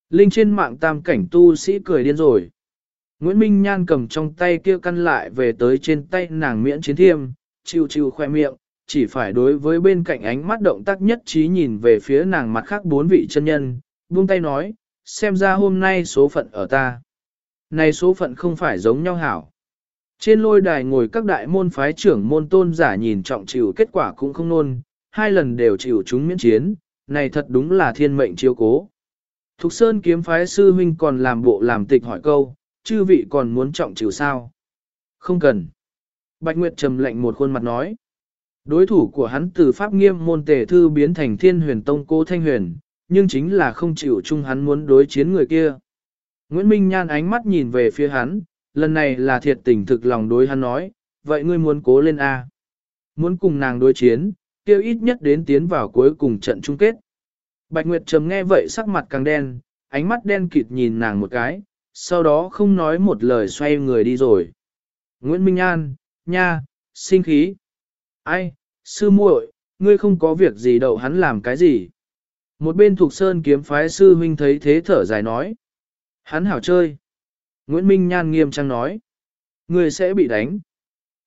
Linh trên mạng tam cảnh tu sĩ cười điên rồi. Nguyễn Minh Nhan cầm trong tay kia căn lại về tới trên tay nàng miễn chiến thiêm, chiêu chiêu khoe miệng, chỉ phải đối với bên cạnh ánh mắt động tác nhất trí nhìn về phía nàng mặt khác bốn vị chân nhân, buông tay nói, xem ra hôm nay số phận ở ta. Này số phận không phải giống nhau hảo. Trên lôi đài ngồi các đại môn phái trưởng môn tôn giả nhìn trọng chịu kết quả cũng không nôn, hai lần đều chịu chúng miễn chiến, này thật đúng là thiên mệnh chiếu cố. Thục Sơn kiếm phái sư huynh còn làm bộ làm tịch hỏi câu, chư vị còn muốn trọng chịu sao? Không cần. Bạch Nguyệt trầm lệnh một khuôn mặt nói. Đối thủ của hắn từ Pháp nghiêm môn tề thư biến thành thiên huyền tông cố thanh huyền, nhưng chính là không chịu chung hắn muốn đối chiến người kia. Nguyễn Minh Nhan ánh mắt nhìn về phía hắn, lần này là thiệt tình thực lòng đối hắn nói, vậy ngươi muốn cố lên A. Muốn cùng nàng đối chiến, kêu ít nhất đến tiến vào cuối cùng trận chung kết. Bạch Nguyệt Trầm nghe vậy sắc mặt càng đen, ánh mắt đen kịt nhìn nàng một cái, sau đó không nói một lời xoay người đi rồi. Nguyễn Minh An, nha, sinh khí. Ai, sư muội, ngươi không có việc gì đậu hắn làm cái gì. Một bên thuộc sơn kiếm phái sư huynh thấy thế thở dài nói. Hắn hảo chơi. Nguyễn Minh Nhan nghiêm trang nói. Ngươi sẽ bị đánh.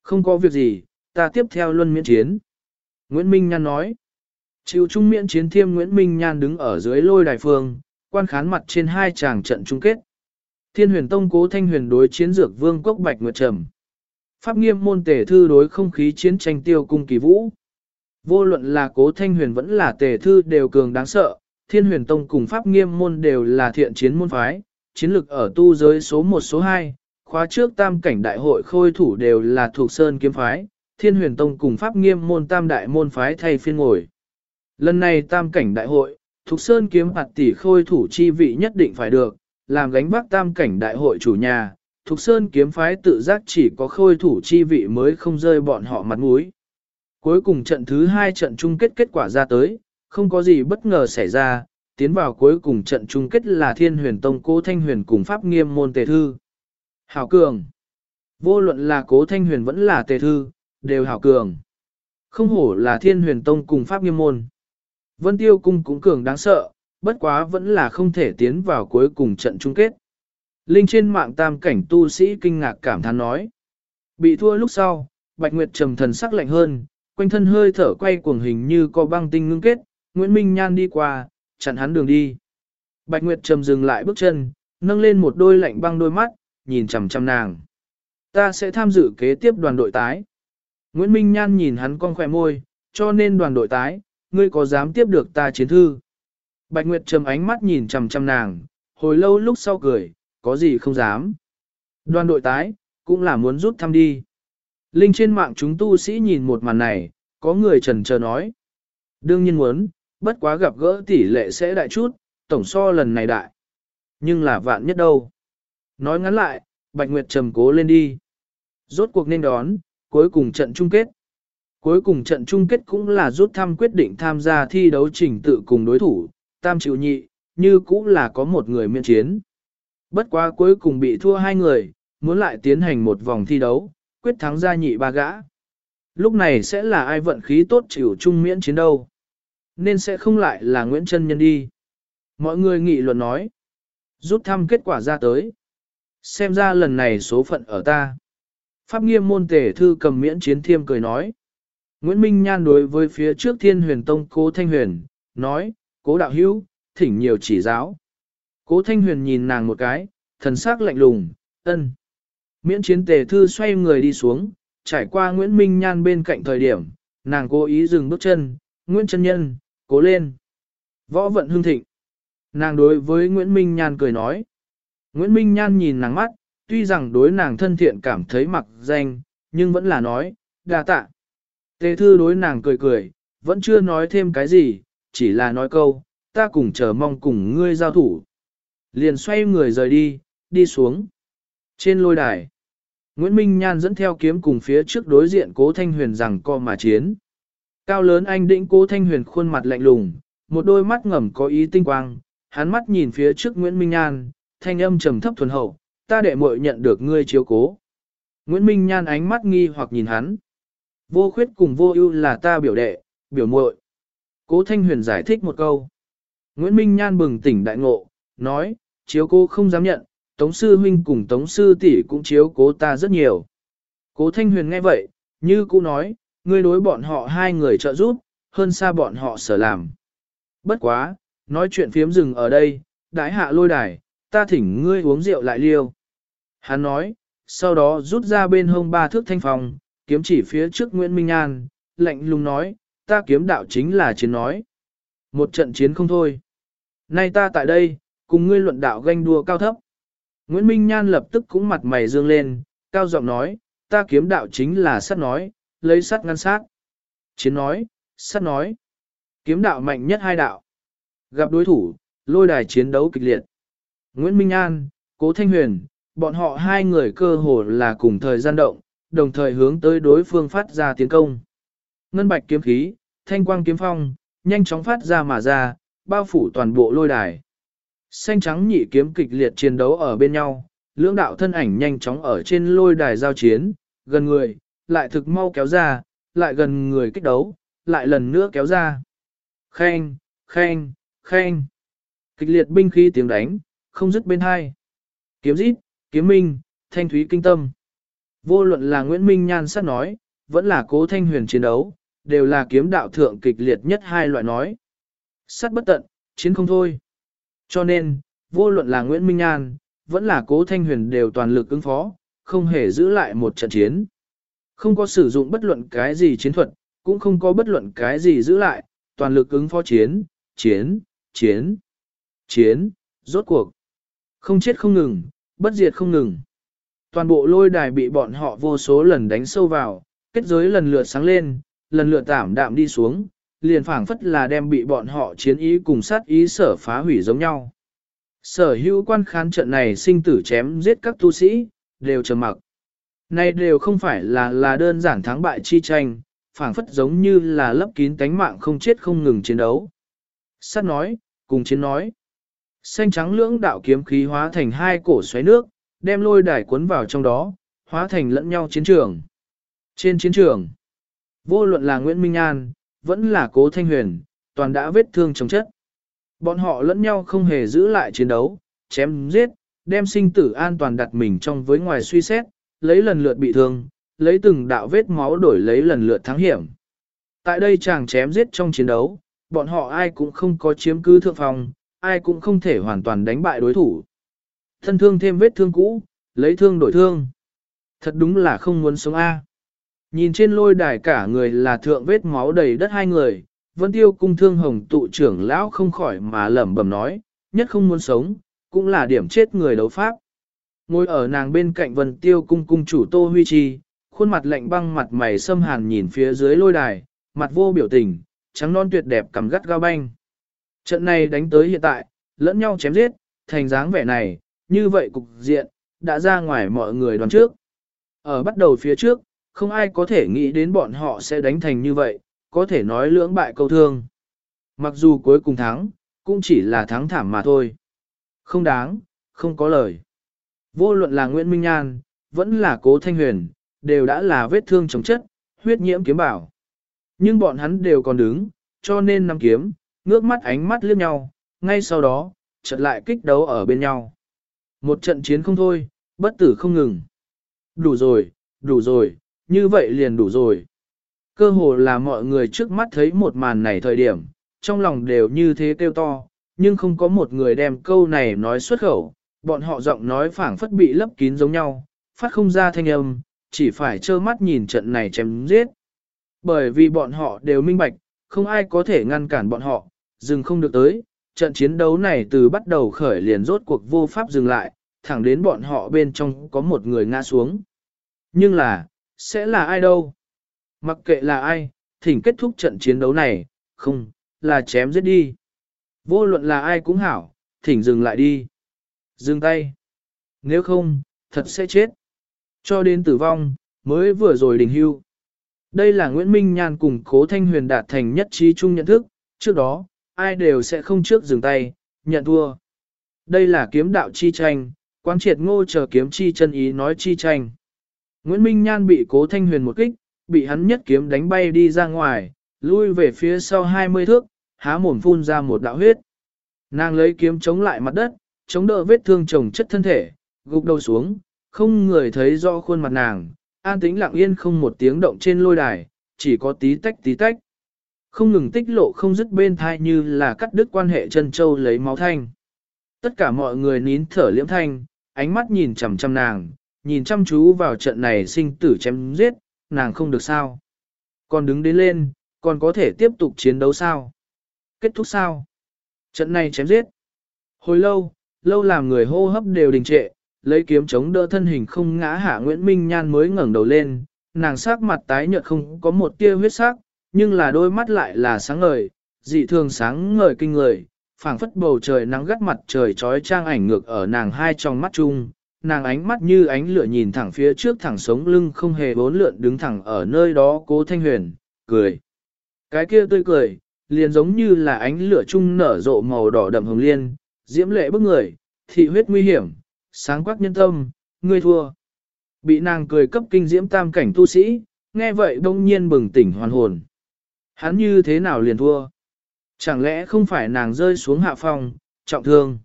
Không có việc gì, ta tiếp theo luân miễn chiến. Nguyễn Minh Nhan nói. Chịu trung miễn chiến thiêm Nguyễn Minh Nhan đứng ở dưới lôi đài phương, quan khán mặt trên hai tràng trận chung kết. Thiên huyền tông cố thanh huyền đối chiến dược vương quốc bạch nguyệt trầm. Pháp nghiêm môn tề thư đối không khí chiến tranh tiêu cung kỳ vũ. Vô luận là cố thanh huyền vẫn là tề thư đều cường đáng sợ, thiên huyền tông cùng pháp nghiêm môn đều là thiện chiến môn phái, chiến lực ở tu giới số 1 số 2, khóa trước tam cảnh đại hội khôi thủ đều là thuộc sơn kiếm phái, thiên huyền tông cùng pháp nghiêm môn tam đại môn phái thay phiên ngồi. Lần này tam cảnh đại hội, thuộc sơn kiếm hạt tỷ khôi thủ chi vị nhất định phải được, làm gánh vác tam cảnh đại hội chủ nhà, Thục sơn kiếm phái tự giác chỉ có khôi thủ chi vị mới không rơi bọn họ mặt mũi. Cuối cùng trận thứ hai trận chung kết kết quả ra tới, không có gì bất ngờ xảy ra, tiến vào cuối cùng trận chung kết là Thiên Huyền Tông Cố Thanh Huyền cùng Pháp Nghiêm môn Tề Thư. Hảo Cường Vô luận là Cố Thanh Huyền vẫn là Tề Thư, đều Hảo Cường. Không hổ là Thiên Huyền Tông cùng Pháp Nghiêm môn. Vân Tiêu Cung cũng cường đáng sợ, bất quá vẫn là không thể tiến vào cuối cùng trận chung kết. Linh trên mạng tam cảnh tu sĩ kinh ngạc cảm thán nói. Bị thua lúc sau, Bạch Nguyệt trầm thần sắc lạnh hơn, quanh thân hơi thở quay cuồng hình như có băng tinh ngưng kết, Nguyễn Minh Nhan đi qua, chặn hắn đường đi. Bạch Nguyệt trầm dừng lại bước chân, nâng lên một đôi lạnh băng đôi mắt, nhìn chằm chằm nàng. Ta sẽ tham dự kế tiếp đoàn đội tái. Nguyễn Minh Nhan nhìn hắn con khỏe môi, cho nên đoàn đội tái, ngươi có dám tiếp được ta chiến thư? Bạch Nguyệt trầm ánh mắt nhìn chằm chằm nàng, hồi lâu lúc sau cười, có gì không dám. Đoàn đội tái, cũng là muốn rút thăm đi. Linh trên mạng chúng tu sĩ nhìn một màn này, có người trần chờ nói. Đương nhiên muốn, bất quá gặp gỡ tỷ lệ sẽ đại chút, tổng so lần này đại. Nhưng là vạn nhất đâu. Nói ngắn lại, Bạch Nguyệt trầm cố lên đi. Rốt cuộc nên đón, cuối cùng trận chung kết. Cuối cùng trận chung kết cũng là rút thăm quyết định tham gia thi đấu trình tự cùng đối thủ, tam chịu nhị, như cũng là có một người miễn chiến. Bất quá cuối cùng bị thua hai người, muốn lại tiến hành một vòng thi đấu, quyết thắng ra nhị ba gã. Lúc này sẽ là ai vận khí tốt chịu chung miễn chiến đâu. Nên sẽ không lại là Nguyễn Trân Nhân đi. Mọi người nghị luận nói. Rút thăm kết quả ra tới. Xem ra lần này số phận ở ta. Pháp nghiêm môn tể thư cầm miễn chiến thiêm cười nói. Nguyễn Minh Nhan đối với phía trước thiên huyền tông cố Thanh Huyền, nói, cố đạo hữu, thỉnh nhiều chỉ giáo. Cố Thanh Huyền nhìn nàng một cái, thần sắc lạnh lùng, ân. Miễn chiến tề thư xoay người đi xuống, trải qua Nguyễn Minh Nhan bên cạnh thời điểm, nàng cố ý dừng bước chân, Nguyễn chân Nhân, cố lên. Võ vận hương thịnh. Nàng đối với Nguyễn Minh Nhan cười nói. Nguyễn Minh Nhan nhìn nàng mắt, tuy rằng đối nàng thân thiện cảm thấy mặc danh, nhưng vẫn là nói, đa tạ. Tề thư đối nàng cười cười, vẫn chưa nói thêm cái gì, chỉ là nói câu, ta cùng chờ mong cùng ngươi giao thủ. Liền xoay người rời đi, đi xuống. Trên lôi đài, Nguyễn Minh Nhan dẫn theo kiếm cùng phía trước đối diện cố thanh huyền rằng co mà chiến. Cao lớn anh định cố thanh huyền khuôn mặt lạnh lùng, một đôi mắt ngầm có ý tinh quang, hắn mắt nhìn phía trước Nguyễn Minh Nhan, thanh âm trầm thấp thuần hậu, ta đệ muội nhận được ngươi chiếu cố. Nguyễn Minh Nhan ánh mắt nghi hoặc nhìn hắn. Vô khuyết cùng vô ưu là ta biểu đệ, biểu muội. Cố Thanh Huyền giải thích một câu. Nguyễn Minh Nhan bừng tỉnh đại ngộ, nói, chiếu cô không dám nhận, Tống Sư Huynh cùng Tống Sư tỷ cũng chiếu cố ta rất nhiều. Cố Thanh Huyền nghe vậy, như cũ nói, ngươi đối bọn họ hai người trợ giúp, hơn xa bọn họ sở làm. Bất quá, nói chuyện phiếm rừng ở đây, đái hạ lôi đài, ta thỉnh ngươi uống rượu lại liêu. Hắn nói, sau đó rút ra bên hông ba thước thanh phòng, kiếm chỉ phía trước Nguyễn Minh An, lạnh lùng nói, ta kiếm đạo chính là chiến nói. Một trận chiến không thôi. Nay ta tại đây, cùng ngươi luận đạo ganh đua cao thấp. Nguyễn Minh Nhan lập tức cũng mặt mày dương lên, cao giọng nói, ta kiếm đạo chính là sắt nói, lấy sắt ngăn sát. Chiến nói, sắt nói. Kiếm đạo mạnh nhất hai đạo. Gặp đối thủ, lôi đài chiến đấu kịch liệt. Nguyễn Minh An, Cố Thanh Huyền, bọn họ hai người cơ hồ là cùng thời gian động, đồng thời hướng tới đối phương phát ra tiến công. Ngân bạch kiếm khí, thanh quang kiếm phong, nhanh chóng phát ra mà ra, bao phủ toàn bộ lôi đài. Xanh trắng nhị kiếm kịch liệt chiến đấu ở bên nhau, lưỡng đạo thân ảnh nhanh chóng ở trên lôi đài giao chiến, gần người, lại thực mau kéo ra, lại gần người kích đấu, lại lần nữa kéo ra. Khen, khen, khen. Kịch liệt binh khí tiếng đánh, không dứt bên hai. Kiếm rít, kiếm minh, thanh thúy kinh tâm. Vô luận là Nguyễn Minh Nhan sát nói, vẫn là cố thanh huyền chiến đấu, đều là kiếm đạo thượng kịch liệt nhất hai loại nói. sắt bất tận, chiến không thôi. Cho nên, vô luận là Nguyễn Minh an vẫn là cố thanh huyền đều toàn lực ứng phó, không hề giữ lại một trận chiến. Không có sử dụng bất luận cái gì chiến thuật, cũng không có bất luận cái gì giữ lại, toàn lực ứng phó chiến, chiến, chiến, chiến, rốt cuộc. Không chết không ngừng, bất diệt không ngừng. Toàn bộ lôi đài bị bọn họ vô số lần đánh sâu vào, kết giới lần lượt sáng lên, lần lượt tảm đạm đi xuống, liền phảng phất là đem bị bọn họ chiến ý cùng sát ý sở phá hủy giống nhau. Sở hữu quan khán trận này sinh tử chém giết các tu sĩ, đều trầm mặc. Này đều không phải là là đơn giản thắng bại chi tranh, phảng phất giống như là lấp kín tánh mạng không chết không ngừng chiến đấu. Sát nói, cùng chiến nói. Xanh trắng lưỡng đạo kiếm khí hóa thành hai cổ xoáy nước, đem lôi đài cuốn vào trong đó, hóa thành lẫn nhau chiến trường. Trên chiến trường, vô luận là Nguyễn Minh An, vẫn là Cố Thanh Huyền, toàn đã vết thương chống chất. Bọn họ lẫn nhau không hề giữ lại chiến đấu, chém giết, đem sinh tử an toàn đặt mình trong với ngoài suy xét, lấy lần lượt bị thương, lấy từng đạo vết máu đổi lấy lần lượt thắng hiểm. Tại đây chàng chém giết trong chiến đấu, bọn họ ai cũng không có chiếm cứ thượng phòng, ai cũng không thể hoàn toàn đánh bại đối thủ. Thân thương thêm vết thương cũ, lấy thương đổi thương. Thật đúng là không muốn sống A. Nhìn trên lôi đài cả người là thượng vết máu đầy đất hai người, vân tiêu cung thương hồng tụ trưởng lão không khỏi mà lẩm bẩm nói, nhất không muốn sống, cũng là điểm chết người đấu pháp. Ngồi ở nàng bên cạnh vân tiêu cung cung chủ Tô Huy Chi, khuôn mặt lạnh băng mặt mày xâm hàn nhìn phía dưới lôi đài, mặt vô biểu tình, trắng non tuyệt đẹp cầm gắt gao banh. Trận này đánh tới hiện tại, lẫn nhau chém giết, thành dáng vẻ này, như vậy cục diện, đã ra ngoài mọi người đoán trước. Ở bắt đầu phía trước, không ai có thể nghĩ đến bọn họ sẽ đánh thành như vậy, có thể nói lưỡng bại câu thương. Mặc dù cuối cùng thắng, cũng chỉ là thắng thảm mà thôi. Không đáng, không có lời. Vô luận là Nguyễn Minh Nhan, vẫn là Cố Thanh Huyền, đều đã là vết thương chống chất, huyết nhiễm kiếm bảo. Nhưng bọn hắn đều còn đứng, cho nên nắm kiếm, ngước mắt ánh mắt liếc nhau, ngay sau đó, trận lại kích đấu ở bên nhau. Một trận chiến không thôi, bất tử không ngừng. Đủ rồi, đủ rồi, như vậy liền đủ rồi. Cơ hồ là mọi người trước mắt thấy một màn này thời điểm, trong lòng đều như thế kêu to, nhưng không có một người đem câu này nói xuất khẩu, bọn họ giọng nói phảng phất bị lấp kín giống nhau, phát không ra thanh âm, chỉ phải trơ mắt nhìn trận này chém giết. Bởi vì bọn họ đều minh bạch, không ai có thể ngăn cản bọn họ, dừng không được tới, trận chiến đấu này từ bắt đầu khởi liền rốt cuộc vô pháp dừng lại, thẳng đến bọn họ bên trong có một người ngã xuống. Nhưng là, sẽ là ai đâu? Mặc kệ là ai, thỉnh kết thúc trận chiến đấu này, không, là chém giết đi. Vô luận là ai cũng hảo, thỉnh dừng lại đi. Dừng tay. Nếu không, thật sẽ chết. Cho đến tử vong, mới vừa rồi đình hưu. Đây là Nguyễn Minh Nhan cùng Cố Thanh Huyền đạt thành nhất trí chung nhận thức, trước đó, ai đều sẽ không trước dừng tay, nhận thua. Đây là kiếm đạo chi tranh, quán triệt ngô chờ kiếm chi chân ý nói chi tranh. Nguyễn Minh Nhan bị Cố Thanh Huyền một kích, bị hắn nhất kiếm đánh bay đi ra ngoài, lui về phía sau 20 thước, há mồm phun ra một đạo huyết. Nàng lấy kiếm chống lại mặt đất, chống đỡ vết thương chồng chất thân thể, gục đầu xuống, không người thấy rõ khuôn mặt nàng, an tĩnh lặng yên không một tiếng động trên lôi đài, chỉ có tí tách tí tách. Không ngừng tích lộ không dứt bên thai như là cắt đứt quan hệ chân châu lấy máu thanh. Tất cả mọi người nín thở liễm thanh, ánh mắt nhìn chằm chằm nàng, nhìn chăm chú vào trận này sinh tử chém giết, nàng không được sao. Còn đứng đến lên, còn có thể tiếp tục chiến đấu sao? Kết thúc sao? Trận này chém giết. Hồi lâu, lâu làm người hô hấp đều đình trệ, lấy kiếm chống đỡ thân hình không ngã hạ Nguyễn Minh Nhan mới ngẩng đầu lên, nàng sắc mặt tái nhợt không có một tia huyết sắc, nhưng là đôi mắt lại là sáng ngời, dị thường sáng ngời kinh người, phảng phất bầu trời nắng gắt mặt trời trói trang ảnh ngược ở nàng hai trong mắt chung, nàng ánh mắt như ánh lửa nhìn thẳng phía trước thẳng sống lưng không hề bốn lượn đứng thẳng ở nơi đó cố thanh huyền, cười. Cái kia tươi cười, liền giống như là ánh lửa chung nở rộ màu đỏ đậm hồng liên, diễm lệ bức người, thị huyết nguy hiểm, sáng quắc nhân tâm, ngươi thua. Bị nàng cười cấp kinh diễm tam cảnh tu sĩ, nghe vậy đông nhiên bừng tỉnh hoàn hồn. Hắn như thế nào liền thua? Chẳng lẽ không phải nàng rơi xuống hạ phòng, trọng thương?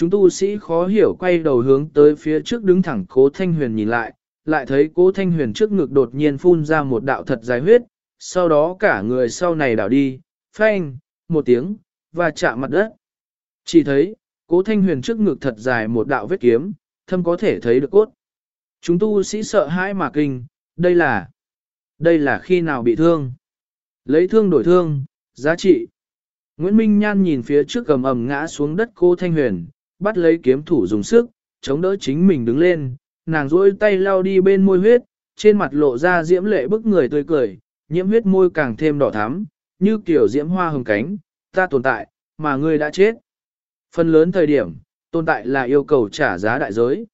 Chúng tu sĩ khó hiểu quay đầu hướng tới phía trước đứng thẳng cố thanh huyền nhìn lại, lại thấy cố thanh huyền trước ngực đột nhiên phun ra một đạo thật dài huyết, sau đó cả người sau này đảo đi, phanh, một tiếng, và chạm mặt đất. Chỉ thấy, cố thanh huyền trước ngực thật dài một đạo vết kiếm, thâm có thể thấy được cốt. Chúng tu sĩ sợ hãi mà kinh, đây là, đây là khi nào bị thương. Lấy thương đổi thương, giá trị. Nguyễn Minh Nhan nhìn phía trước cầm ầm ngã xuống đất cô Thanh Huyền, bắt lấy kiếm thủ dùng sức, chống đỡ chính mình đứng lên, nàng duỗi tay lau đi bên môi huyết, trên mặt lộ ra diễm lệ bức người tươi cười, nhiễm huyết môi càng thêm đỏ thắm, như kiểu diễm hoa hồng cánh, ta tồn tại, mà ngươi đã chết. Phần lớn thời điểm, tồn tại là yêu cầu trả giá đại giới.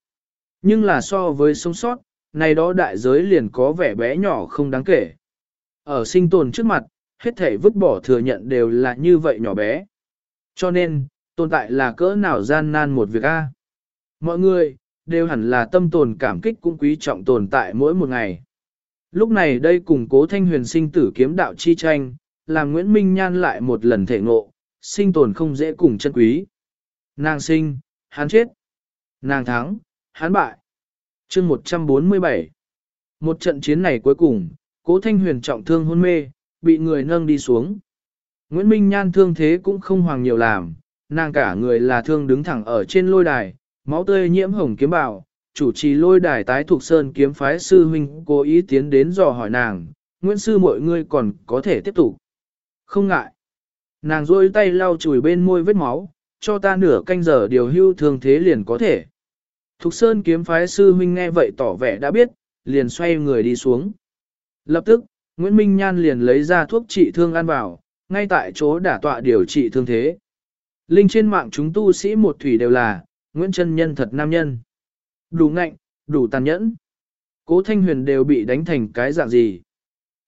Nhưng là so với sống sót, này đó đại giới liền có vẻ bé nhỏ không đáng kể. Ở sinh tồn trước mặt, hết thể vứt bỏ thừa nhận đều là như vậy nhỏ bé. Cho nên, tồn tại là cỡ nào gian nan một việc a. Mọi người, đều hẳn là tâm tồn cảm kích cũng quý trọng tồn tại mỗi một ngày. Lúc này đây cùng cố thanh huyền sinh tử kiếm đạo chi tranh, làm Nguyễn Minh Nhan lại một lần thể ngộ, sinh tồn không dễ cùng chân quý. Nàng sinh, hắn chết. Nàng thắng, hắn bại. chương 147 Một trận chiến này cuối cùng, cố thanh huyền trọng thương hôn mê, bị người nâng đi xuống. Nguyễn Minh Nhan thương thế cũng không hoàng nhiều làm, nàng cả người là thương đứng thẳng ở trên lôi đài, máu tươi nhiễm hồng kiếm bào, chủ trì lôi đài tái thuộc sơn kiếm phái sư huynh cố ý tiến đến dò hỏi nàng, Nguyễn sư mọi người còn có thể tiếp tục. Không ngại. Nàng rôi tay lau chùi bên môi vết máu, cho ta nửa canh giờ điều hưu thương thế liền có thể. Thục Sơn kiếm phái sư huynh nghe vậy tỏ vẻ đã biết, liền xoay người đi xuống. Lập tức, Nguyễn Minh Nhan liền lấy ra thuốc trị thương ăn vào, ngay tại chỗ đả tọa điều trị thương thế. Linh trên mạng chúng tu sĩ một thủy đều là, Nguyễn Trân Nhân thật nam nhân. Đủ ngạnh, đủ tàn nhẫn. Cố Thanh Huyền đều bị đánh thành cái dạng gì.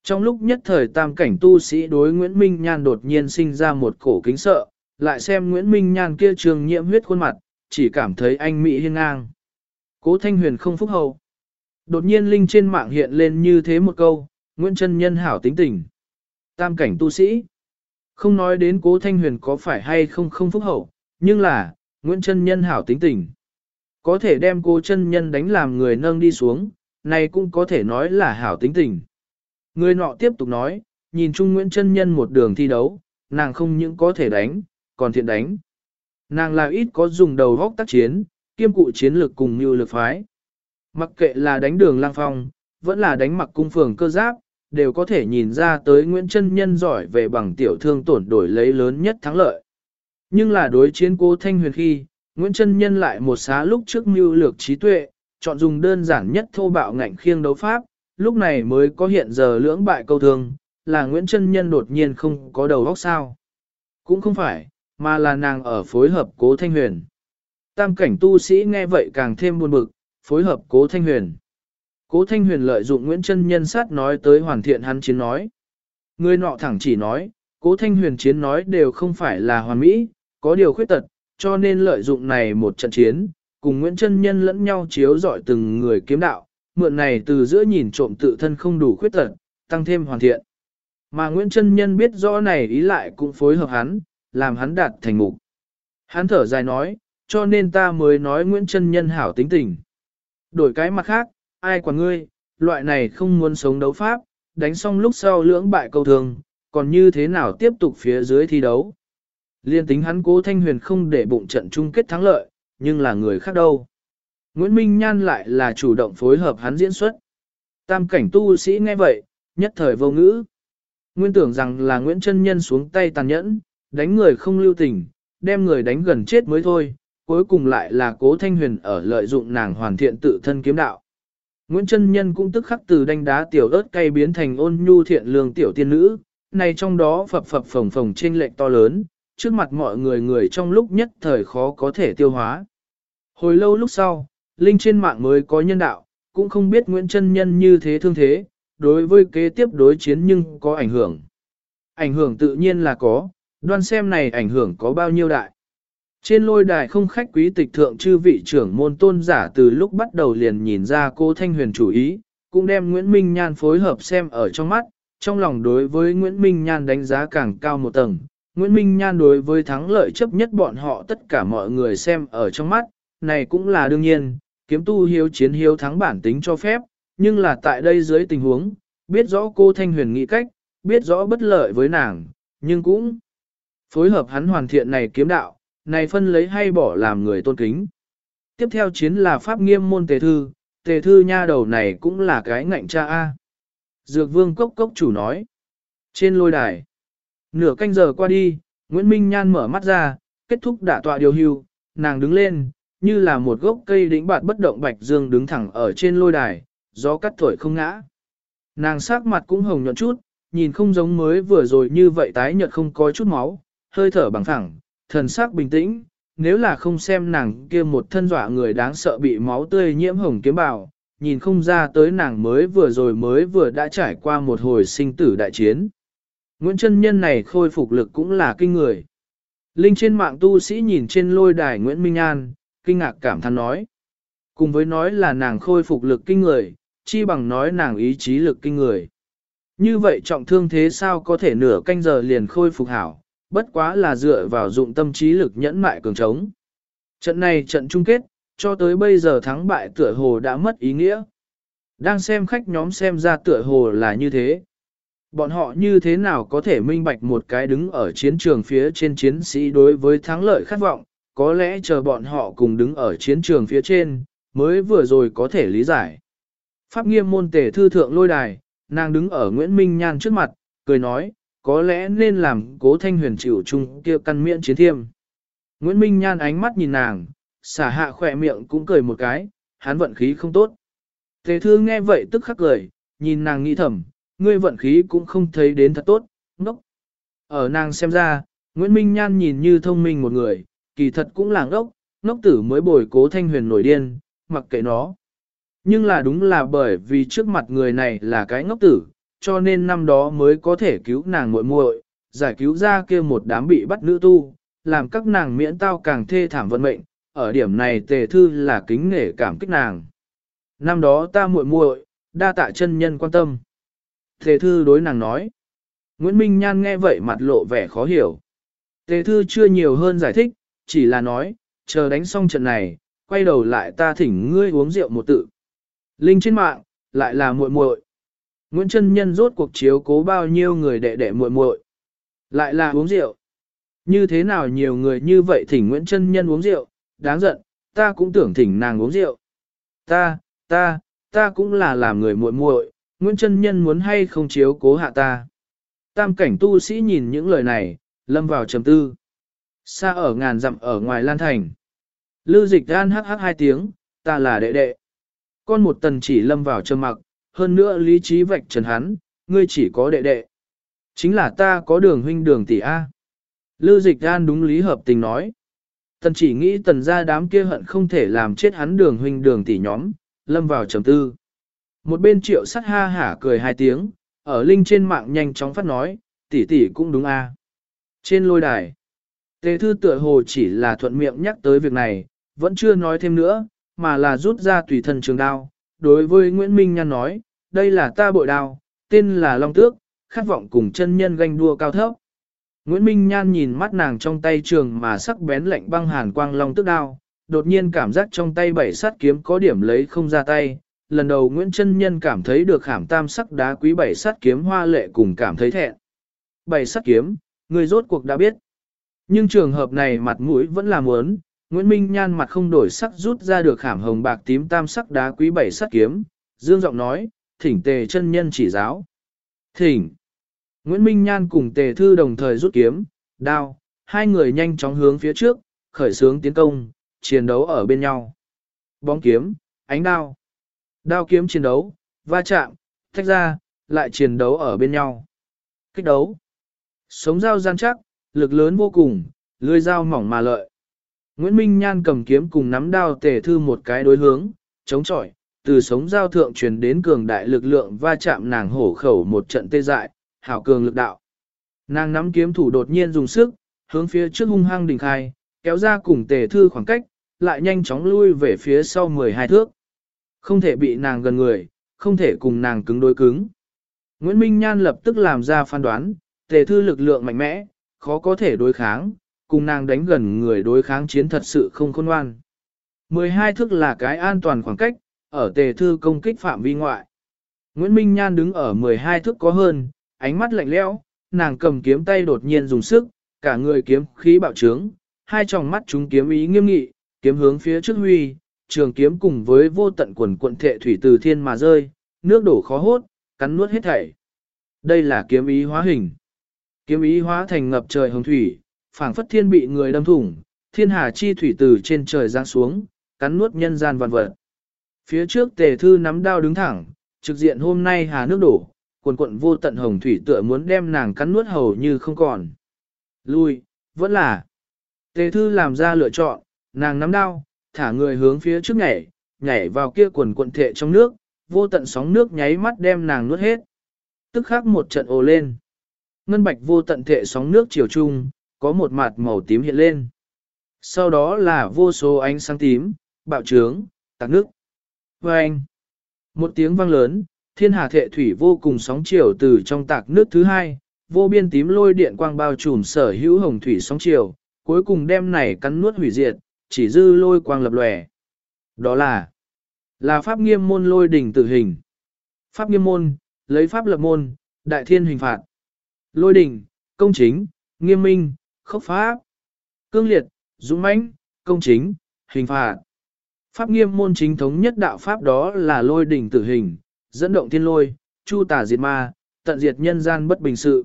Trong lúc nhất thời tam cảnh tu sĩ đối Nguyễn Minh Nhan đột nhiên sinh ra một cổ kính sợ, lại xem Nguyễn Minh Nhan kia trường nhiễm huyết khuôn mặt, chỉ cảm thấy anh mỹ hiên ngang. Cố Thanh Huyền không phúc hậu. Đột nhiên linh trên mạng hiện lên như thế một câu, Nguyễn Trân Nhân hảo tính tình. Tam cảnh tu sĩ. Không nói đến cố Thanh Huyền có phải hay không không phúc hậu, nhưng là, Nguyễn Trân Nhân hảo tính tình. Có thể đem cố chân nhân đánh làm người nâng đi xuống, này cũng có thể nói là hảo tính tình. Người nọ tiếp tục nói, nhìn chung Nguyễn Trân Nhân một đường thi đấu, nàng không những có thể đánh, còn thiện đánh. Nàng là ít có dùng đầu góc tác chiến, kiêm cụ chiến lược cùng như lực phái. Mặc kệ là đánh đường lang phong, vẫn là đánh mặc cung phường cơ giáp, đều có thể nhìn ra tới Nguyễn Trân Nhân giỏi về bằng tiểu thương tổn đổi lấy lớn nhất thắng lợi. Nhưng là đối chiến cố Thanh Huyền khi, Nguyễn Trân Nhân lại một xá lúc trước mưu lược trí tuệ, chọn dùng đơn giản nhất thô bạo ngạnh khiêng đấu pháp, lúc này mới có hiện giờ lưỡng bại câu thương, là Nguyễn Trân Nhân đột nhiên không có đầu óc sao. Cũng không phải, mà là nàng ở phối hợp cố Thanh Huyền. Tam cảnh tu sĩ nghe vậy càng thêm buồn bực, phối hợp cố Thanh Huyền. Cố Thanh Huyền lợi dụng Nguyễn Trân Nhân sát nói tới hoàn thiện hắn chiến nói. Người nọ thẳng chỉ nói, cố Thanh Huyền chiến nói đều không phải là hoàn mỹ, có điều khuyết tật, cho nên lợi dụng này một trận chiến, cùng Nguyễn Trân Nhân lẫn nhau chiếu dọi từng người kiếm đạo, mượn này từ giữa nhìn trộm tự thân không đủ khuyết tật, tăng thêm hoàn thiện. Mà Nguyễn Trân Nhân biết rõ này ý lại cũng phối hợp hắn, làm hắn đạt thành mục. Hắn thở dài nói, cho nên ta mới nói Nguyễn Trân Nhân hảo tính tình. Đổi cái mặt khác, ai quản ngươi, loại này không muốn sống đấu pháp, đánh xong lúc sau lưỡng bại câu thường, còn như thế nào tiếp tục phía dưới thi đấu. Liên tính hắn cố thanh huyền không để bụng trận chung kết thắng lợi, nhưng là người khác đâu. Nguyễn Minh Nhan lại là chủ động phối hợp hắn diễn xuất. Tam cảnh tu sĩ nghe vậy, nhất thời vô ngữ. Nguyên tưởng rằng là Nguyễn Trân Nhân xuống tay tàn nhẫn, đánh người không lưu tình, đem người đánh gần chết mới thôi, cuối cùng lại là cố thanh huyền ở lợi dụng nàng hoàn thiện tự thân kiếm đạo. Nguyễn Trân Nhân cũng tức khắc từ đánh đá tiểu ớt cay biến thành ôn nhu thiện lương tiểu tiên nữ, này trong đó phập phập phồng phồng trên lệch to lớn, trước mặt mọi người người trong lúc nhất thời khó có thể tiêu hóa. Hồi lâu lúc sau, Linh trên mạng mới có nhân đạo, cũng không biết Nguyễn Trân Nhân như thế thương thế, đối với kế tiếp đối chiến nhưng có ảnh hưởng. Ảnh hưởng tự nhiên là có, đoan xem này ảnh hưởng có bao nhiêu đại. Trên lôi đài không khách quý tịch thượng chư vị trưởng môn tôn giả từ lúc bắt đầu liền nhìn ra cô Thanh Huyền chủ ý, cũng đem Nguyễn Minh Nhan phối hợp xem ở trong mắt, trong lòng đối với Nguyễn Minh Nhan đánh giá càng cao một tầng. Nguyễn Minh Nhan đối với thắng lợi chấp nhất bọn họ tất cả mọi người xem ở trong mắt, này cũng là đương nhiên, kiếm tu hiếu chiến hiếu thắng bản tính cho phép, nhưng là tại đây dưới tình huống, biết rõ cô Thanh Huyền nghĩ cách, biết rõ bất lợi với nàng, nhưng cũng phối hợp hắn hoàn thiện này kiếm đạo, này phân lấy hay bỏ làm người tôn kính. Tiếp theo chiến là Pháp nghiêm môn tề thư, tề thư nha đầu này cũng là cái ngạnh cha A. Dược vương cốc cốc chủ nói. Trên lôi đài, nửa canh giờ qua đi, Nguyễn Minh Nhan mở mắt ra, kết thúc đả tọa điều hưu, nàng đứng lên, như là một gốc cây đỉnh bạt bất động bạch dương đứng thẳng ở trên lôi đài, gió cắt thổi không ngã. Nàng sắc mặt cũng hồng nhuận chút, nhìn không giống mới vừa rồi như vậy tái nhợt không có chút máu, hơi thở bằng thẳng, thần sắc bình tĩnh, nếu là không xem nàng kia một thân dọa người đáng sợ bị máu tươi nhiễm hồng kiếm bào, nhìn không ra tới nàng mới vừa rồi mới vừa đã trải qua một hồi sinh tử đại chiến. Nguyễn chân nhân này khôi phục lực cũng là kinh người. Linh trên mạng tu sĩ nhìn trên lôi đài Nguyễn Minh An, kinh ngạc cảm thán nói. Cùng với nói là nàng khôi phục lực kinh người, chi bằng nói nàng ý chí lực kinh người. Như vậy trọng thương thế sao có thể nửa canh giờ liền khôi phục hảo, bất quá là dựa vào dụng tâm trí lực nhẫn mại cường trống. Trận này trận chung kết, cho tới bây giờ thắng bại tựa hồ đã mất ý nghĩa. Đang xem khách nhóm xem ra tựa hồ là như thế. Bọn họ như thế nào có thể minh bạch một cái đứng ở chiến trường phía trên chiến sĩ đối với thắng lợi khát vọng, có lẽ chờ bọn họ cùng đứng ở chiến trường phía trên, mới vừa rồi có thể lý giải. Pháp nghiêm môn tể thư thượng lôi đài, nàng đứng ở Nguyễn Minh Nhan trước mặt, cười nói, có lẽ nên làm cố thanh huyền chịu chung kia căn miệng chiến thiêm. Nguyễn Minh Nhan ánh mắt nhìn nàng, xả hạ khỏe miệng cũng cười một cái, hắn vận khí không tốt. Tề thư nghe vậy tức khắc cười, nhìn nàng nghĩ thầm, ngươi vận khí cũng không thấy đến thật tốt, ngốc. Ở nàng xem ra, Nguyễn Minh Nhan nhìn như thông minh một người, kỳ thật cũng là ngốc, ngốc tử mới bồi cố thanh huyền nổi điên, mặc kệ nó. Nhưng là đúng là bởi vì trước mặt người này là cái ngốc tử, cho nên năm đó mới có thể cứu nàng muội muội, giải cứu ra kia một đám bị bắt nữ tu, làm các nàng miễn tao càng thê thảm vận mệnh, ở điểm này tề thư là kính nể cảm kích nàng. Năm đó ta muội muội, đa tạ chân nhân quan tâm. Tề thư đối nàng nói. Nguyễn Minh Nhan nghe vậy mặt lộ vẻ khó hiểu. Tề thư chưa nhiều hơn giải thích, chỉ là nói, chờ đánh xong trận này, quay đầu lại ta thỉnh ngươi uống rượu một tự. Linh trên mạng, lại là muội muội. Nguyễn Trân Nhân rốt cuộc chiếu cố bao nhiêu người đệ đệ muội muội, lại là uống rượu. Như thế nào nhiều người như vậy thỉnh Nguyễn Trân Nhân uống rượu, đáng giận, ta cũng tưởng thỉnh nàng uống rượu. Ta, ta, ta cũng là làm người muội muội, Nguyễn Trân Nhân muốn hay không chiếu cố hạ ta. Tam cảnh tu sĩ nhìn những lời này, lâm vào trầm tư. Xa ở ngàn dặm ở ngoài Lan Thành. Lư dịch gan hắc hắc hai tiếng, ta là đệ đệ. Con một tần chỉ lâm vào trầm mặc, hơn nữa lý trí vạch trần hắn, ngươi chỉ có đệ đệ. Chính là ta có đường huynh đường tỷ A. Lư dịch an đúng lý hợp tình nói. Tần chỉ nghĩ tần ra đám kia hận không thể làm chết hắn đường huynh đường tỷ nhóm, lâm vào trầm tư. Một bên triệu sắt ha hả cười hai tiếng, ở linh trên mạng nhanh chóng phát nói, tỷ tỷ cũng đúng a. Trên lôi đài, tề thư tựa hồ chỉ là thuận miệng nhắc tới việc này, vẫn chưa nói thêm nữa, mà là rút ra tùy thân trường đao. Đối với Nguyễn Minh Nhan nói, đây là ta bội đao, tên là Long Tước, khát vọng cùng chân nhân ganh đua cao thấp. Nguyễn Minh Nhan nhìn mắt nàng trong tay trường mà sắc bén lạnh băng hàn quang Long Tước đao, đột nhiên cảm giác trong tay bảy sát kiếm có điểm lấy không ra tay. Lần đầu Nguyễn Trân Nhân cảm thấy được khảm tam sắc đá quý bảy sát kiếm hoa lệ cùng cảm thấy thẹn. Bảy sát kiếm, người rốt cuộc đã biết. Nhưng trường hợp này mặt mũi vẫn là muốn, Nguyễn Minh Nhan mặt không đổi sắc rút ra được khảm hồng bạc tím tam sắc đá quý bảy sát kiếm, dương giọng nói, thỉnh tề chân nhân chỉ giáo. Thỉnh. Nguyễn Minh Nhan cùng tề thư đồng thời rút kiếm, đao, hai người nhanh chóng hướng phía trước, khởi xướng tiến công, chiến đấu ở bên nhau. Bóng kiếm, ánh đao. Đao kiếm chiến đấu, va chạm, thách ra, lại chiến đấu ở bên nhau. Kích đấu. Sống dao gian chắc, lực lớn vô cùng, lưỡi dao mỏng mà lợi. Nguyễn Minh Nhan cầm kiếm cùng nắm đao tề thư một cái đối hướng, chống chọi, từ sống giao thượng truyền đến cường đại lực lượng va chạm nàng hổ khẩu một trận tê dại, hảo cường lực đạo. Nàng nắm kiếm thủ đột nhiên dùng sức, hướng phía trước hung hăng đình khai, kéo ra cùng tề thư khoảng cách, lại nhanh chóng lui về phía sau 12 thước. Không thể bị nàng gần người, không thể cùng nàng cứng đối cứng. Nguyễn Minh Nhan lập tức làm ra phán đoán, tề thư lực lượng mạnh mẽ, khó có thể đối kháng, cùng nàng đánh gần người đối kháng chiến thật sự không khôn ngoan. 12 thước là cái an toàn khoảng cách, ở tề thư công kích phạm vi ngoại. Nguyễn Minh Nhan đứng ở 12 thước có hơn, ánh mắt lạnh lẽo, nàng cầm kiếm tay đột nhiên dùng sức, cả người kiếm khí bạo trướng, hai tròng mắt chúng kiếm ý nghiêm nghị, kiếm hướng phía trước huy, trường kiếm cùng với vô tận quần quận thệ thủy từ thiên mà rơi, nước đổ khó hốt, cắn nuốt hết thảy. Đây là kiếm ý hóa hình. Kiếm ý hóa thành ngập trời hồng thủy, phảng phất thiên bị người đâm thủng, thiên hà chi thủy từ trên trời giáng xuống, cắn nuốt nhân gian vạn vật. Phía trước tề thư nắm đao đứng thẳng, trực diện hôm nay hà nước đổ, quần quận vô tận hồng thủy tựa muốn đem nàng cắn nuốt hầu như không còn. Lui, vẫn là. Tề thư làm ra lựa chọn, nàng nắm đao, thả người hướng phía trước nhảy, nhảy vào kia quần quận thệ trong nước, vô tận sóng nước nháy mắt đem nàng nuốt hết. Tức khắc một trận ồ lên. Ngân bạch vô tận thệ sóng nước chiều trung, có một mặt màu tím hiện lên. Sau đó là vô số ánh sáng tím, bạo trướng, tạc nước. Và anh, một tiếng vang lớn, thiên hà thệ thủy vô cùng sóng chiều từ trong tạc nước thứ hai, vô biên tím lôi điện quang bao trùm sở hữu hồng thủy sóng chiều, cuối cùng đem này cắn nuốt hủy diệt, chỉ dư lôi quang lập lòe. Đó là, là pháp nghiêm môn lôi đỉnh tử hình. Pháp nghiêm môn, lấy pháp lập môn, đại thiên hình phạt. Lôi đỉnh, công chính, nghiêm minh, khốc pháp. Cương liệt, dũng mãnh, công chính, hình phạt. Pháp nghiêm môn chính thống nhất đạo pháp đó là lôi đỉnh tử hình, dẫn động thiên lôi, chu tả diệt ma, tận diệt nhân gian bất bình sự.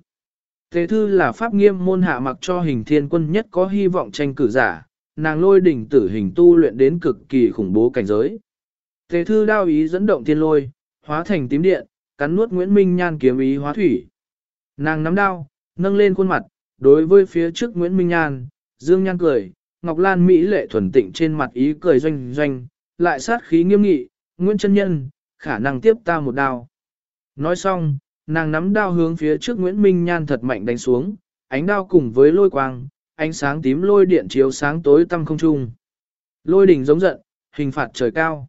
Thế thư là pháp nghiêm môn hạ mặc cho hình thiên quân nhất có hy vọng tranh cử giả, nàng lôi đỉnh tử hình tu luyện đến cực kỳ khủng bố cảnh giới. Thế thư đao ý dẫn động thiên lôi, hóa thành tím điện, cắn nuốt Nguyễn Minh Nhan kiếm ý hóa thủy. Nàng nắm đao, nâng lên khuôn mặt, đối với phía trước Nguyễn Minh Nhan, Dương Nhan cười, Ngọc Lan Mỹ lệ thuần tịnh trên mặt ý cười doanh doanh, lại sát khí nghiêm nghị, Nguyễn chân Nhân, khả năng tiếp ta một đao. Nói xong, nàng nắm đao hướng phía trước Nguyễn Minh Nhan thật mạnh đánh xuống, ánh đao cùng với lôi quang, ánh sáng tím lôi điện chiếu sáng tối tăm không trung. Lôi đỉnh giống giận, hình phạt trời cao.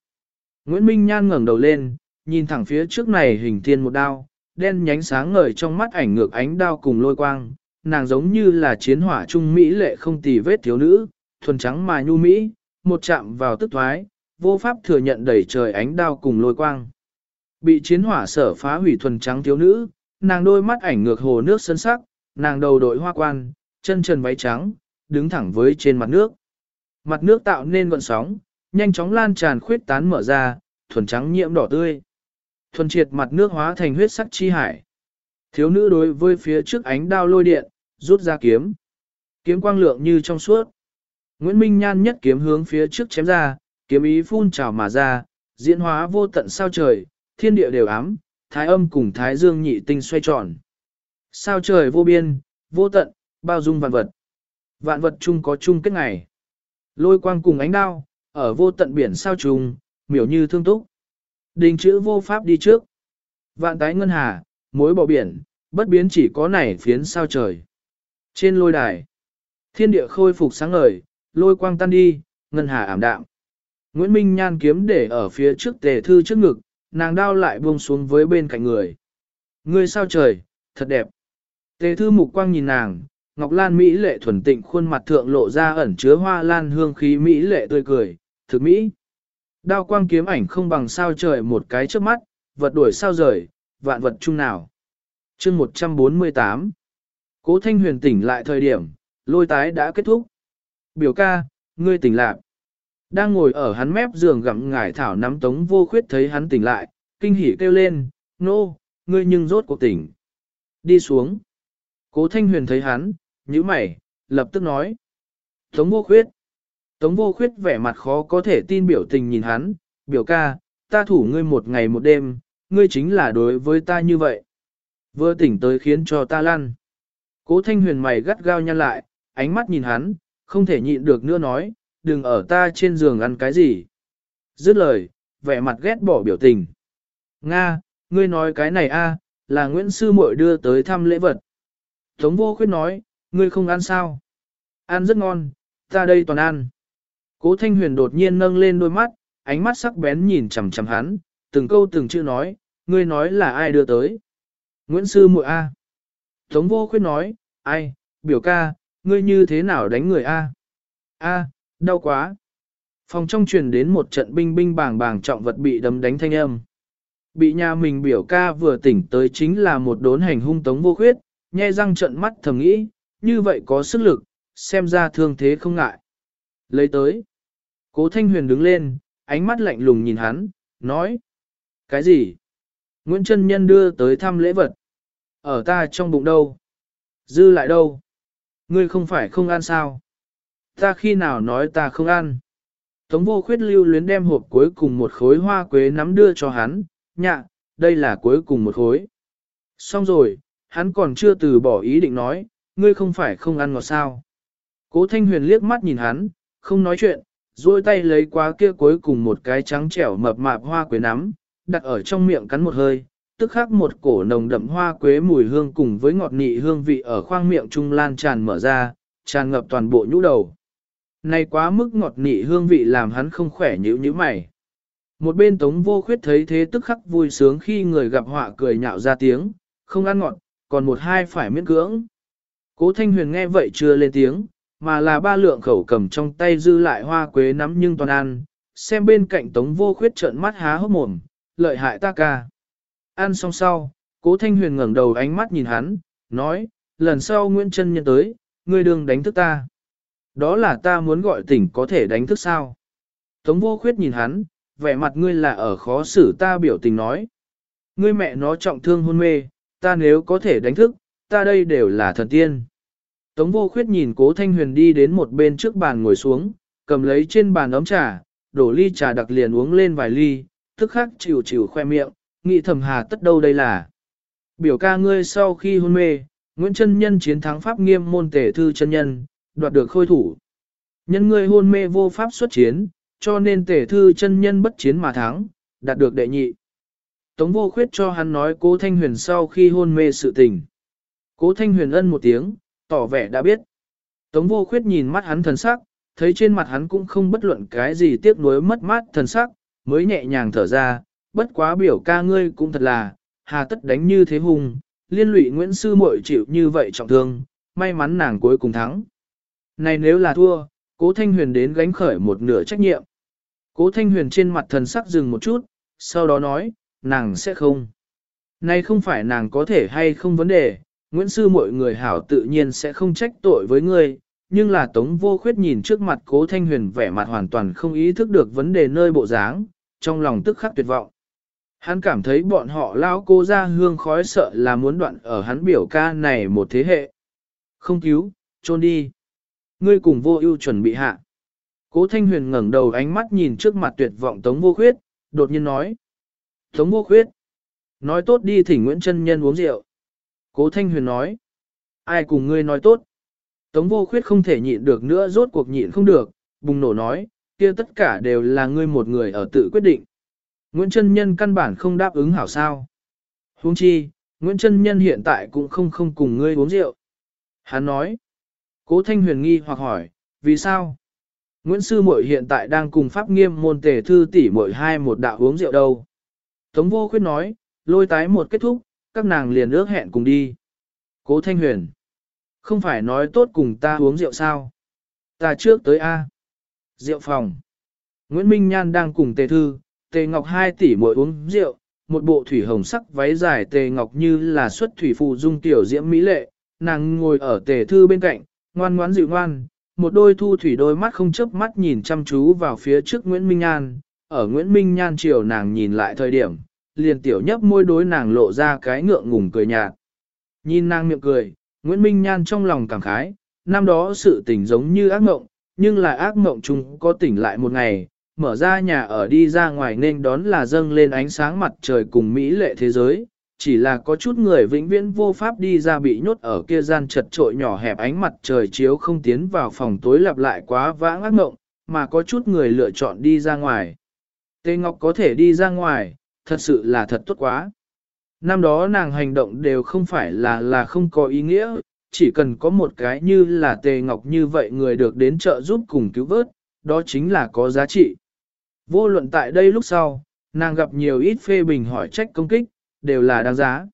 Nguyễn Minh Nhan ngẩng đầu lên, nhìn thẳng phía trước này hình thiên một đao, đen nhánh sáng ngời trong mắt ảnh ngược ánh đao cùng lôi quang, nàng giống như là chiến hỏa trung mỹ lệ không tì vết thiếu nữ, thuần trắng mà nhu mỹ, một chạm vào tức thoái, vô pháp thừa nhận đẩy trời ánh đao cùng lôi quang. Bị chiến hỏa sở phá hủy thuần trắng thiếu nữ, nàng đôi mắt ảnh ngược hồ nước sân sắc, nàng đầu đội hoa quan, chân trần váy trắng, đứng thẳng với trên mặt nước. Mặt nước tạo nên gọn sóng, nhanh chóng lan tràn khuyết tán mở ra, thuần trắng nhiễm đỏ tươi. Thuần triệt mặt nước hóa thành huyết sắc chi hải. Thiếu nữ đối với phía trước ánh đao lôi điện, rút ra kiếm. Kiếm quang lượng như trong suốt. Nguyễn Minh Nhan nhất kiếm hướng phía trước chém ra, kiếm ý phun trào mà ra, diễn hóa vô tận sao trời, thiên địa đều ám, thái âm cùng thái dương nhị tinh xoay tròn. Sao trời vô biên, vô tận, bao dung vạn vật. Vạn vật chung có chung kết ngày. Lôi quang cùng ánh đao, ở vô tận biển sao trùng, miểu như thương túc. Đình chữ vô pháp đi trước. Vạn tái ngân hà, mối bỏ biển, bất biến chỉ có nảy phiến sao trời. Trên lôi đài, thiên địa khôi phục sáng ngời, lôi quang tan đi, ngân hà ảm đạm. Nguyễn Minh Nhan kiếm để ở phía trước tề thư trước ngực, nàng đao lại buông xuống với bên cạnh người. Người sao trời, thật đẹp. Tề thư mục quang nhìn nàng, Ngọc Lan Mỹ lệ thuần tịnh khuôn mặt thượng lộ ra ẩn chứa hoa lan hương khí Mỹ lệ tươi cười, thực Mỹ. Đao quang kiếm ảnh không bằng sao trời một cái trước mắt, vật đuổi sao rời, vạn vật chung nào. chương 148 Cố Thanh Huyền tỉnh lại thời điểm, lôi tái đã kết thúc. Biểu ca, ngươi tỉnh lại. Đang ngồi ở hắn mép giường gặm ngải thảo nắm tống vô khuyết thấy hắn tỉnh lại, kinh hỉ kêu lên, nô, ngươi nhưng rốt cuộc tỉnh. Đi xuống. Cố Thanh Huyền thấy hắn, nhíu mày, lập tức nói. Tống vô khuyết. Tống vô khuyết vẻ mặt khó có thể tin biểu tình nhìn hắn, biểu ca, ta thủ ngươi một ngày một đêm, ngươi chính là đối với ta như vậy. Vừa tỉnh tới khiến cho ta lăn. Cố thanh huyền mày gắt gao nhăn lại, ánh mắt nhìn hắn, không thể nhịn được nữa nói, đừng ở ta trên giường ăn cái gì. Dứt lời, vẻ mặt ghét bỏ biểu tình. Nga, ngươi nói cái này a, là Nguyễn Sư muội đưa tới thăm lễ vật. Tống vô khuyết nói, ngươi không ăn sao? Ăn rất ngon, ta đây toàn ăn. Cố Thanh Huyền đột nhiên nâng lên đôi mắt, ánh mắt sắc bén nhìn chằm chằm hắn, từng câu từng chữ nói, ngươi nói là ai đưa tới? Nguyễn Sư muội A. Tống vô khuyết nói, ai, biểu ca, ngươi như thế nào đánh người A? A, đau quá. Phòng trong truyền đến một trận binh binh bàng bàng trọng vật bị đấm đánh thanh âm. Bị nhà mình biểu ca vừa tỉnh tới chính là một đốn hành hung tống vô khuyết, nhe răng trận mắt thầm nghĩ, như vậy có sức lực, xem ra thương thế không ngại. Lấy tới. Cố Thanh Huyền đứng lên, ánh mắt lạnh lùng nhìn hắn, nói. Cái gì? Nguyễn Trân Nhân đưa tới thăm lễ vật. Ở ta trong bụng đâu? Dư lại đâu? Ngươi không phải không ăn sao? Ta khi nào nói ta không ăn? Tống vô khuyết lưu luyến đem hộp cuối cùng một khối hoa quế nắm đưa cho hắn, nhạ, đây là cuối cùng một khối. Xong rồi, hắn còn chưa từ bỏ ý định nói, ngươi không phải không ăn ngọt sao. Cố Thanh Huyền liếc mắt nhìn hắn, không nói chuyện, duỗi tay lấy quá kia cuối cùng một cái trắng trẻo mập mạp hoa quế nắm, đặt ở trong miệng cắn một hơi, tức khắc một cổ nồng đậm hoa quế mùi hương cùng với ngọt nị hương vị ở khoang miệng trung lan tràn mở ra, tràn ngập toàn bộ nhũ đầu. Này quá mức ngọt nị hương vị làm hắn không khỏe nhữ như mày. Một bên tống vô khuyết thấy thế tức khắc vui sướng khi người gặp họa cười nhạo ra tiếng, không ăn ngọt, còn một hai phải miễn cưỡng. Cố Thanh Huyền nghe vậy chưa lên tiếng, mà là ba lượng khẩu cầm trong tay dư lại hoa quế nắm nhưng toàn ăn, xem bên cạnh tống vô khuyết trợn mắt há hốc mồm, lợi hại ta ca. Ăn xong sau, cố Thanh Huyền ngẩng đầu ánh mắt nhìn hắn, nói, lần sau Nguyễn Trân Nhân tới, ngươi đừng đánh thức ta. Đó là ta muốn gọi tỉnh có thể đánh thức sao. Tống vô khuyết nhìn hắn, vẻ mặt ngươi là ở khó xử ta biểu tình nói. Ngươi mẹ nó trọng thương hôn mê, ta nếu có thể đánh thức, ta đây đều là thần tiên. Tống vô khuyết nhìn cố thanh huyền đi đến một bên trước bàn ngồi xuống, cầm lấy trên bàn ấm trà, đổ ly trà đặc liền uống lên vài ly, tức khắc chịu chịu khoe miệng, nghĩ thầm hà tất đâu đây là. Biểu ca ngươi sau khi hôn mê, Nguyễn Trân Nhân chiến thắng Pháp nghiêm môn tể thư chân nhân, đoạt được khôi thủ. Nhân ngươi hôn mê vô pháp xuất chiến, cho nên tể thư chân nhân bất chiến mà thắng, đạt được đệ nhị. Tống vô khuyết cho hắn nói cố thanh huyền sau khi hôn mê sự tình. Cố thanh huyền ân một tiếng, tỏ vẻ đã biết. Tống vô khuyết nhìn mắt hắn thần sắc, thấy trên mặt hắn cũng không bất luận cái gì tiếc nuối mất mát thần sắc, mới nhẹ nhàng thở ra, bất quá biểu ca ngươi cũng thật là, hà tất đánh như thế hùng, liên lụy Nguyễn Sư muội chịu như vậy trọng thương, may mắn nàng cuối cùng thắng. Này nếu là thua, cố Thanh Huyền đến gánh khởi một nửa trách nhiệm. Cố Thanh Huyền trên mặt thần sắc dừng một chút, sau đó nói, nàng sẽ không. Này không phải nàng có thể hay không vấn đề, Nguyễn Sư mọi người hảo tự nhiên sẽ không trách tội với ngươi, nhưng là Tống Vô Khuyết nhìn trước mặt Cố Thanh Huyền vẻ mặt hoàn toàn không ý thức được vấn đề nơi bộ dáng, trong lòng tức khắc tuyệt vọng. Hắn cảm thấy bọn họ lao cô ra hương khói sợ là muốn đoạn ở hắn biểu ca này một thế hệ. Không cứu, trôn đi. Ngươi cùng vô ưu chuẩn bị hạ. Cố Thanh Huyền ngẩng đầu ánh mắt nhìn trước mặt tuyệt vọng Tống Vô Khuyết, đột nhiên nói. Tống Vô Khuyết. Nói tốt đi thỉnh Nguyễn Trân Nhân uống rượu. Cố Thanh Huyền nói. Ai cùng ngươi nói tốt. Tống Vô Khuyết không thể nhịn được nữa rốt cuộc nhịn không được, bùng nổ nói, kia tất cả đều là ngươi một người ở tự quyết định. Nguyễn Trân Nhân căn bản không đáp ứng hảo sao. Huống chi, Nguyễn Trân Nhân hiện tại cũng không không cùng ngươi uống rượu. Hắn nói. Cố Thanh Huyền nghi hoặc hỏi, vì sao? Nguyễn Sư Mội hiện tại đang cùng Pháp Nghiêm môn tề thư tỷ muội hai một đạo uống rượu đâu. Tống vô khuyết nói, lôi tái một kết thúc, các nàng liền ước hẹn cùng đi. Cố Thanh Huyền. Không phải nói tốt cùng ta uống rượu sao? Ta trước tới A. Rượu phòng. Nguyễn Minh Nhan đang cùng tề thư, tề ngọc hai tỷ muội uống rượu, một bộ thủy hồng sắc váy dài tề ngọc như là xuất thủy phụ dung tiểu diễm mỹ lệ, nàng ngồi ở tề thư bên cạnh, ngoan ngoãn dịu ngoan, một đôi thu thủy đôi mắt không chớp mắt nhìn chăm chú vào phía trước Nguyễn Minh An, ở Nguyễn Minh Nhan chiều nàng nhìn lại thời điểm, liền tiểu nhấp môi đối nàng lộ ra cái ngượng ngùng cười nhạt. Nhìn nàng miệng cười, Nguyễn Minh Nhan trong lòng cảm khái, năm đó sự tình giống như ác mộng, nhưng là ác mộng chung có tỉnh lại một ngày, mở ra nhà ở đi ra ngoài nên đón là dâng lên ánh sáng mặt trời cùng Mỹ lệ thế giới, chỉ là có chút người vĩnh viễn vô pháp đi ra bị nhốt ở kia gian chật trội nhỏ hẹp ánh mặt trời chiếu không tiến vào phòng tối lặp lại quá vãng ác mộng, mà có chút người lựa chọn đi ra ngoài. Tê Ngọc có thể đi ra ngoài, thật sự là thật tốt quá. Năm đó nàng hành động đều không phải là là không có ý nghĩa, chỉ cần có một cái như là Tề Ngọc như vậy người được đến trợ giúp cùng cứu vớt, đó chính là có giá trị. Vô luận tại đây lúc sau, nàng gặp nhiều ít phê bình hỏi trách công kích, đều là đáng giá.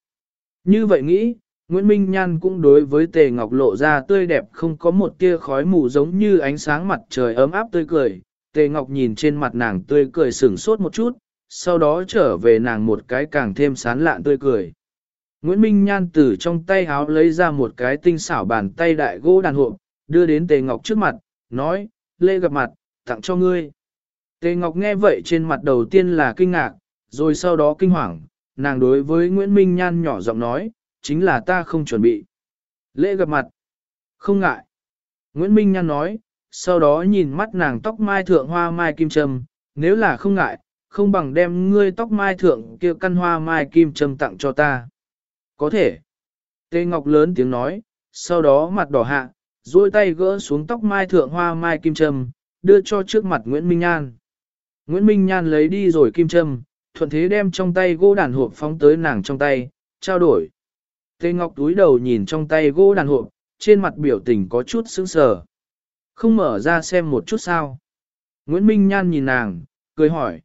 Như vậy nghĩ, Nguyễn Minh Nhan cũng đối với Tề Ngọc lộ ra tươi đẹp không có một tia khói mù giống như ánh sáng mặt trời ấm áp tươi cười. Tề Ngọc nhìn trên mặt nàng tươi cười sửng sốt một chút, sau đó trở về nàng một cái càng thêm sán lạn tươi cười. Nguyễn Minh Nhan từ trong tay háo lấy ra một cái tinh xảo bàn tay đại gỗ đàn hộp, đưa đến Tề Ngọc trước mặt, nói, lê gặp mặt, tặng cho ngươi. Tề Ngọc nghe vậy trên mặt đầu tiên là kinh ngạc, rồi sau đó kinh hoàng, nàng đối với Nguyễn Minh Nhan nhỏ giọng nói, chính là ta không chuẩn bị. Lễ gặp mặt. Không ngại. Nguyễn Minh Nhan nói, sau đó nhìn mắt nàng tóc mai thượng hoa mai kim trâm, nếu là không ngại, không bằng đem ngươi tóc mai thượng kia căn hoa mai kim trâm tặng cho ta. Có thể. Tê Ngọc lớn tiếng nói, sau đó mặt đỏ hạ, duỗi tay gỡ xuống tóc mai thượng hoa mai kim trâm, đưa cho trước mặt Nguyễn Minh Nhan. Nguyễn Minh Nhan lấy đi rồi kim châm, thuận thế đem trong tay gỗ đàn hộp phóng tới nàng trong tay, trao đổi. Tê Ngọc túi đầu nhìn trong tay gỗ đàn hộp, trên mặt biểu tình có chút sững sờ. Không mở ra xem một chút sao. Nguyễn Minh Nhan nhìn nàng, cười hỏi.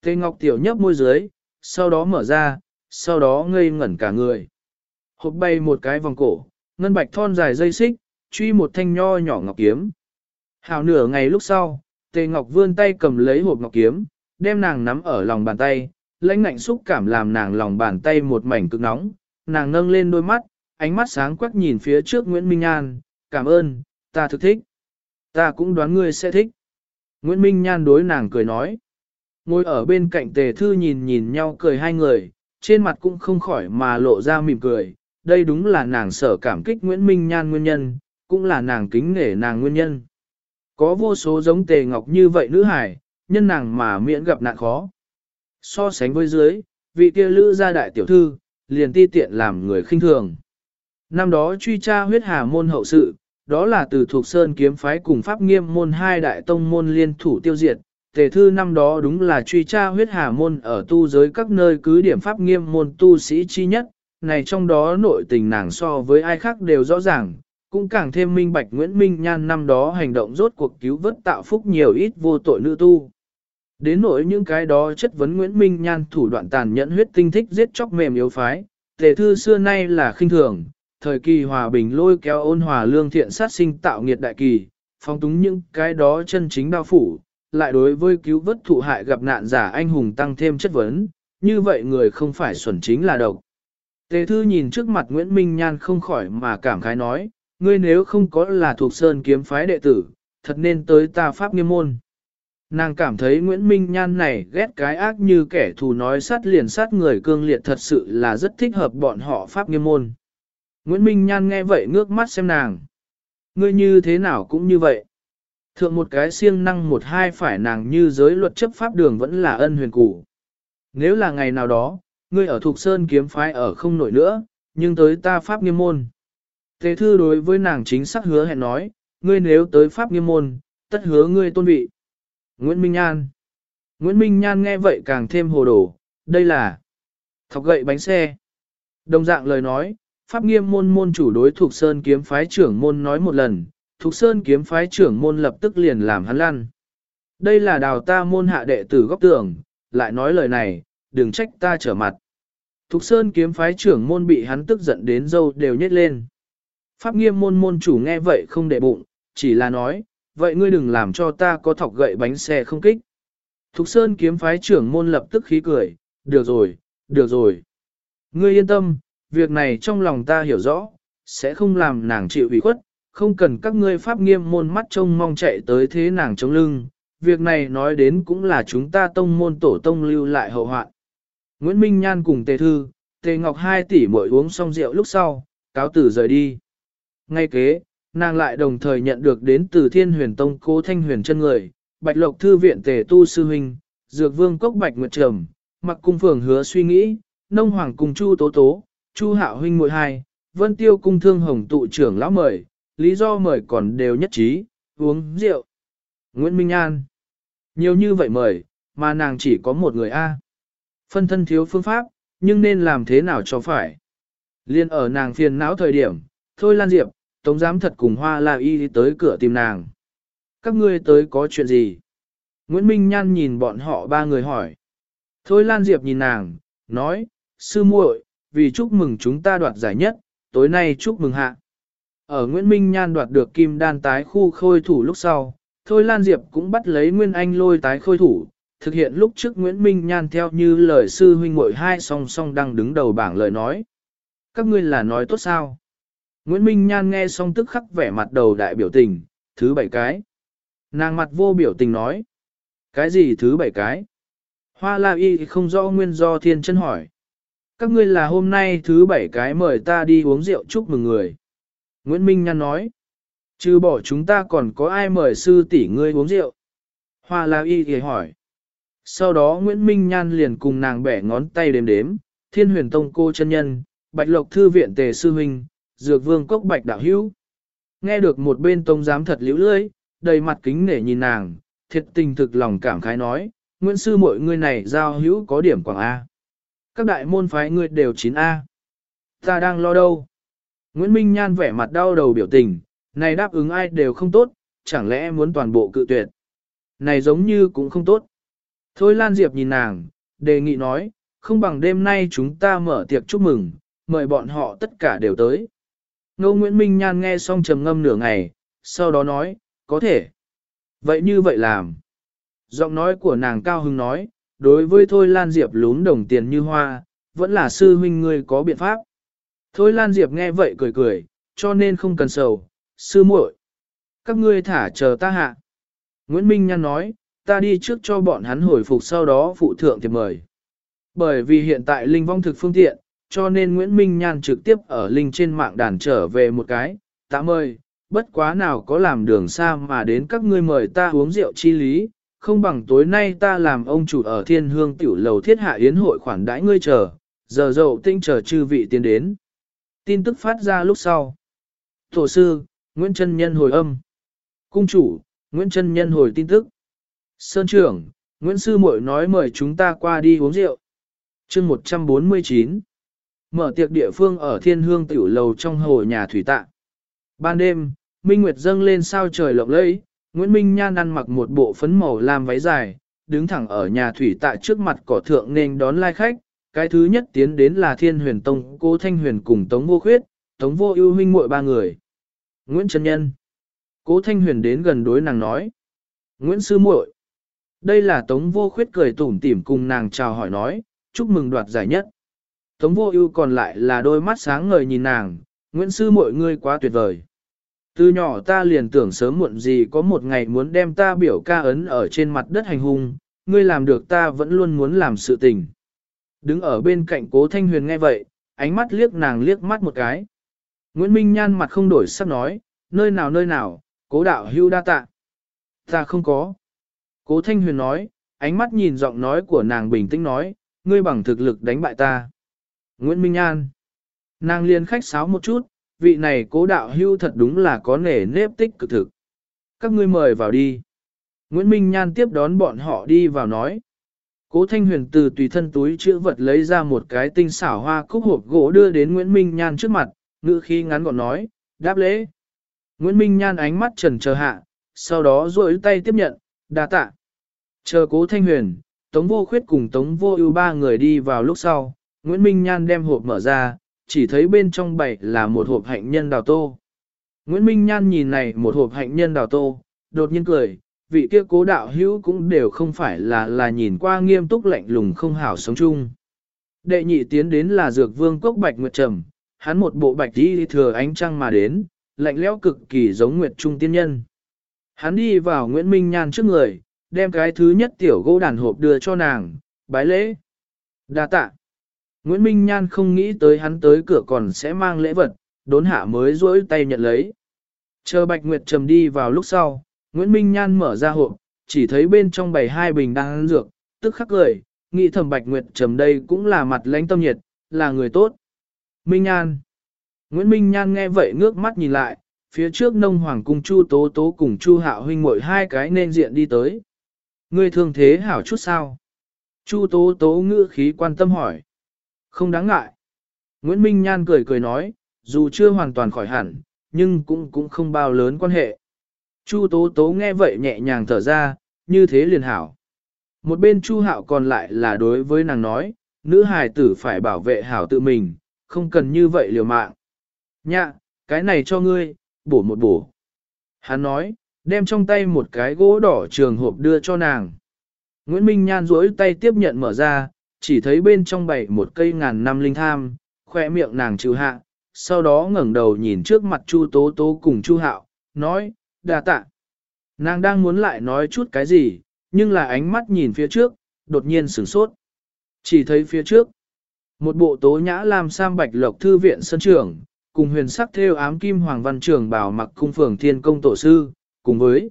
Tê Ngọc tiểu nhấp môi dưới, sau đó mở ra, sau đó ngây ngẩn cả người. Hộp bay một cái vòng cổ, ngân bạch thon dài dây xích, truy một thanh nho nhỏ ngọc kiếm. Hào nửa ngày lúc sau, Tề Ngọc vươn tay cầm lấy hộp ngọc kiếm, đem nàng nắm ở lòng bàn tay, lãnh ngạnh xúc cảm làm nàng lòng bàn tay một mảnh cực nóng, nàng nâng lên đôi mắt, ánh mắt sáng quắc nhìn phía trước Nguyễn Minh Nhan, cảm ơn, ta thực thích. Ta cũng đoán ngươi sẽ thích. Nguyễn Minh Nhan đối nàng cười nói. Ngồi ở bên cạnh tề thư nhìn nhìn nhau cười hai người, trên mặt cũng không khỏi mà lộ ra mỉm cười. Đây đúng là nàng sở cảm kích Nguyễn Minh Nhan nguyên nhân, cũng là nàng kính nể nàng nguyên nhân. Có vô số giống tề ngọc như vậy nữ hải, nhân nàng mà miễn gặp nạn khó. So sánh với dưới, vị kia lữ gia đại tiểu thư, liền ti tiện làm người khinh thường. Năm đó truy tra huyết hà môn hậu sự, đó là từ thuộc sơn kiếm phái cùng pháp nghiêm môn hai đại tông môn liên thủ tiêu diệt. Tề thư năm đó đúng là truy tra huyết hà môn ở tu giới các nơi cứ điểm pháp nghiêm môn tu sĩ chi nhất, này trong đó nội tình nàng so với ai khác đều rõ ràng, cũng càng thêm minh bạch Nguyễn Minh Nhan năm đó hành động rốt cuộc cứu vớt tạo phúc nhiều ít vô tội nữ tu. Đến nỗi những cái đó chất vấn Nguyễn Minh Nhan thủ đoạn tàn nhẫn huyết tinh thích giết chóc mềm yếu phái, tề thư xưa nay là khinh thường, thời kỳ hòa bình lôi kéo ôn hòa lương thiện sát sinh tạo nghiệt đại kỳ, phong túng những cái đó chân chính bao phủ, lại đối với cứu vớt thụ hại gặp nạn giả anh hùng tăng thêm chất vấn, như vậy người không phải xuẩn chính là độc. Tề thư nhìn trước mặt Nguyễn Minh Nhan không khỏi mà cảm khái nói, ngươi nếu không có là thuộc sơn kiếm phái đệ tử, thật nên tới ta pháp nghiêm môn. Nàng cảm thấy Nguyễn Minh Nhan này ghét cái ác như kẻ thù nói sát liền sát người cương liệt thật sự là rất thích hợp bọn họ pháp nghiêm môn. Nguyễn Minh Nhan nghe vậy ngước mắt xem nàng. Ngươi như thế nào cũng như vậy. Thượng một cái siêng năng một hai phải nàng như giới luật chấp pháp đường vẫn là ân huyền củ. Nếu là ngày nào đó, ngươi ở thuộc Sơn kiếm phái ở không nổi nữa, nhưng tới ta pháp nghiêm môn. Tề thư đối với nàng chính xác hứa hẹn nói, ngươi nếu tới pháp nghiêm môn, tất hứa ngươi tôn vị. Nguyễn Minh Nhan Nguyễn Minh Nhan nghe vậy càng thêm hồ đồ, đây là thọc gậy bánh xe. Đồng dạng lời nói, Pháp nghiêm môn môn chủ đối thuộc Sơn kiếm phái trưởng môn nói một lần, thuộc Sơn kiếm phái trưởng môn lập tức liền làm hắn lăn. Đây là đào ta môn hạ đệ tử góc tường, lại nói lời này, đừng trách ta trở mặt. Thục Sơn kiếm phái trưởng môn bị hắn tức giận đến dâu đều nhét lên. Pháp nghiêm môn môn chủ nghe vậy không để bụng, chỉ là nói, vậy ngươi đừng làm cho ta có thọc gậy bánh xe không kích. Thục Sơn kiếm phái trưởng môn lập tức khí cười, được rồi, được rồi. Ngươi yên tâm, việc này trong lòng ta hiểu rõ, sẽ không làm nàng chịu ủy khuất, không cần các ngươi pháp nghiêm môn mắt trông mong chạy tới thế nàng chống lưng, việc này nói đến cũng là chúng ta tông môn tổ tông lưu lại hậu hoạn. Nguyễn Minh Nhan cùng Tề Thư, Tề Ngọc hai tỷ mỗi uống xong rượu lúc sau, cáo tử rời đi. Ngay kế, nàng lại đồng thời nhận được đến từ Thiên Huyền Tông Cố Thanh Huyền chân người, Bạch Lộc Thư viện Tề Tu Sư Huynh, Dược Vương Cốc Bạch Nguyệt Trầm, Mặc Cung Phường hứa suy nghĩ, Nông Hoàng cùng Chu Tố Tố, Chu Hạo huynh muội hai, Vân Tiêu cung thương hồng tụ trưởng lão mời, lý do mời còn đều nhất trí, uống rượu. Nguyễn Minh An. Nhiều như vậy mời, mà nàng chỉ có một người A. Phân thân thiếu phương pháp, nhưng nên làm thế nào cho phải. Liên ở nàng phiền não thời điểm, thôi Lan Diệp, Tống Giám thật cùng Hoa La Y tới cửa tìm nàng. Các ngươi tới có chuyện gì? Nguyễn Minh Nhan nhìn bọn họ ba người hỏi. Thôi Lan Diệp nhìn nàng, nói, sư muội, vì chúc mừng chúng ta đoạt giải nhất, tối nay chúc mừng hạ. Ở Nguyễn Minh Nhan đoạt được kim đan tái khu khôi thủ lúc sau, Thôi Lan Diệp cũng bắt lấy Nguyên Anh lôi tái khôi thủ, thực hiện lúc trước Nguyễn Minh Nhan theo như lời sư huynh muội hai song song đang đứng đầu bảng lời nói. Các ngươi là nói tốt sao? Nguyễn Minh Nhan nghe xong tức khắc vẻ mặt đầu đại biểu tình, thứ bảy cái. Nàng mặt vô biểu tình nói. Cái gì thứ bảy cái? Hoa La Y không rõ nguyên do thiên chân hỏi. Các ngươi là hôm nay thứ bảy cái mời ta đi uống rượu chúc mừng người. Nguyễn Minh Nhan nói. Chứ bỏ chúng ta còn có ai mời sư tỷ ngươi uống rượu? Hoa La Y thì hỏi. Sau đó Nguyễn Minh Nhan liền cùng nàng bẻ ngón tay đếm đếm, thiên huyền tông cô chân nhân, bạch lộc thư viện tề sư huynh, dược vương cốc bạch đạo hữu. Nghe được một bên tông giám thật liễu lưỡi, đầy mặt kính nể nhìn nàng, thiệt tình thực lòng cảm khái nói, Nguyễn sư mọi người này giao hữu có điểm quảng A. Các đại môn phái ngươi đều 9A. Ta đang lo đâu? Nguyễn Minh Nhan vẻ mặt đau đầu biểu tình, này đáp ứng ai đều không tốt, chẳng lẽ muốn toàn bộ cự tuyệt. Này giống như cũng không tốt. Thôi Lan Diệp nhìn nàng, đề nghị nói, không bằng đêm nay chúng ta mở tiệc chúc mừng, mời bọn họ tất cả đều tới. Ngô Nguyễn Minh Nhan nghe xong trầm ngâm nửa ngày, sau đó nói, có thể. Vậy như vậy làm. Giọng nói của nàng cao hưng nói, đối với Thôi Lan Diệp lún đồng tiền như hoa, vẫn là sư huynh ngươi có biện pháp. Thôi Lan Diệp nghe vậy cười cười, cho nên không cần sầu, sư muội, Các ngươi thả chờ ta hạ. Nguyễn Minh Nhan nói, ta đi trước cho bọn hắn hồi phục sau đó phụ thượng thì mời. Bởi vì hiện tại linh vong thực phương tiện, cho nên Nguyễn Minh Nhan trực tiếp ở linh trên mạng đàn trở về một cái, tạ mời, bất quá nào có làm đường xa mà đến các ngươi mời ta uống rượu chi lý, không bằng tối nay ta làm ông chủ ở thiên hương tiểu lầu thiết hạ yến hội khoản đãi ngươi chờ, giờ dậu tinh chờ chư vị tiến đến. Tin tức phát ra lúc sau. Tổ sư, Nguyễn Trân Nhân hồi âm. Cung chủ, Nguyễn Trân Nhân hồi tin tức. Sơn trưởng, Nguyễn Sư Mội nói mời chúng ta qua đi uống rượu. chương 149. Mở tiệc địa phương ở thiên hương tiểu lầu trong hồ nhà thủy tạ. Ban đêm, Minh Nguyệt dâng lên sao trời lộng lẫy, Nguyễn Minh Nhan ăn mặc một bộ phấn màu làm váy dài, đứng thẳng ở nhà thủy tạ trước mặt cỏ thượng nên đón lai khách. Cái thứ nhất tiến đến là Thiên Huyền Tông, cô Thanh Huyền cùng Tống Vô Khuyết, Tống Vô ưu huynh muội ba người. Nguyễn Trân Nhân. Cố Thanh Huyền đến gần đối nàng nói. Nguyễn Sư muội Đây là Tống Vô Khuyết cười tủm tỉm cùng nàng chào hỏi nói, chúc mừng đoạt giải nhất. Tống Vô ưu còn lại là đôi mắt sáng ngời nhìn nàng, Nguyễn Sư muội ngươi quá tuyệt vời. Từ nhỏ ta liền tưởng sớm muộn gì có một ngày muốn đem ta biểu ca ấn ở trên mặt đất hành hung, ngươi làm được ta vẫn luôn muốn làm sự tình. Đứng ở bên cạnh cố thanh huyền nghe vậy, ánh mắt liếc nàng liếc mắt một cái. Nguyễn Minh Nhan mặt không đổi sắc nói, nơi nào nơi nào, cố đạo hưu đa tạ. Ta không có. Cố thanh huyền nói, ánh mắt nhìn giọng nói của nàng bình tĩnh nói, ngươi bằng thực lực đánh bại ta. Nguyễn Minh An, Nàng liền khách sáo một chút, vị này cố đạo hưu thật đúng là có nể nếp tích cực thực. Các ngươi mời vào đi. Nguyễn Minh Nhan tiếp đón bọn họ đi vào nói. Cố Thanh Huyền từ tùy thân túi chữ vật lấy ra một cái tinh xảo hoa cúc hộp gỗ đưa đến Nguyễn Minh Nhan trước mặt, ngữ khi ngắn gọn nói, đáp lễ. Nguyễn Minh Nhan ánh mắt trần chờ hạ, sau đó duỗi tay tiếp nhận, đa tạ. Chờ cố Thanh Huyền, Tống Vô Khuyết cùng Tống Vô ưu ba người đi vào lúc sau, Nguyễn Minh Nhan đem hộp mở ra, chỉ thấy bên trong bảy là một hộp hạnh nhân đào tô. Nguyễn Minh Nhan nhìn này một hộp hạnh nhân đào tô, đột nhiên cười, vị kia cố đạo hữu cũng đều không phải là là nhìn qua nghiêm túc lạnh lùng không hảo sống chung. Đệ nhị tiến đến là dược vương cốc bạch nguyệt trầm, hắn một bộ bạch đi thừa ánh trăng mà đến, lạnh lẽo cực kỳ giống nguyệt trung tiên nhân. Hắn đi vào Nguyễn Minh Nhan trước người, đem cái thứ nhất tiểu gỗ đàn hộp đưa cho nàng, bái lễ. đa tạ. Nguyễn Minh Nhan không nghĩ tới hắn tới cửa còn sẽ mang lễ vật, đốn hạ mới rỗi tay nhận lấy. Chờ Bạch Nguyệt Trầm đi vào lúc sau, Nguyễn Minh Nhan mở ra hộp, chỉ thấy bên trong bày hai bình đang ăn dược, tức khắc cười, nghĩ thầm Bạch Nguyệt Trầm đây cũng là mặt lãnh tâm nhiệt, là người tốt. Minh Nhan Nguyễn Minh Nhan nghe vậy ngước mắt nhìn lại, phía trước nông hoàng cung Chu Tố Tố cùng Chu Hạo huynh muội hai cái nên diện đi tới. Ngươi thương thế hảo chút sao? Chu Tố Tố ngữ khí quan tâm hỏi. Không đáng ngại. Nguyễn Minh Nhan cười cười nói, dù chưa hoàn toàn khỏi hẳn, nhưng cũng cũng không bao lớn quan hệ. Chu Tố Tố nghe vậy nhẹ nhàng thở ra, như thế liền hảo. Một bên Chu Hạo còn lại là đối với nàng nói, nữ hài tử phải bảo vệ hảo tự mình, không cần như vậy liều mạng. Nhạ, cái này cho ngươi, bổ một bổ. Hắn nói, đem trong tay một cái gỗ đỏ trường hộp đưa cho nàng. Nguyễn Minh Nhan duỗi tay tiếp nhận mở ra, chỉ thấy bên trong bày một cây ngàn năm linh tham, khoe miệng nàng trừ hạ, sau đó ngẩng đầu nhìn trước mặt Chu Tố Tố cùng Chu Hạo, nói, đà tạ. Nàng đang muốn lại nói chút cái gì, nhưng là ánh mắt nhìn phía trước, đột nhiên sửng sốt. Chỉ thấy phía trước, một bộ tố nhã làm sam bạch lộc thư viện sân trưởng, cùng huyền sắc theo ám kim hoàng văn trường bảo mặc cung phường thiên công tổ sư, cùng với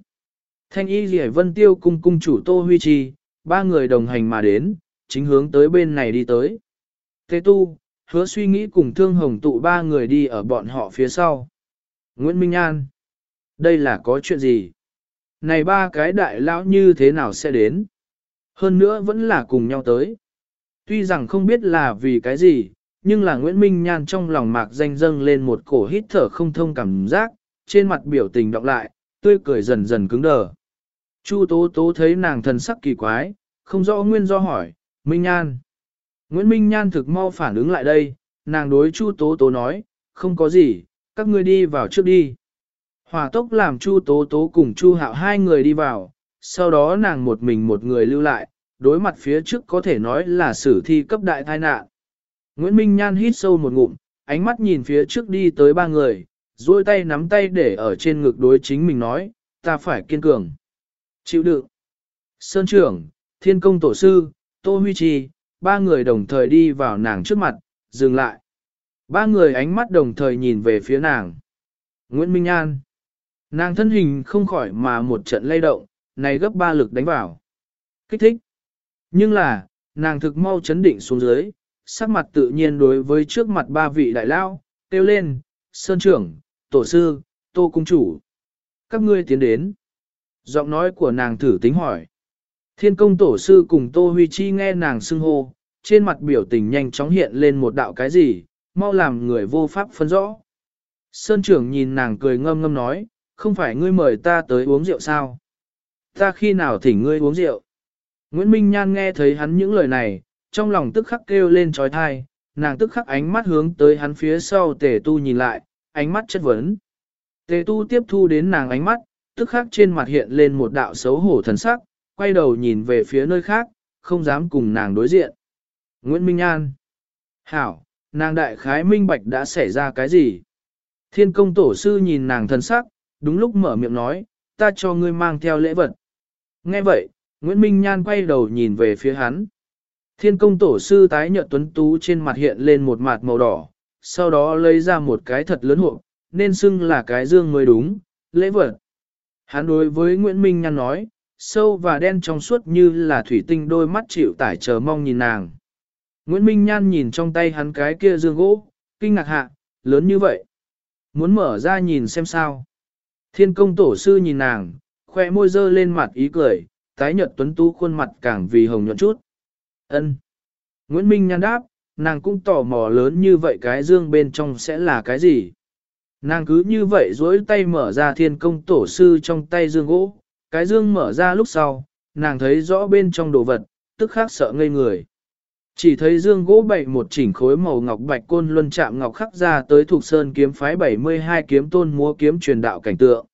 thanh y rỉa vân tiêu cung cung chủ tô huy trì, ba người đồng hành mà đến, chính hướng tới bên này đi tới. Tế tu, hứa suy nghĩ cùng thương hồng tụ ba người đi ở bọn họ phía sau. Nguyễn Minh An. Đây là có chuyện gì? Này ba cái đại lão như thế nào sẽ đến? Hơn nữa vẫn là cùng nhau tới. Tuy rằng không biết là vì cái gì, nhưng là Nguyễn Minh Nhan trong lòng mạc danh dâng lên một cổ hít thở không thông cảm giác, trên mặt biểu tình đọc lại, tươi cười dần dần cứng đờ. Chu Tố Tố thấy nàng thần sắc kỳ quái, không rõ nguyên do hỏi, Minh Nhan. Nguyễn Minh Nhan thực mau phản ứng lại đây, nàng đối Chu Tố Tố nói, không có gì, các ngươi đi vào trước đi. Hỏa tốc làm Chu Tố Tố cùng Chu Hạo hai người đi vào, sau đó nàng một mình một người lưu lại, đối mặt phía trước có thể nói là sử thi cấp đại tai nạn. Nguyễn Minh Nhan hít sâu một ngụm, ánh mắt nhìn phía trước đi tới ba người, duỗi tay nắm tay để ở trên ngực đối chính mình nói, ta phải kiên cường. Chịu đựng. Sơn trưởng, thiên công tổ sư, Tô Huy Chi, ba người đồng thời đi vào nàng trước mặt, dừng lại. Ba người ánh mắt đồng thời nhìn về phía nàng. Nguyễn Minh An. Nàng thân hình không khỏi mà một trận lay động, này gấp ba lực đánh vào. Kích thích. Nhưng là, nàng thực mau chấn định xuống dưới, sắc mặt tự nhiên đối với trước mặt ba vị đại lao, kêu lên, Sơn trưởng, Tổ sư, Tô Cung Chủ. Các ngươi tiến đến. Giọng nói của nàng thử tính hỏi. Thiên công tổ sư cùng Tô Huy Chi nghe nàng xưng hô, trên mặt biểu tình nhanh chóng hiện lên một đạo cái gì, mau làm người vô pháp phân rõ. Sơn trưởng nhìn nàng cười ngâm ngâm nói, không phải ngươi mời ta tới uống rượu sao? Ta khi nào thỉnh ngươi uống rượu? Nguyễn Minh Nhan nghe thấy hắn những lời này, trong lòng tức khắc kêu lên trói thai, nàng tức khắc ánh mắt hướng tới hắn phía sau tề tu nhìn lại, ánh mắt chất vấn. Tề tu tiếp thu đến nàng ánh mắt, tức khắc trên mặt hiện lên một đạo xấu hổ thần sắc, quay đầu nhìn về phía nơi khác, không dám cùng nàng đối diện. Nguyễn Minh An Hảo, nàng đại khái minh bạch đã xảy ra cái gì? Thiên công tổ sư nhìn nàng thần sắc, đúng lúc mở miệng nói, ta cho ngươi mang theo lễ vật. Nghe vậy, Nguyễn Minh Nhan quay đầu nhìn về phía hắn. Thiên công tổ sư tái nhợt tuấn tú trên mặt hiện lên một mặt màu đỏ, sau đó lấy ra một cái thật lớn hộp, nên xưng là cái dương mới đúng, lễ vật. Hắn đối với Nguyễn Minh Nhan nói, sâu và đen trong suốt như là thủy tinh đôi mắt chịu tải chờ mong nhìn nàng. Nguyễn Minh Nhan nhìn trong tay hắn cái kia dương gỗ, kinh ngạc hạ, lớn như vậy. Muốn mở ra nhìn xem sao. Thiên công tổ sư nhìn nàng, khoe môi dơ lên mặt ý cười, tái nhợt tuấn tú khuôn mặt càng vì hồng nhuận chút. Ân. Nguyễn Minh Nhan đáp, nàng cũng tò mò lớn như vậy cái dương bên trong sẽ là cái gì. Nàng cứ như vậy duỗi tay mở ra thiên công tổ sư trong tay dương gỗ, cái dương mở ra lúc sau, nàng thấy rõ bên trong đồ vật, tức khác sợ ngây người. Chỉ thấy dương gỗ bậy một chỉnh khối màu ngọc bạch côn luân chạm ngọc khắc ra tới thuộc sơn kiếm phái 72 kiếm tôn múa kiếm truyền đạo cảnh tượng.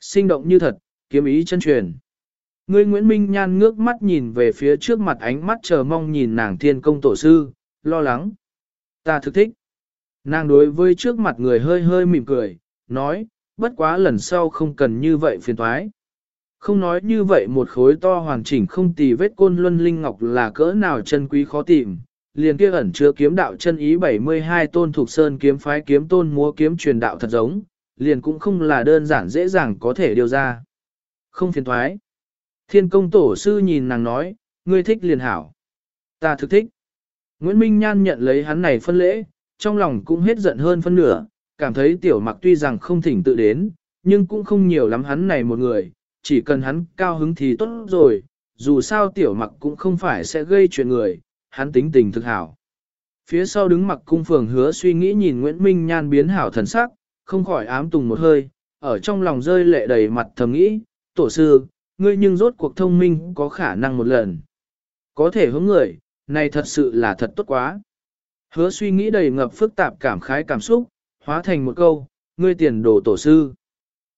Sinh động như thật, kiếm ý chân truyền. Ngươi Nguyễn Minh Nhan ngước mắt nhìn về phía trước mặt ánh mắt chờ mong nhìn nàng thiên công tổ sư, lo lắng. Ta thực thích. Nàng đối với trước mặt người hơi hơi mỉm cười, nói, bất quá lần sau không cần như vậy phiền thoái. Không nói như vậy một khối to hoàn chỉnh không tì vết côn luân linh ngọc là cỡ nào chân quý khó tìm, liền kia ẩn chứa kiếm đạo chân ý 72 tôn thuộc sơn kiếm phái kiếm tôn múa kiếm truyền đạo thật giống, liền cũng không là đơn giản dễ dàng có thể điều ra. Không phiền thoái. Thiên công tổ sư nhìn nàng nói, ngươi thích liền hảo. Ta thực thích. Nguyễn Minh Nhan nhận lấy hắn này phân lễ, trong lòng cũng hết giận hơn phân nửa, cảm thấy tiểu mặc tuy rằng không thỉnh tự đến, nhưng cũng không nhiều lắm hắn này một người, chỉ cần hắn cao hứng thì tốt rồi, dù sao tiểu mặc cũng không phải sẽ gây chuyện người, hắn tính tình thực hảo. Phía sau đứng mặc cung phường hứa suy nghĩ nhìn Nguyễn Minh Nhan biến hảo thần sắc, không khỏi ám tùng một hơi, ở trong lòng rơi lệ đầy mặt thầm nghĩ, tổ sư, ngươi nhưng rốt cuộc thông minh có khả năng một lần. Có thể hướng người, này thật sự là thật tốt quá. Hứa suy nghĩ đầy ngập phức tạp cảm khái cảm xúc, hóa thành một câu, ngươi tiền đồ tổ sư.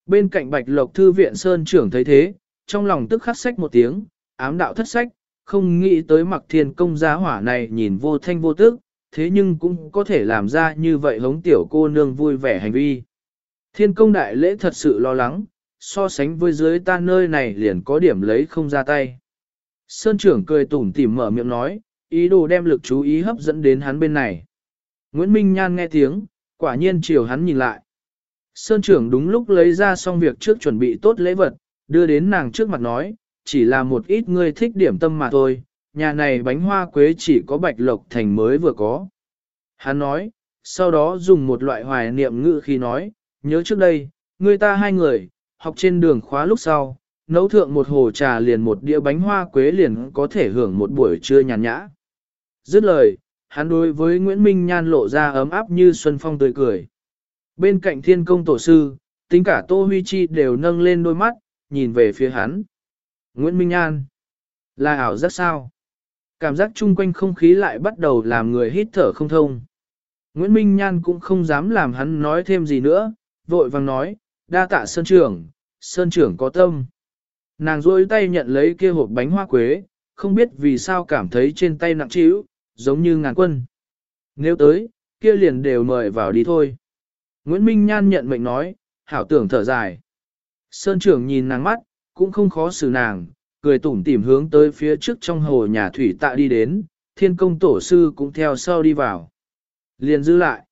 Bên cạnh bạch lộc thư viện Sơn trưởng thấy thế, trong lòng tức khắc sách một tiếng, ám đạo thất sách, không nghĩ tới mặc thiên công gia hỏa này nhìn vô thanh vô tức, thế nhưng cũng có thể làm ra như vậy hống tiểu cô nương vui vẻ hành vi. Thiên công đại lễ thật sự lo lắng, so sánh với dưới ta nơi này liền có điểm lấy không ra tay. Sơn trưởng cười tủm tỉm mở miệng nói, ý đồ đem lực chú ý hấp dẫn đến hắn bên này. Nguyễn Minh Nhan nghe tiếng, quả nhiên chiều hắn nhìn lại. Sơn trưởng đúng lúc lấy ra xong việc trước chuẩn bị tốt lễ vật, đưa đến nàng trước mặt nói, chỉ là một ít ngươi thích điểm tâm mà thôi, nhà này bánh hoa quế chỉ có bạch lộc thành mới vừa có. Hắn nói, sau đó dùng một loại hoài niệm ngữ khi nói, nhớ trước đây, người ta hai người, học trên đường khóa lúc sau, nấu thượng một hồ trà liền một đĩa bánh hoa quế liền có thể hưởng một buổi trưa nhàn nhã. Dứt lời, hắn đối với Nguyễn Minh Nhan lộ ra ấm áp như xuân phong tươi cười. Bên cạnh thiên công tổ sư, tính cả Tô Huy Chi đều nâng lên đôi mắt, nhìn về phía hắn. Nguyễn Minh an, là ảo giác sao? Cảm giác chung quanh không khí lại bắt đầu làm người hít thở không thông. Nguyễn Minh Nhan cũng không dám làm hắn nói thêm gì nữa, vội vàng nói, đa tạ Sơn Trưởng, Sơn Trưởng có tâm. Nàng rôi tay nhận lấy kia hộp bánh hoa quế, không biết vì sao cảm thấy trên tay nặng trĩu, giống như ngàn quân. Nếu tới, kia liền đều mời vào đi thôi. Nguyễn Minh Nhan nhận mệnh nói, hảo tưởng thở dài. Sơn trưởng nhìn nàng mắt, cũng không khó xử nàng, cười tủm tỉm hướng tới phía trước trong hồ nhà thủy tạ đi đến, thiên công tổ sư cũng theo sau đi vào. Liền giữ lại.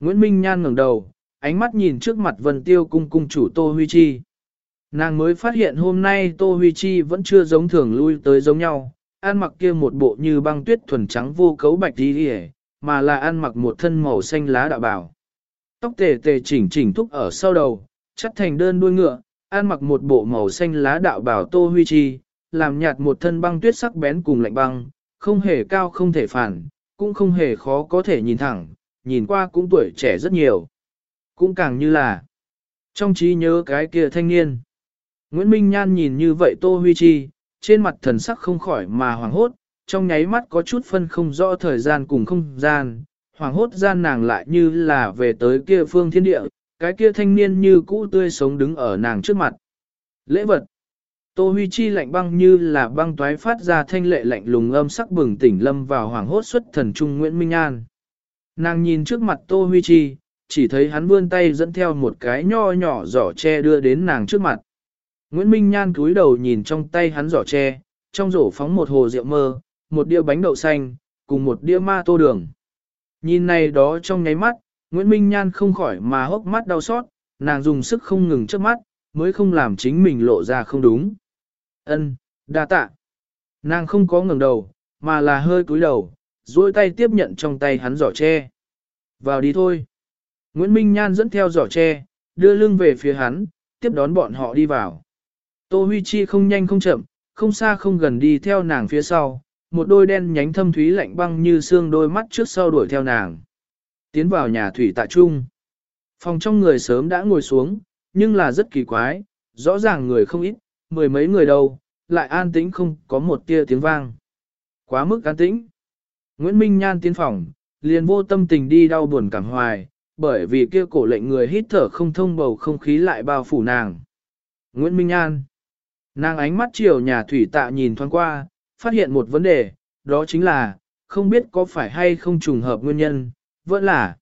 Nguyễn Minh Nhan ngẩng đầu, ánh mắt nhìn trước mặt vân tiêu cung cung chủ Tô Huy Chi. Nàng mới phát hiện hôm nay Tô Huy Chi vẫn chưa giống thường lui tới giống nhau, ăn mặc kia một bộ như băng tuyết thuần trắng vô cấu bạch đi hề, mà là ăn mặc một thân màu xanh lá đạo bảo. Tóc tề tề chỉnh chỉnh thúc ở sau đầu, chắt thành đơn đuôi ngựa, an mặc một bộ màu xanh lá đạo bảo Tô Huy Chi, làm nhạt một thân băng tuyết sắc bén cùng lạnh băng, không hề cao không thể phản, cũng không hề khó có thể nhìn thẳng, nhìn qua cũng tuổi trẻ rất nhiều. Cũng càng như là trong trí nhớ cái kia thanh niên. Nguyễn Minh Nhan nhìn như vậy Tô Huy Chi, trên mặt thần sắc không khỏi mà hoảng hốt, trong nháy mắt có chút phân không rõ thời gian cùng không gian, hoàng hốt gian nàng lại như là về tới kia phương thiên địa, cái kia thanh niên như cũ tươi sống đứng ở nàng trước mặt. Lễ vật Tô Huy Chi lạnh băng như là băng toái phát ra thanh lệ lạnh lùng âm sắc bừng tỉnh lâm vào hoàng hốt xuất thần trung Nguyễn Minh An. Nàng nhìn trước mặt Tô Huy Chi, chỉ thấy hắn vươn tay dẫn theo một cái nho nhỏ giỏ tre đưa đến nàng trước mặt. Nguyễn Minh Nhan cúi đầu nhìn trong tay hắn giỏ tre, trong rổ phóng một hồ rượu mơ, một đĩa bánh đậu xanh, cùng một đĩa ma tô đường. Nhìn này đó trong nháy mắt, Nguyễn Minh Nhan không khỏi mà hốc mắt đau xót, nàng dùng sức không ngừng trước mắt, mới không làm chính mình lộ ra không đúng. Ân, đa tạ. Nàng không có ngẩng đầu, mà là hơi cúi đầu, duỗi tay tiếp nhận trong tay hắn giỏ tre. Vào đi thôi. Nguyễn Minh Nhan dẫn theo giỏ tre, đưa lưng về phía hắn, tiếp đón bọn họ đi vào. Tô Huy Chi không nhanh không chậm, không xa không gần đi theo nàng phía sau, một đôi đen nhánh thâm thúy lạnh băng như xương đôi mắt trước sau đuổi theo nàng. Tiến vào nhà thủy tạ trung. Phòng trong người sớm đã ngồi xuống, nhưng là rất kỳ quái, rõ ràng người không ít, mười mấy người đâu, lại an tĩnh không có một tia tiếng vang. Quá mức an tĩnh. Nguyễn Minh Nhan tiến phòng, liền vô tâm tình đi đau buồn cảm hoài, bởi vì kia cổ lệnh người hít thở không thông bầu không khí lại bao phủ nàng. Nguyễn Minh Nhan. Nàng ánh mắt chiều nhà thủy tạ nhìn thoáng qua, phát hiện một vấn đề, đó chính là, không biết có phải hay không trùng hợp nguyên nhân, vẫn là.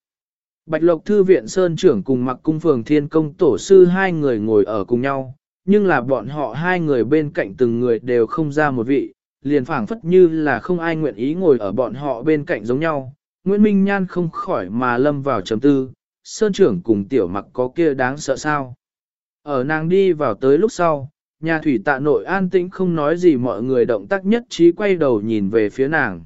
Bạch Lộc Thư viện Sơn trưởng cùng mặc cung phường thiên công tổ sư hai người ngồi ở cùng nhau, nhưng là bọn họ hai người bên cạnh từng người đều không ra một vị, liền phảng phất như là không ai nguyện ý ngồi ở bọn họ bên cạnh giống nhau. Nguyễn Minh Nhan không khỏi mà lâm vào chấm tư, Sơn trưởng cùng tiểu mặc có kia đáng sợ sao. Ở nàng đi vào tới lúc sau, nhà thủy tạ nội an tĩnh không nói gì mọi người động tác nhất trí quay đầu nhìn về phía nàng.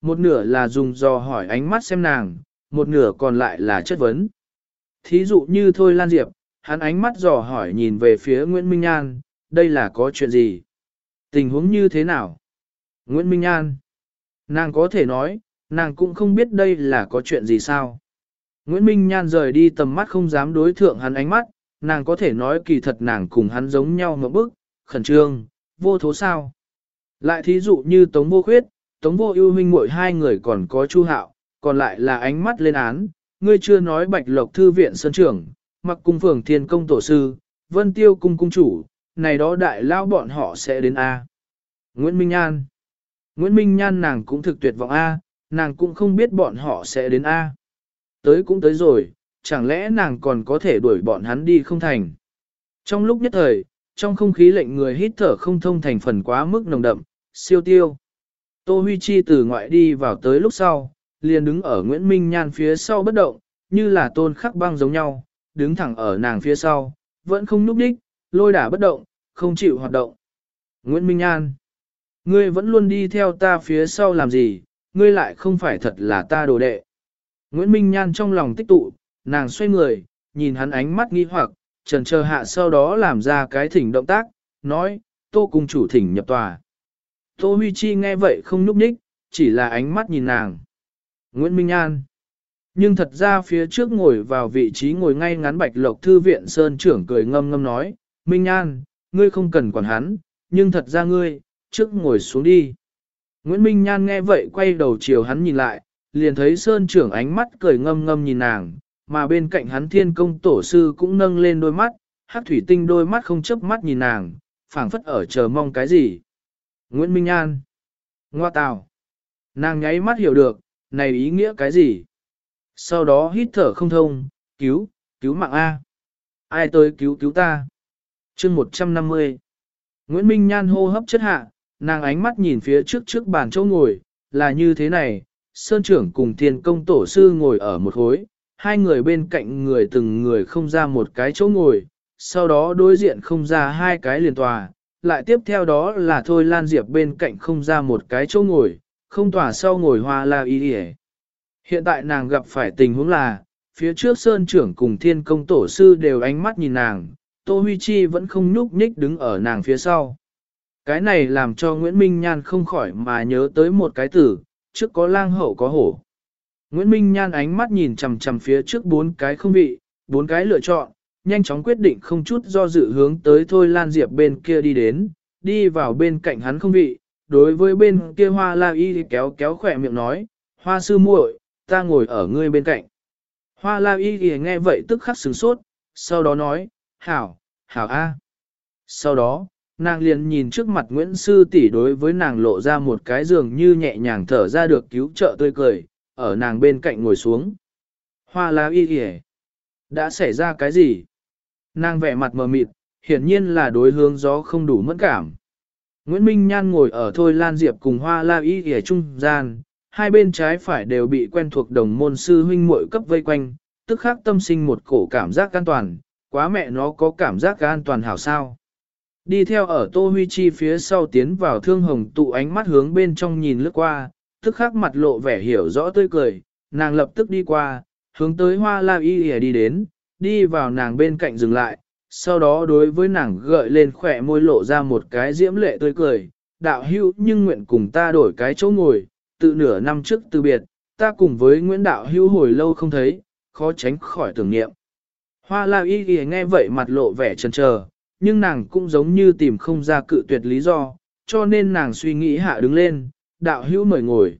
Một nửa là dùng dò hỏi ánh mắt xem nàng, một nửa còn lại là chất vấn. Thí dụ như Thôi Lan Diệp, hắn ánh mắt dò hỏi nhìn về phía Nguyễn Minh An, đây là có chuyện gì? Tình huống như thế nào? Nguyễn Minh An, nàng có thể nói, nàng cũng không biết đây là có chuyện gì sao. Nguyễn Minh Nhan rời đi tầm mắt không dám đối thượng hắn ánh mắt, nàng có thể nói kỳ thật nàng cùng hắn giống nhau một bức, khẩn trương, vô thố sao. Lại thí dụ như Tống Vô Khuyết, Tống Vô ưu huynh muội hai người còn có Chu Hạo, còn lại là ánh mắt lên án, ngươi chưa nói Bạch Lộc Thư viện Sơn Trưởng, mặc cung phường thiên công tổ sư, vân tiêu cung cung chủ, này đó đại lao bọn họ sẽ đến A. Nguyễn Minh an Nguyễn Minh Nhan nàng cũng thực tuyệt vọng A, nàng cũng không biết bọn họ sẽ đến A. Tới cũng tới rồi, chẳng lẽ nàng còn có thể đuổi bọn hắn đi không thành. Trong lúc nhất thời, trong không khí lệnh người hít thở không thông thành phần quá mức nồng đậm, siêu tiêu. Tô Huy Chi từ ngoại đi vào tới lúc sau, liền đứng ở Nguyễn Minh Nhan phía sau bất động, như là tôn khắc băng giống nhau, đứng thẳng ở nàng phía sau, vẫn không núp đích, lôi đả bất động, không chịu hoạt động. Nguyễn Minh Nhan, ngươi vẫn luôn đi theo ta phía sau làm gì, ngươi lại không phải thật là ta đồ đệ. Nguyễn Minh Nhan trong lòng tích tụ, nàng xoay người, nhìn hắn ánh mắt nghi hoặc, trần chờ hạ sau đó làm ra cái thỉnh động tác, nói, tô cung chủ thỉnh nhập tòa. Tô Huy Chi nghe vậy không núp nhích, chỉ là ánh mắt nhìn nàng. Nguyễn Minh An. Nhưng thật ra phía trước ngồi vào vị trí ngồi ngay ngắn bạch lộc thư viện Sơn trưởng cười ngâm ngâm nói, Minh An, ngươi không cần quản hắn, nhưng thật ra ngươi, trước ngồi xuống đi. Nguyễn Minh Nhan nghe vậy quay đầu chiều hắn nhìn lại, liền thấy Sơn trưởng ánh mắt cười ngâm ngâm nhìn nàng, mà bên cạnh hắn thiên công tổ sư cũng nâng lên đôi mắt, hát thủy tinh đôi mắt không chớp mắt nhìn nàng, phảng phất ở chờ mong cái gì. Nguyễn Minh An. Ngoa tào. Nàng nháy mắt hiểu được, này ý nghĩa cái gì. Sau đó hít thở không thông, cứu, cứu mạng A. Ai tới cứu cứu ta? chương 150. Nguyễn Minh Nhan hô hấp chất hạ, nàng ánh mắt nhìn phía trước trước bàn chỗ ngồi, là như thế này, Sơn trưởng cùng thiên công tổ sư ngồi ở một hối, hai người bên cạnh người từng người không ra một cái chỗ ngồi, sau đó đối diện không ra hai cái liền tòa, lại tiếp theo đó là Thôi Lan Diệp bên cạnh không ra một cái chỗ ngồi, không tòa sau ngồi hoa la y đi Hiện tại nàng gặp phải tình huống là, phía trước Sơn trưởng cùng thiên công tổ sư đều ánh mắt nhìn nàng, Tô Huy Chi vẫn không nhúc nhích đứng ở nàng phía sau. Cái này làm cho Nguyễn Minh Nhan không khỏi mà nhớ tới một cái từ, trước có lang hậu có hổ. Nguyễn Minh Nhan ánh mắt nhìn chằm chằm phía trước bốn cái không vị, bốn cái lựa chọn, nhanh chóng quyết định không chút do dự hướng tới Thôi Lan Diệp bên kia đi đến, đi vào bên cạnh hắn không vị, đối với bên kia hoa la y kéo kéo khỏe miệng nói, hoa sư muội, ta ngồi ở ngươi bên cạnh. Hoa la y nghe vậy tức khắc sửng sốt, sau đó nói, hảo, hảo a. Sau đó, nàng liền nhìn trước mặt Nguyễn Sư tỷ đối với nàng lộ ra một cái giường như nhẹ nhàng thở ra được cứu trợ tươi cười, ở nàng bên cạnh ngồi xuống. Hoa la y kìa. Đã xảy ra cái gì? Nàng vẻ mặt mờ mịt, hiển nhiên là đối hướng gió không đủ mẫn cảm. Nguyễn Minh Nhan ngồi ở Thôi Lan Diệp cùng Hoa La Y ở trung gian, hai bên trái phải đều bị quen thuộc đồng môn sư huynh muội cấp vây quanh, tức khắc tâm sinh một cổ cảm giác an toàn, quá mẹ nó có cảm giác an toàn hảo sao. Đi theo ở Tô Huy Chi phía sau tiến vào thương hồng tụ ánh mắt hướng bên trong nhìn lướt qua, tức khắc mặt lộ vẻ hiểu rõ tươi cười, nàng lập tức đi qua, hướng tới hoa la y đi đến, đi vào nàng bên cạnh dừng lại, sau đó đối với nàng gợi lên khỏe môi lộ ra một cái diễm lệ tươi cười, đạo hữu nhưng nguyện cùng ta đổi cái chỗ ngồi, tự nửa năm trước từ biệt, ta cùng với Nguyễn Đạo hữu hồi lâu không thấy, khó tránh khỏi tưởng niệm. Hoa la y y nghe vậy mặt lộ vẻ chần chờ, nhưng nàng cũng giống như tìm không ra cự tuyệt lý do, cho nên nàng suy nghĩ hạ đứng lên, đạo hữu mời ngồi.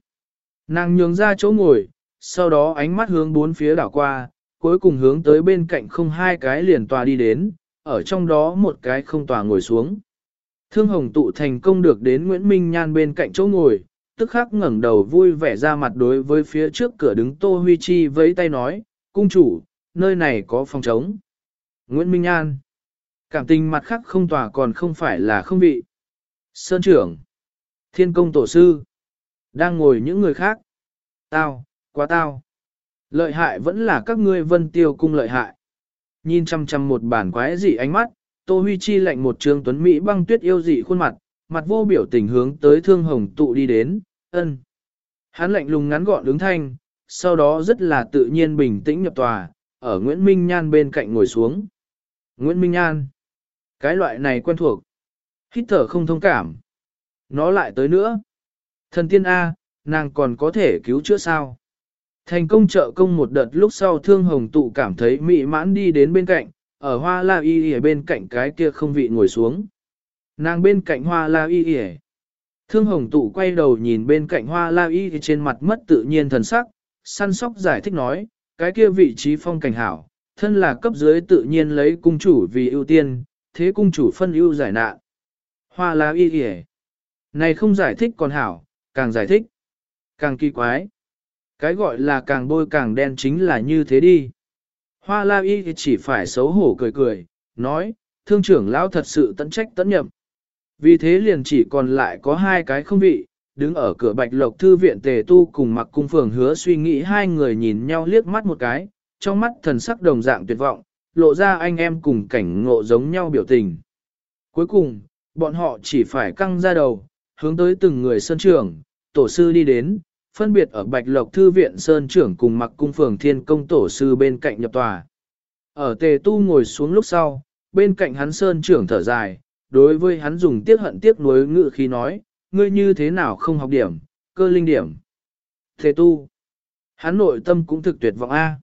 Nàng nhường ra chỗ ngồi, sau đó ánh mắt hướng bốn phía đảo qua, cuối cùng hướng tới bên cạnh không hai cái liền tòa đi đến, ở trong đó một cái không tòa ngồi xuống. Thương hồng tụ thành công được đến Nguyễn Minh Nhan bên cạnh chỗ ngồi, tức khắc ngẩng đầu vui vẻ ra mặt đối với phía trước cửa đứng Tô Huy Chi với tay nói, cung chủ, nơi này có phòng trống. Nguyễn Minh Nhan Cảm tình mặt khác không tòa còn không phải là không vị. Sơn trưởng Thiên công tổ sư Đang ngồi những người khác. Tao, quá tao. Lợi hại vẫn là các ngươi vân tiêu cung lợi hại. Nhìn chăm chăm một bản quái dị ánh mắt, Tô Huy Chi lạnh một trường tuấn Mỹ băng tuyết yêu dị khuôn mặt, mặt vô biểu tình hướng tới thương hồng tụ đi đến, ân. Hắn lạnh lùng ngắn gọn đứng thanh, sau đó rất là tự nhiên bình tĩnh nhập tòa, ở Nguyễn Minh Nhan bên cạnh ngồi xuống. Nguyễn Minh Nhan. Cái loại này quen thuộc. Hít thở không thông cảm. Nó lại tới nữa. Thần tiên A, nàng còn có thể cứu chữa sao? Thành công trợ công một đợt lúc sau thương hồng tụ cảm thấy mị mãn đi đến bên cạnh, ở hoa la y ở bên cạnh cái kia không vị ngồi xuống. Nàng bên cạnh hoa la y y Thương hồng tụ quay đầu nhìn bên cạnh hoa la y trên mặt mất tự nhiên thần sắc, săn sóc giải thích nói, cái kia vị trí phong cảnh hảo, thân là cấp dưới tự nhiên lấy cung chủ vì ưu tiên, thế cung chủ phân ưu giải nạn. Hoa la y y này không giải thích còn hảo, càng giải thích, càng kỳ quái. Cái gọi là càng bôi càng đen chính là như thế đi. Hoa la y chỉ phải xấu hổ cười cười, nói, thương trưởng lão thật sự tận trách tận nhậm. Vì thế liền chỉ còn lại có hai cái không vị, đứng ở cửa bạch lộc thư viện tề tu cùng mặc cung phường hứa suy nghĩ hai người nhìn nhau liếc mắt một cái, trong mắt thần sắc đồng dạng tuyệt vọng, lộ ra anh em cùng cảnh ngộ giống nhau biểu tình. Cuối cùng, bọn họ chỉ phải căng ra đầu, hướng tới từng người sơn trưởng, tổ sư đi đến, phân biệt ở Bạch Lộc Thư viện Sơn trưởng cùng mặc cung phường thiên công tổ sư bên cạnh nhập tòa. Ở tề tu ngồi xuống lúc sau, bên cạnh hắn Sơn trưởng thở dài, đối với hắn dùng tiếc hận tiếc nuối ngự khi nói, ngươi như thế nào không học điểm, cơ linh điểm. Tề tu, hắn nội tâm cũng thực tuyệt vọng A.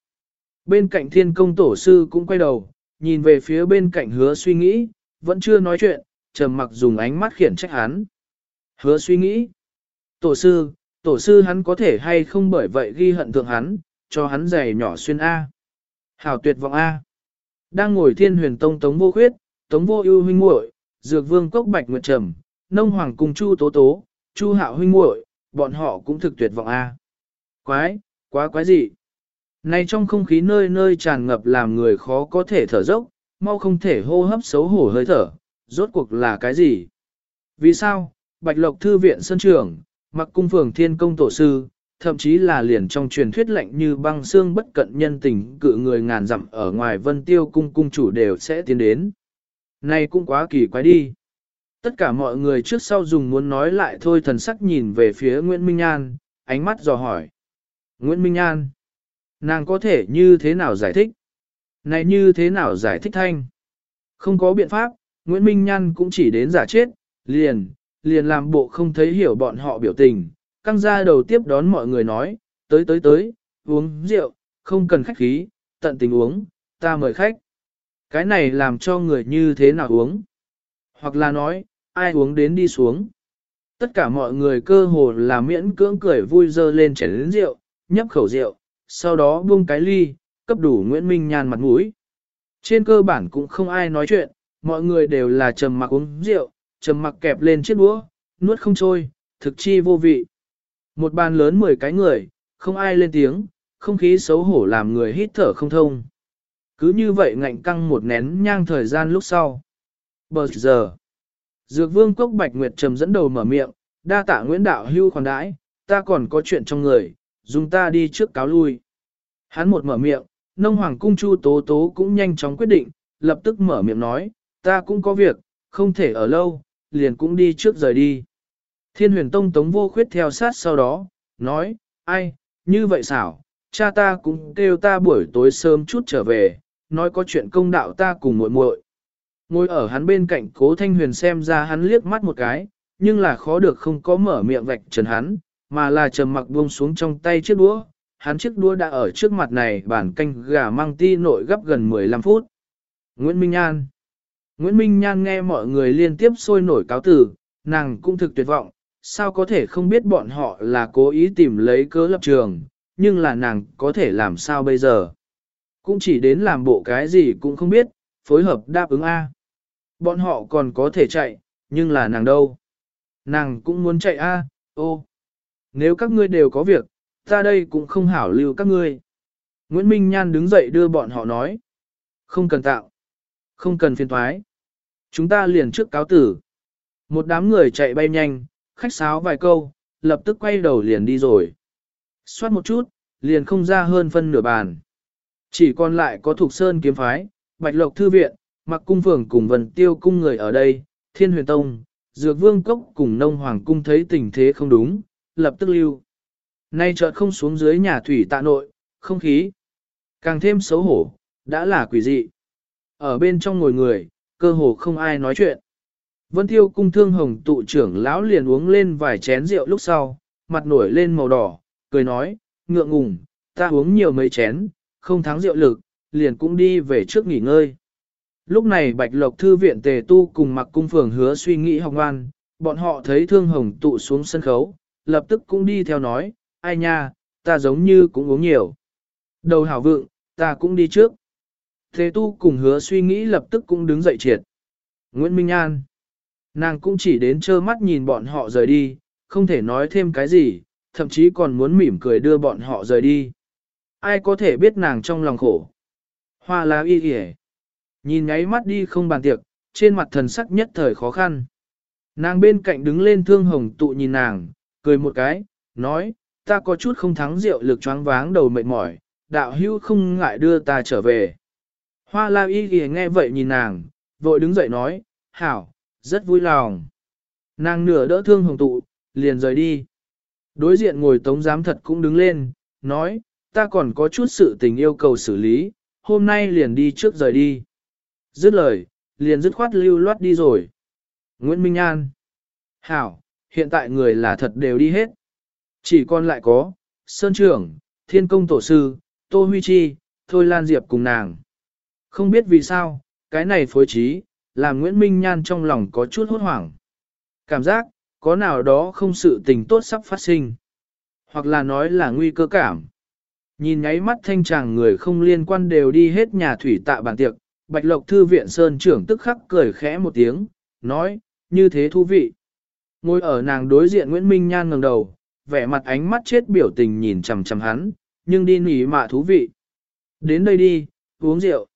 Bên cạnh thiên công tổ sư cũng quay đầu, nhìn về phía bên cạnh hứa suy nghĩ, vẫn chưa nói chuyện, trầm mặc dùng ánh mắt khiển trách hắn. Hứa suy nghĩ, tổ sư, tổ sư hắn có thể hay không bởi vậy ghi hận thượng hắn, cho hắn giày nhỏ xuyên A. Hảo tuyệt vọng A. Đang ngồi thiên huyền tông tống vô khuyết, tống vô ưu huynh muội, dược vương cốc bạch nguyệt trầm, nông hoàng cùng chu tố tố, chu hạo huynh muội, bọn họ cũng thực tuyệt vọng A. Quái, quá quái gì? Này trong không khí nơi nơi tràn ngập làm người khó có thể thở dốc, mau không thể hô hấp xấu hổ hơi thở, rốt cuộc là cái gì? Vì sao, Bạch Lộc Thư viện Sơn Trường, mặc cung phường thiên công tổ sư, thậm chí là liền trong truyền thuyết lạnh như băng xương bất cận nhân tình cự người ngàn dặm ở ngoài vân tiêu cung cung chủ đều sẽ tiến đến. Này cũng quá kỳ quái đi. Tất cả mọi người trước sau dùng muốn nói lại thôi thần sắc nhìn về phía Nguyễn Minh An, ánh mắt dò hỏi. Nguyễn Minh An, nàng có thể như thế nào giải thích? Này như thế nào giải thích thanh? Không có biện pháp, Nguyễn Minh Nhan cũng chỉ đến giả chết, liền, liền làm bộ không thấy hiểu bọn họ biểu tình, căng ra đầu tiếp đón mọi người nói, tới tới tới, uống rượu, không cần khách khí, tận tình uống, ta mời khách. Cái này làm cho người như thế nào uống? Hoặc là nói, ai uống đến đi xuống? Tất cả mọi người cơ hồ là miễn cưỡng cười vui dơ lên chén lớn rượu, nhấp khẩu rượu, sau đó buông cái ly, cấp đủ Nguyễn Minh Nhan mặt mũi. Trên cơ bản cũng không ai nói chuyện, mọi người đều là trầm mặc uống rượu, trầm mặc kẹp lên chiếc đũa, nuốt không trôi, thực chi vô vị. Một bàn lớn 10 cái người, không ai lên tiếng, không khí xấu hổ làm người hít thở không thông. Cứ như vậy ngạnh căng một nén nhang thời gian lúc sau. Bờ giờ, Dược vương cốc Bạch Nguyệt trầm dẫn đầu mở miệng, đa tạ Nguyễn Đạo hưu khoản đãi, ta còn có chuyện trong người, dùng ta đi trước cáo lui. Hắn một mở miệng, nông hoàng cung chu tố tố cũng nhanh chóng quyết định, lập tức mở miệng nói, ta cũng có việc, không thể ở lâu, liền cũng đi trước rời đi. Thiên huyền tông tống vô khuyết theo sát sau đó, nói, ai, như vậy xảo, cha ta cũng kêu ta buổi tối sớm chút trở về, nói có chuyện công đạo ta cùng muội muội. Ngồi ở hắn bên cạnh cố thanh huyền xem ra hắn liếc mắt một cái, nhưng là khó được không có mở miệng vạch trần hắn, mà là trầm mặc buông xuống trong tay chiếc đũa. Hắn chiếc đũa đã ở trước mặt này bản canh gà mang ti nội gấp gần 15 phút. Nguyễn Minh An Nguyễn Minh Nhan nghe mọi người liên tiếp sôi nổi cáo tử, nàng cũng thực tuyệt vọng, sao có thể không biết bọn họ là cố ý tìm lấy cớ lập trường, nhưng là nàng có thể làm sao bây giờ. Cũng chỉ đến làm bộ cái gì cũng không biết, phối hợp đáp ứng A. Bọn họ còn có thể chạy, nhưng là nàng đâu? Nàng cũng muốn chạy A, ô. Nếu các ngươi đều có việc, ta đây cũng không hảo lưu các ngươi. Nguyễn Minh Nhan đứng dậy đưa bọn họ nói. Không cần tạo. Không cần phiền thoái. Chúng ta liền trước cáo tử. Một đám người chạy bay nhanh, khách sáo vài câu, lập tức quay đầu liền đi rồi. Xoát một chút, liền không ra hơn phân nửa bàn. Chỉ còn lại có Thục Sơn kiếm phái, Bạch Lộc Thư Viện, Mặc Cung Phường cùng Vân Tiêu Cung người ở đây, Thiên Huyền Tông, Dược Vương Cốc cùng Nông Hoàng Cung thấy tình thế không đúng, lập tức lưu. Nay chợt không xuống dưới nhà thủy tạ nội, không khí. Càng thêm xấu hổ, đã là quỷ dị. Ở bên trong ngồi người, cơ hồ không ai nói chuyện. Vân Tiêu cung thương hồng tụ trưởng lão liền uống lên vài chén rượu lúc sau, mặt nổi lên màu đỏ, cười nói, ngượng ngùng, ta uống nhiều mấy chén, không thắng rượu lực, liền cũng đi về trước nghỉ ngơi. Lúc này Bạch Lộc Thư viện tề tu cùng mặc cung phường hứa suy nghĩ học ngoan, bọn họ thấy thương hồng tụ xuống sân khấu, lập tức cũng đi theo nói, ai nha, ta giống như cũng uống nhiều. Đầu hảo vượng, ta cũng đi trước. Thế tu cùng hứa suy nghĩ lập tức cũng đứng dậy triệt. Nguyễn Minh An. Nàng cũng chỉ đến trơ mắt nhìn bọn họ rời đi, không thể nói thêm cái gì, thậm chí còn muốn mỉm cười đưa bọn họ rời đi. Ai có thể biết nàng trong lòng khổ. Hoa lá y kìa. Nhìn nháy mắt đi không bàn tiệc, trên mặt thần sắc nhất thời khó khăn. Nàng bên cạnh đứng lên thương hồng tụ nhìn nàng, cười một cái, nói, ta có chút không thắng rượu lực choáng váng đầu mệt mỏi, đạo hưu không ngại đưa ta trở về. Hoa la y ghi nghe vậy nhìn nàng, vội đứng dậy nói, hảo, rất vui lòng. Nàng nửa đỡ thương hồng tụ, liền rời đi. Đối diện ngồi tống giám thật cũng đứng lên, nói, ta còn có chút sự tình yêu cầu xử lý, hôm nay liền đi trước rời đi. Dứt lời, liền dứt khoát lưu loát đi rồi. Nguyễn Minh An. Hảo, hiện tại người là thật đều đi hết. Chỉ còn lại có, Sơn Trưởng, Thiên Công Tổ Sư, Tô Huy Chi, Thôi Lan Diệp cùng nàng. Không biết vì sao, cái này phối trí, làm Nguyễn Minh Nhan trong lòng có chút hốt hoảng. Cảm giác, có nào đó không sự tình tốt sắp phát sinh. Hoặc là nói là nguy cơ cảm. Nhìn nháy mắt thanh chàng người không liên quan đều đi hết nhà thủy tạ bàn tiệc, Bạch Lộc Thư viện Sơn trưởng tức khắc cười khẽ một tiếng, nói, như thế thú vị. Ngồi ở nàng đối diện Nguyễn Minh Nhan ngẩng đầu, vẻ mặt ánh mắt chết biểu tình nhìn chằm chằm hắn, nhưng đi nỉ mạ thú vị. Đến đây đi, uống rượu.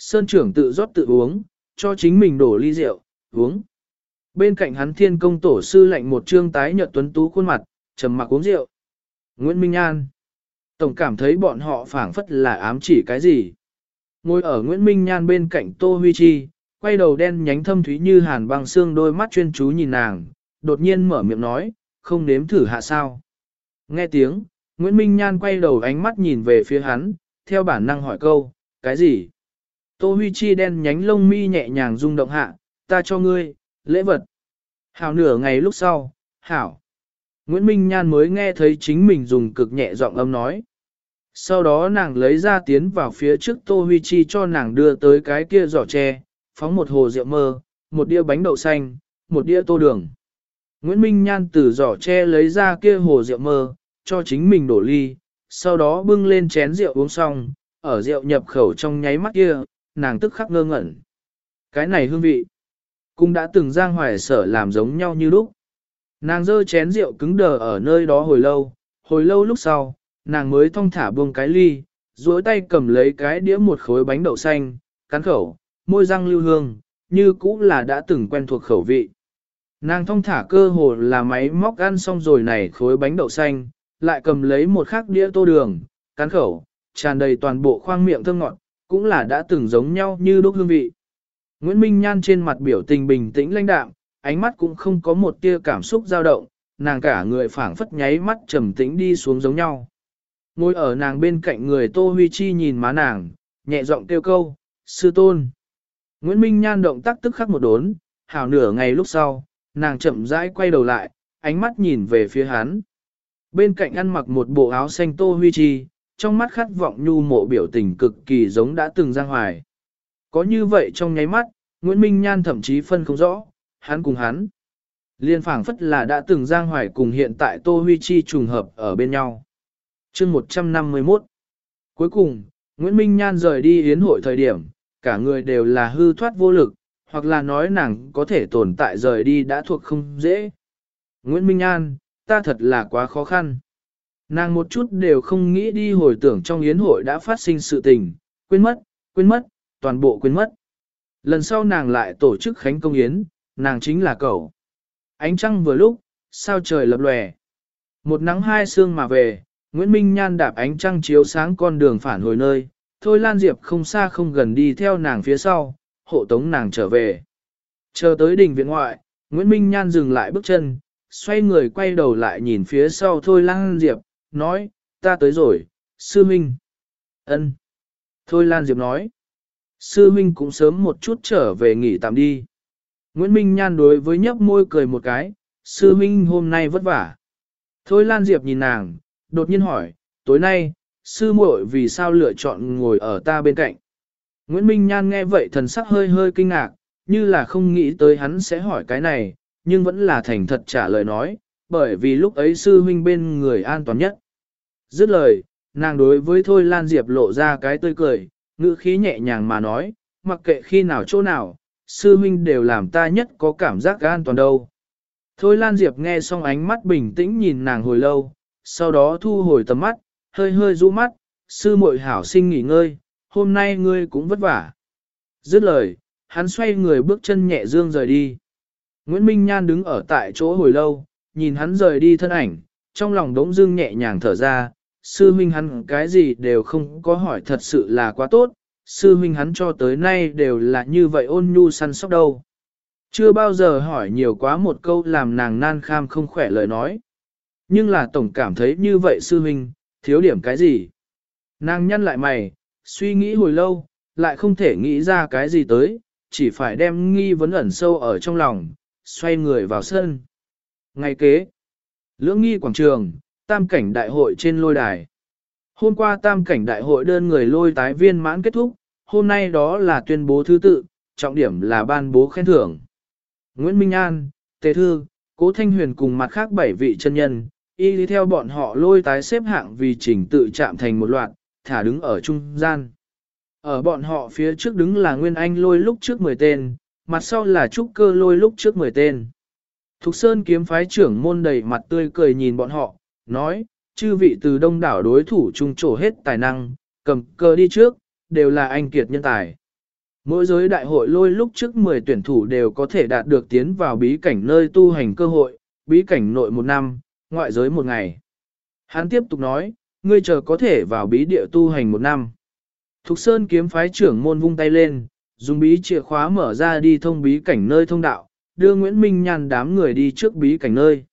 Sơn trưởng tự rót tự uống, cho chính mình đổ ly rượu, uống. Bên cạnh hắn thiên công tổ sư lệnh một trương tái nhợt tuấn tú khuôn mặt, trầm mặc uống rượu. Nguyễn Minh An. Tổng cảm thấy bọn họ phảng phất là ám chỉ cái gì. Ngồi ở Nguyễn Minh Nhan bên cạnh Tô Huy Chi, quay đầu đen nhánh thâm thúy như hàn băng xương đôi mắt chuyên chú nhìn nàng, đột nhiên mở miệng nói, không nếm thử hạ sao. Nghe tiếng, Nguyễn Minh Nhan quay đầu ánh mắt nhìn về phía hắn, theo bản năng hỏi câu, cái gì? Tô Huy Chi đen nhánh lông mi nhẹ nhàng rung động hạ, ta cho ngươi, lễ vật. Hảo nửa ngày lúc sau, Hảo. Nguyễn Minh Nhan mới nghe thấy chính mình dùng cực nhẹ giọng âm nói. Sau đó nàng lấy ra tiến vào phía trước Tô Huy Chi cho nàng đưa tới cái kia giỏ tre, phóng một hồ rượu mơ, một đĩa bánh đậu xanh, một đĩa tô đường. Nguyễn Minh Nhan từ giỏ tre lấy ra kia hồ rượu mơ, cho chính mình đổ ly, sau đó bưng lên chén rượu uống xong, ở rượu nhập khẩu trong nháy mắt kia, nàng tức khắc ngơ ngẩn. Cái này hương vị, cũng đã từng giang hoài sở làm giống nhau như lúc. Nàng dơ chén rượu cứng đờ ở nơi đó hồi lâu, hồi lâu lúc sau, nàng mới thong thả buông cái ly, duỗi tay cầm lấy cái đĩa một khối bánh đậu xanh, cắn khẩu, môi răng lưu hương, như cũ là đã từng quen thuộc khẩu vị. Nàng thong thả cơ hồ là máy móc ăn xong rồi này khối bánh đậu xanh, lại cầm lấy một khắc đĩa tô đường, cắn khẩu, tràn đầy toàn bộ khoang miệng thơm ngọt, cũng là đã từng giống nhau như đúc hương vị. Nguyễn Minh Nhan trên mặt biểu tình bình tĩnh lãnh đạm, ánh mắt cũng không có một tia cảm xúc dao động, nàng cả người phảng phất nháy mắt trầm tĩnh đi xuống giống nhau. Ngồi ở nàng bên cạnh người Tô Huy Chi nhìn má nàng, nhẹ giọng kêu câu, sư tôn. Nguyễn Minh Nhan động tác tức khắc một đốn, hảo nửa ngày lúc sau, nàng chậm rãi quay đầu lại, ánh mắt nhìn về phía hắn. Bên cạnh ăn mặc một bộ áo xanh Tô Huy Chi, trong mắt khát vọng nhu mộ biểu tình cực kỳ giống đã từng giang hoài. Có như vậy trong nháy mắt, Nguyễn Minh Nhan thậm chí phân không rõ, hắn cùng hắn. Liên phảng phất là đã từng giang hoài cùng hiện tại Tô Huy Chi trùng hợp ở bên nhau. chương 151 Cuối cùng, Nguyễn Minh Nhan rời đi yến hội thời điểm, cả người đều là hư thoát vô lực, hoặc là nói nàng có thể tồn tại rời đi đã thuộc không dễ. Nguyễn Minh Nhan, ta thật là quá khó khăn. Nàng một chút đều không nghĩ đi hồi tưởng trong yến hội đã phát sinh sự tình, quên mất, quên mất, toàn bộ quên mất. Lần sau nàng lại tổ chức khánh công yến, nàng chính là cậu. Ánh trăng vừa lúc, sao trời lập lòe. Một nắng hai sương mà về, Nguyễn Minh Nhan đạp ánh trăng chiếu sáng con đường phản hồi nơi, thôi Lan Diệp không xa không gần đi theo nàng phía sau, hộ tống nàng trở về. Chờ tới đỉnh viện ngoại, Nguyễn Minh Nhan dừng lại bước chân, xoay người quay đầu lại nhìn phía sau thôi Lan Diệp, nói, ta tới rồi, sư minh. ân. Thôi Lan Diệp nói, sư minh cũng sớm một chút trở về nghỉ tạm đi. Nguyễn Minh Nhan đối với nhấp môi cười một cái, sư minh hôm nay vất vả. Thôi Lan Diệp nhìn nàng, đột nhiên hỏi, tối nay, sư muội vì sao lựa chọn ngồi ở ta bên cạnh. Nguyễn Minh Nhan nghe vậy thần sắc hơi hơi kinh ngạc, như là không nghĩ tới hắn sẽ hỏi cái này, nhưng vẫn là thành thật trả lời nói, bởi vì lúc ấy sư huynh bên người an toàn nhất. Dứt lời, nàng đối với Thôi Lan Diệp lộ ra cái tươi cười, ngữ khí nhẹ nhàng mà nói, mặc kệ khi nào chỗ nào, sư huynh đều làm ta nhất có cảm giác an toàn đâu. Thôi Lan Diệp nghe xong ánh mắt bình tĩnh nhìn nàng hồi lâu, sau đó thu hồi tầm mắt, hơi hơi rũ mắt, sư muội hảo sinh nghỉ ngơi, hôm nay ngươi cũng vất vả. Dứt lời, hắn xoay người bước chân nhẹ dương rời đi. Nguyễn Minh Nhan đứng ở tại chỗ hồi lâu, nhìn hắn rời đi thân ảnh, trong lòng đống dương nhẹ nhàng thở ra, sư huynh hắn cái gì đều không có hỏi thật sự là quá tốt, sư huynh hắn cho tới nay đều là như vậy ôn nhu săn sóc đâu. Chưa bao giờ hỏi nhiều quá một câu làm nàng nan kham không khỏe lời nói. Nhưng là tổng cảm thấy như vậy sư huynh, thiếu điểm cái gì. Nàng nhăn lại mày, suy nghĩ hồi lâu, lại không thể nghĩ ra cái gì tới, chỉ phải đem nghi vấn ẩn sâu ở trong lòng, xoay người vào sân. Ngày kế, lưỡng nghi quảng trường, tam cảnh đại hội trên lôi đài. Hôm qua tam cảnh đại hội đơn người lôi tái viên mãn kết thúc, hôm nay đó là tuyên bố thứ tự, trọng điểm là ban bố khen thưởng. Nguyễn Minh An, Tề Thư, Cố Thanh Huyền cùng mặt khác bảy vị chân nhân, y lý theo bọn họ lôi tái xếp hạng vì trình tự chạm thành một loạt, thả đứng ở trung gian. Ở bọn họ phía trước đứng là Nguyên Anh lôi lúc trước 10 tên, mặt sau là Trúc Cơ lôi lúc trước 10 tên. Thục Sơn kiếm phái trưởng môn đầy mặt tươi cười nhìn bọn họ, nói, chư vị từ đông đảo đối thủ trung trổ hết tài năng, cầm cơ đi trước, đều là anh kiệt nhân tài. Mỗi giới đại hội lôi lúc trước 10 tuyển thủ đều có thể đạt được tiến vào bí cảnh nơi tu hành cơ hội, bí cảnh nội một năm, ngoại giới một ngày. Hắn tiếp tục nói, ngươi chờ có thể vào bí địa tu hành một năm. Thục Sơn kiếm phái trưởng môn vung tay lên, dùng bí chìa khóa mở ra đi thông bí cảnh nơi thông đạo, đưa Nguyễn Minh Nhan đám người đi trước bí cảnh nơi.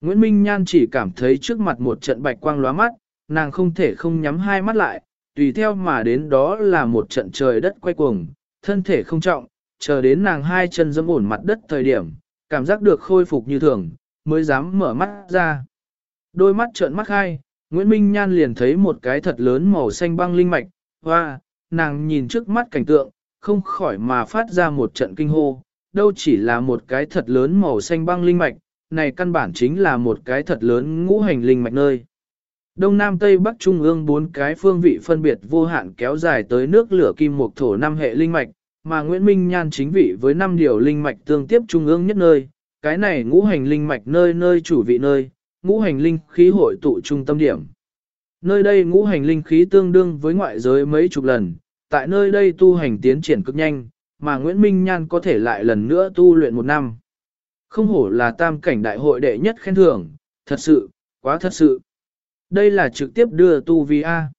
Nguyễn Minh Nhan chỉ cảm thấy trước mặt một trận bạch quang lóa mắt, nàng không thể không nhắm hai mắt lại, tùy theo mà đến đó là một trận trời đất quay cuồng, thân thể không trọng, chờ đến nàng hai chân dẫm ổn mặt đất thời điểm, cảm giác được khôi phục như thường, mới dám mở mắt ra. Đôi mắt trợn mắt hai, Nguyễn Minh Nhan liền thấy một cái thật lớn màu xanh băng linh mạch, hoa, nàng nhìn trước mắt cảnh tượng, không khỏi mà phát ra một trận kinh hô, đâu chỉ là một cái thật lớn màu xanh băng linh mạch, này căn bản chính là một cái thật lớn ngũ hành linh mạch nơi. Đông Nam Tây Bắc Trung ương bốn cái phương vị phân biệt vô hạn kéo dài tới nước lửa kim mộc thổ năm hệ linh mạch, mà Nguyễn Minh Nhan chính vị với năm điều linh mạch tương tiếp trung ương nhất nơi, cái này ngũ hành linh mạch nơi nơi chủ vị nơi, ngũ hành linh khí hội tụ trung tâm điểm. Nơi đây ngũ hành linh khí tương đương với ngoại giới mấy chục lần, tại nơi đây tu hành tiến triển cực nhanh, mà Nguyễn Minh Nhan có thể lại lần nữa tu luyện một năm. Không hổ là tam cảnh đại hội đệ nhất khen thưởng, thật sự, quá thật sự. Đây là trực tiếp đưa tu vi A.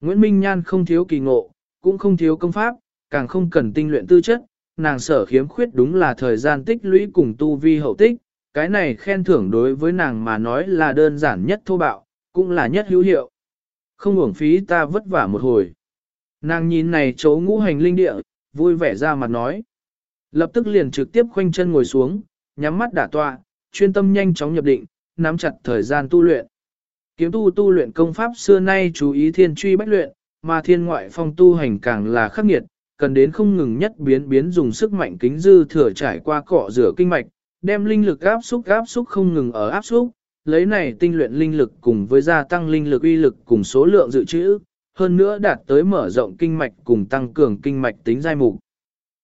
Nguyễn Minh Nhan không thiếu kỳ ngộ, cũng không thiếu công pháp, càng không cần tinh luyện tư chất, nàng sở khiếm khuyết đúng là thời gian tích lũy cùng tu vi hậu tích, cái này khen thưởng đối với nàng mà nói là đơn giản nhất thô bạo, cũng là nhất hữu hiệu. Không uổng phí ta vất vả một hồi. Nàng nhìn này chỗ ngũ hành linh địa, vui vẻ ra mặt nói. Lập tức liền trực tiếp khoanh chân ngồi xuống, nhắm mắt đả tọa, chuyên tâm nhanh chóng nhập định, nắm chặt thời gian tu luyện. Kiếm tu tu luyện công pháp xưa nay chú ý thiên truy bách luyện, mà thiên ngoại phong tu hành càng là khắc nghiệt, cần đến không ngừng nhất biến biến dùng sức mạnh kính dư thừa trải qua cọ rửa kinh mạch, đem linh lực áp xúc áp xúc không ngừng ở áp xúc, lấy này tinh luyện linh lực cùng với gia tăng linh lực uy lực cùng số lượng dự trữ, hơn nữa đạt tới mở rộng kinh mạch cùng tăng cường kinh mạch tính giai mục.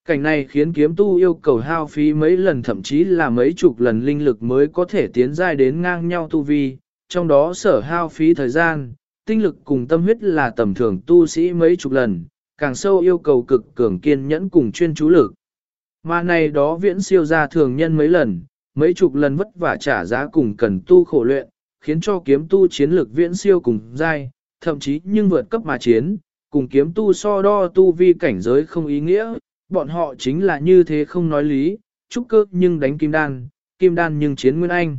Cảnh này khiến kiếm tu yêu cầu hao phí mấy lần thậm chí là mấy chục lần linh lực mới có thể tiến giai đến ngang nhau tu vi, trong đó sở hao phí thời gian, tinh lực cùng tâm huyết là tầm thường tu sĩ mấy chục lần, càng sâu yêu cầu cực cường kiên nhẫn cùng chuyên chú lực. Mà này đó viễn siêu ra thường nhân mấy lần, mấy chục lần vất vả trả giá cùng cần tu khổ luyện, khiến cho kiếm tu chiến lực viễn siêu cùng dai, thậm chí nhưng vượt cấp mà chiến, cùng kiếm tu so đo tu vi cảnh giới không ý nghĩa, bọn họ chính là như thế không nói lý, trúc cơ nhưng đánh kim đan, kim đan nhưng chiến nguyên anh.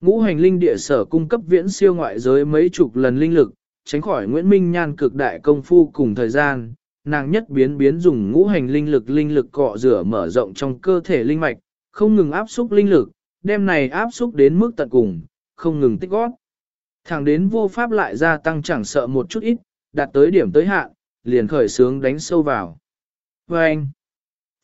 Ngũ hành linh địa sở cung cấp viễn siêu ngoại giới mấy chục lần linh lực, tránh khỏi Nguyễn Minh Nhan cực đại công phu cùng thời gian, nàng nhất biến biến dùng ngũ hành linh lực linh lực cọ rửa mở rộng trong cơ thể linh mạch, không ngừng áp xúc linh lực, đem này áp xúc đến mức tận cùng, không ngừng tích gót. Thẳng đến vô pháp lại gia tăng chẳng sợ một chút ít, đạt tới điểm tới hạn, liền khởi sướng đánh sâu vào. Và anh,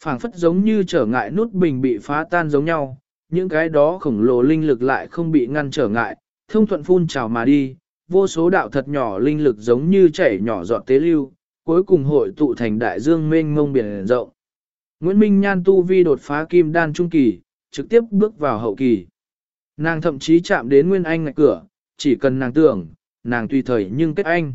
phảng phất giống như trở ngại nút bình bị phá tan giống nhau, những cái đó khổng lồ linh lực lại không bị ngăn trở ngại, thông thuận phun trào mà đi, vô số đạo thật nhỏ linh lực giống như chảy nhỏ giọt tế lưu, cuối cùng hội tụ thành đại dương mênh mông biển rộng. Nguyễn Minh Nhan tu vi đột phá kim đan trung kỳ, trực tiếp bước vào hậu kỳ. Nàng thậm chí chạm đến Nguyên Anh ngạch cửa, chỉ cần nàng tưởng, nàng tùy thời nhưng kết anh.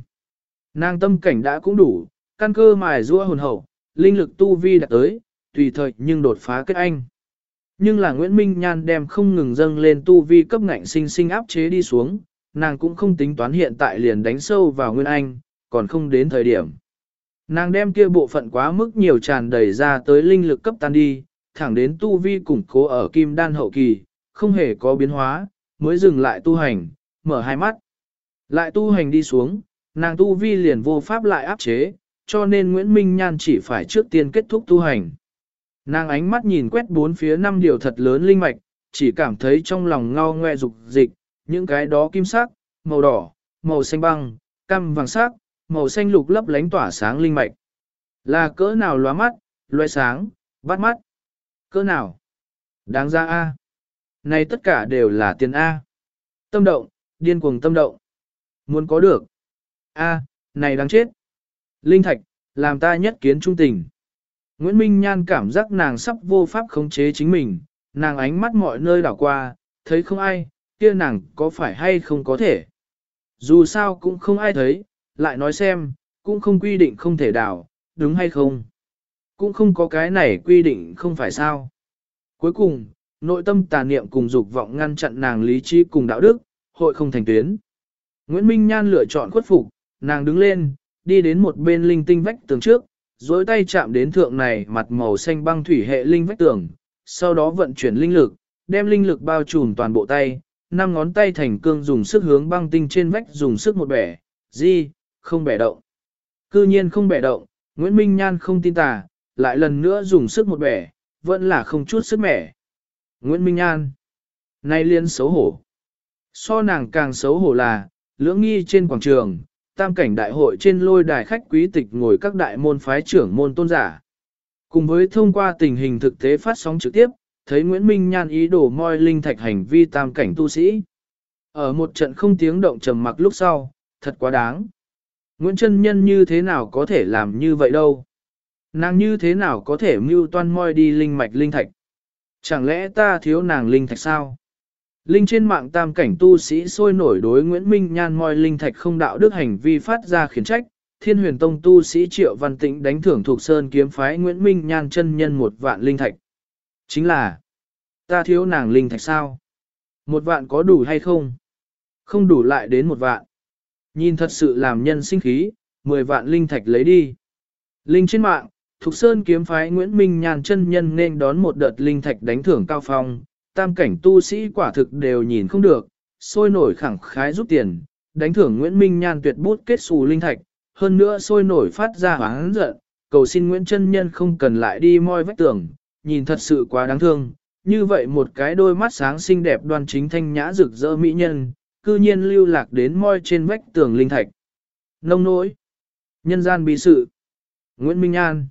Nàng tâm cảnh đã cũng đủ, căn cơ mài rua hồn hậu, linh lực tu vi đạt tới, tùy thời nhưng đột phá kết anh. Nhưng là Nguyễn Minh Nhan đem không ngừng dâng lên tu vi cấp ngạnh sinh sinh áp chế đi xuống, nàng cũng không tính toán hiện tại liền đánh sâu vào Nguyên Anh, còn không đến thời điểm. Nàng đem kia bộ phận quá mức nhiều tràn đầy ra tới linh lực cấp tan đi, thẳng đến tu vi củng cố ở kim đan hậu kỳ, không hề có biến hóa, mới dừng lại tu hành, mở hai mắt. Lại tu hành đi xuống, nàng tu vi liền vô pháp lại áp chế, cho nên Nguyễn Minh Nhan chỉ phải trước tiên kết thúc tu hành. Nàng ánh mắt nhìn quét bốn phía năm điều thật lớn linh mạch, chỉ cảm thấy trong lòng ngao ngoe dục dịch, những cái đó kim sắc, màu đỏ, màu xanh băng, cam vàng sắc, màu xanh lục lấp lánh tỏa sáng linh mạch. Là cỡ nào lóa mắt, loe sáng, bắt mắt. Cỡ nào? Đáng ra A. Này tất cả đều là tiền A. Tâm động, điên cuồng tâm động. Muốn có được. A, này đáng chết. Linh thạch, làm ta nhất kiến trung tình. Nguyễn Minh Nhan cảm giác nàng sắp vô pháp khống chế chính mình, nàng ánh mắt mọi nơi đảo qua, thấy không ai, kia nàng có phải hay không có thể. Dù sao cũng không ai thấy, lại nói xem, cũng không quy định không thể đảo, đúng hay không. Cũng không có cái này quy định không phải sao. Cuối cùng, nội tâm tà niệm cùng dục vọng ngăn chặn nàng lý trí cùng đạo đức, hội không thành tuyến. Nguyễn Minh Nhan lựa chọn khuất phục, nàng đứng lên, đi đến một bên linh tinh vách tường trước, dối tay chạm đến thượng này mặt màu xanh băng thủy hệ linh vách tường, sau đó vận chuyển linh lực, đem linh lực bao trùm toàn bộ tay, năm ngón tay thành cương dùng sức hướng băng tinh trên vách dùng sức một bẻ, gì, không bẻ động. Cư nhiên không bẻ động, Nguyễn Minh Nhan không tin tà, lại lần nữa dùng sức một bẻ, vẫn là không chút sức mẻ. Nguyễn Minh Nhan, nay liên xấu hổ. So nàng càng xấu hổ là, lưỡng nghi trên quảng trường, tam cảnh đại hội trên lôi đài khách quý tịch ngồi các đại môn phái trưởng môn tôn giả. Cùng với thông qua tình hình thực tế phát sóng trực tiếp, thấy Nguyễn Minh Nhan ý đồ moi linh thạch hành vi tam cảnh tu sĩ. Ở một trận không tiếng động trầm mặc lúc sau, thật quá đáng. Nguyễn Trân Nhân như thế nào có thể làm như vậy đâu? Nàng như thế nào có thể mưu toan moi đi linh mạch linh thạch? Chẳng lẽ ta thiếu nàng linh thạch sao? Linh trên mạng tam cảnh tu sĩ sôi nổi đối Nguyễn Minh Nhan moi linh thạch không đạo đức hành vi phát ra khiển trách, Thiên huyền tông tu sĩ Triệu Văn Tĩnh đánh thưởng thuộc sơn kiếm phái Nguyễn Minh Nhan chân nhân một vạn linh thạch. Chính là, ta thiếu nàng linh thạch sao? Một vạn có đủ hay không? Không đủ lại đến một vạn. Nhìn thật sự làm nhân sinh khí, mười vạn linh thạch lấy đi. Linh trên mạng, Thục Sơn kiếm phái Nguyễn Minh Nhan chân nhân nên đón một đợt linh thạch đánh thưởng cao phong, tam cảnh tu sĩ quả thực đều nhìn không được, sôi nổi khẳng khái rút tiền, đánh thưởng Nguyễn Minh Nhan tuyệt bút kết xù linh thạch, hơn nữa sôi nổi phát ra hoáng giận, cầu xin Nguyễn Trân nhân không cần lại đi moi vách tường, nhìn thật sự quá đáng thương, như vậy một cái đôi mắt sáng xinh đẹp đoan chính thanh nhã rực rỡ mỹ nhân, cư nhiên lưu lạc đến moi trên vách tường linh thạch. Nông nỗi, nhân gian bí sự, Nguyễn Minh An.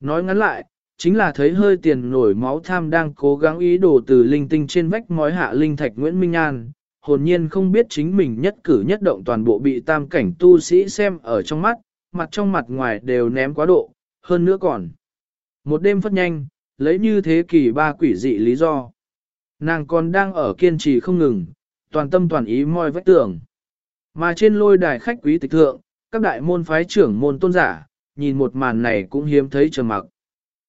Nói ngắn lại, chính là thấy hơi tiền nổi máu tham đang cố gắng ý đồ từ linh tinh trên vách mói hạ linh thạch Nguyễn Minh An, hồn nhiên không biết chính mình nhất cử nhất động toàn bộ bị tam cảnh tu sĩ xem ở trong mắt, mặt trong mặt ngoài đều ném quá độ, hơn nữa còn. Một đêm phất nhanh, lấy như thế kỷ ba quỷ dị lý do. Nàng còn đang ở kiên trì không ngừng, toàn tâm toàn ý moi vách tường. Mà trên lôi đài khách quý tịch thượng, các đại môn phái trưởng môn tôn giả, nhìn một màn này cũng hiếm thấy trầm mặc.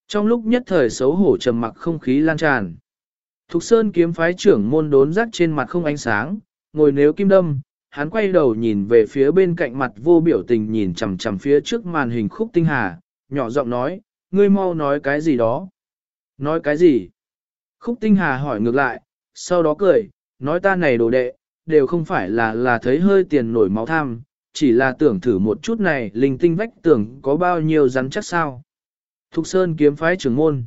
Trong lúc nhất thời xấu hổ trầm mặc không khí lan tràn. Thục Sơn kiếm phái trưởng môn đốn rắc trên mặt không ánh sáng, ngồi nếu kim đâm, hắn quay đầu nhìn về phía bên cạnh mặt vô biểu tình nhìn chằm chằm phía trước màn hình khúc tinh hà, nhỏ giọng nói, ngươi mau nói cái gì đó. Nói cái gì? Khúc tinh hà hỏi ngược lại, sau đó cười, nói ta này đồ đệ, đều không phải là là thấy hơi tiền nổi máu tham, chỉ là tưởng thử một chút này linh tinh vách tưởng có bao nhiêu rắn chắc sao. Thục Sơn kiếm phái trưởng môn.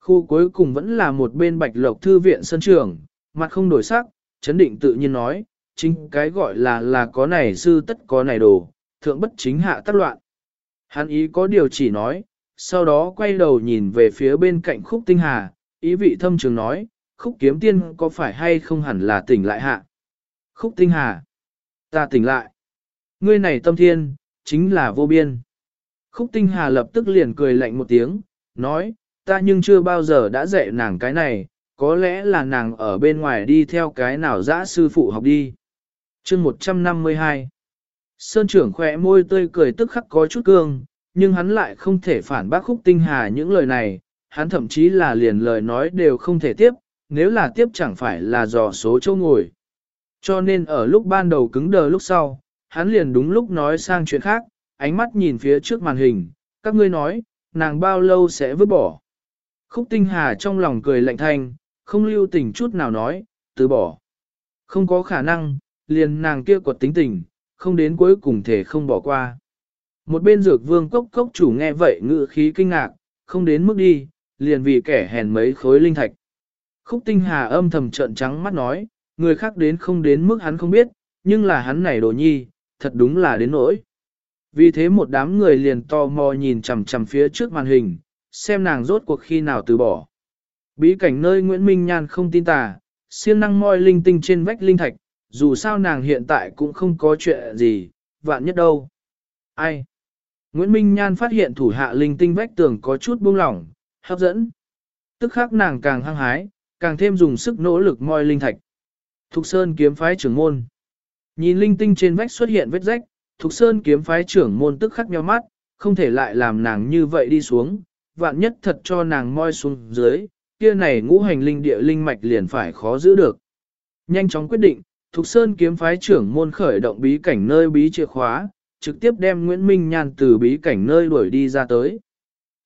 Khu cuối cùng vẫn là một bên bạch lộc thư viện sân trường, mặt không đổi sắc, chấn định tự nhiên nói, chính cái gọi là là có này sư tất có này đồ, thượng bất chính hạ tất loạn. Hắn ý có điều chỉ nói, sau đó quay đầu nhìn về phía bên cạnh khúc tinh hà, ý vị thâm trường nói, khúc kiếm tiên có phải hay không hẳn là tỉnh lại hạ. Khúc tinh hà, ta tỉnh lại. Ngươi này tâm thiên, chính là vô biên. Khúc tinh hà lập tức liền cười lạnh một tiếng, nói, ta nhưng chưa bao giờ đã dạy nàng cái này, có lẽ là nàng ở bên ngoài đi theo cái nào dã sư phụ học đi. chương 152 Sơn trưởng khỏe môi tươi cười tức khắc có chút cương, nhưng hắn lại không thể phản bác khúc tinh hà những lời này, hắn thậm chí là liền lời nói đều không thể tiếp, nếu là tiếp chẳng phải là dò số châu ngồi. Cho nên ở lúc ban đầu cứng đờ lúc sau, hắn liền đúng lúc nói sang chuyện khác, ánh mắt nhìn phía trước màn hình, các ngươi nói, nàng bao lâu sẽ vứt bỏ. Khúc tinh hà trong lòng cười lạnh thanh, không lưu tình chút nào nói, từ bỏ. Không có khả năng, liền nàng kia quật tính tình, không đến cuối cùng thể không bỏ qua. Một bên dược vương cốc cốc chủ nghe vậy ngự khí kinh ngạc, không đến mức đi, liền vì kẻ hèn mấy khối linh thạch. Khúc tinh hà âm thầm trợn trắng mắt nói, người khác đến không đến mức hắn không biết, nhưng là hắn này đồ nhi, thật đúng là đến nỗi. Vì thế một đám người liền to mò nhìn chằm chằm phía trước màn hình, xem nàng rốt cuộc khi nào từ bỏ. Bí cảnh nơi Nguyễn Minh Nhan không tin tà, siêng năng moi linh tinh trên vách linh thạch, dù sao nàng hiện tại cũng không có chuyện gì, vạn nhất đâu. Ai? Nguyễn Minh Nhan phát hiện thủ hạ linh tinh vách tường có chút buông lỏng, hấp dẫn. Tức khắc nàng càng hăng hái, càng thêm dùng sức nỗ lực moi linh thạch. Thục Sơn kiếm phái trưởng môn. Nhìn linh tinh trên vách xuất hiện vết rách, Thục Sơn kiếm phái trưởng môn tức khắc nheo mắt, không thể lại làm nàng như vậy đi xuống, vạn nhất thật cho nàng moi xuống dưới, kia này ngũ hành linh địa linh mạch liền phải khó giữ được. Nhanh chóng quyết định, Thục Sơn kiếm phái trưởng môn khởi động bí cảnh nơi bí chìa khóa, trực tiếp đem Nguyễn Minh Nhan từ bí cảnh nơi đuổi đi ra tới.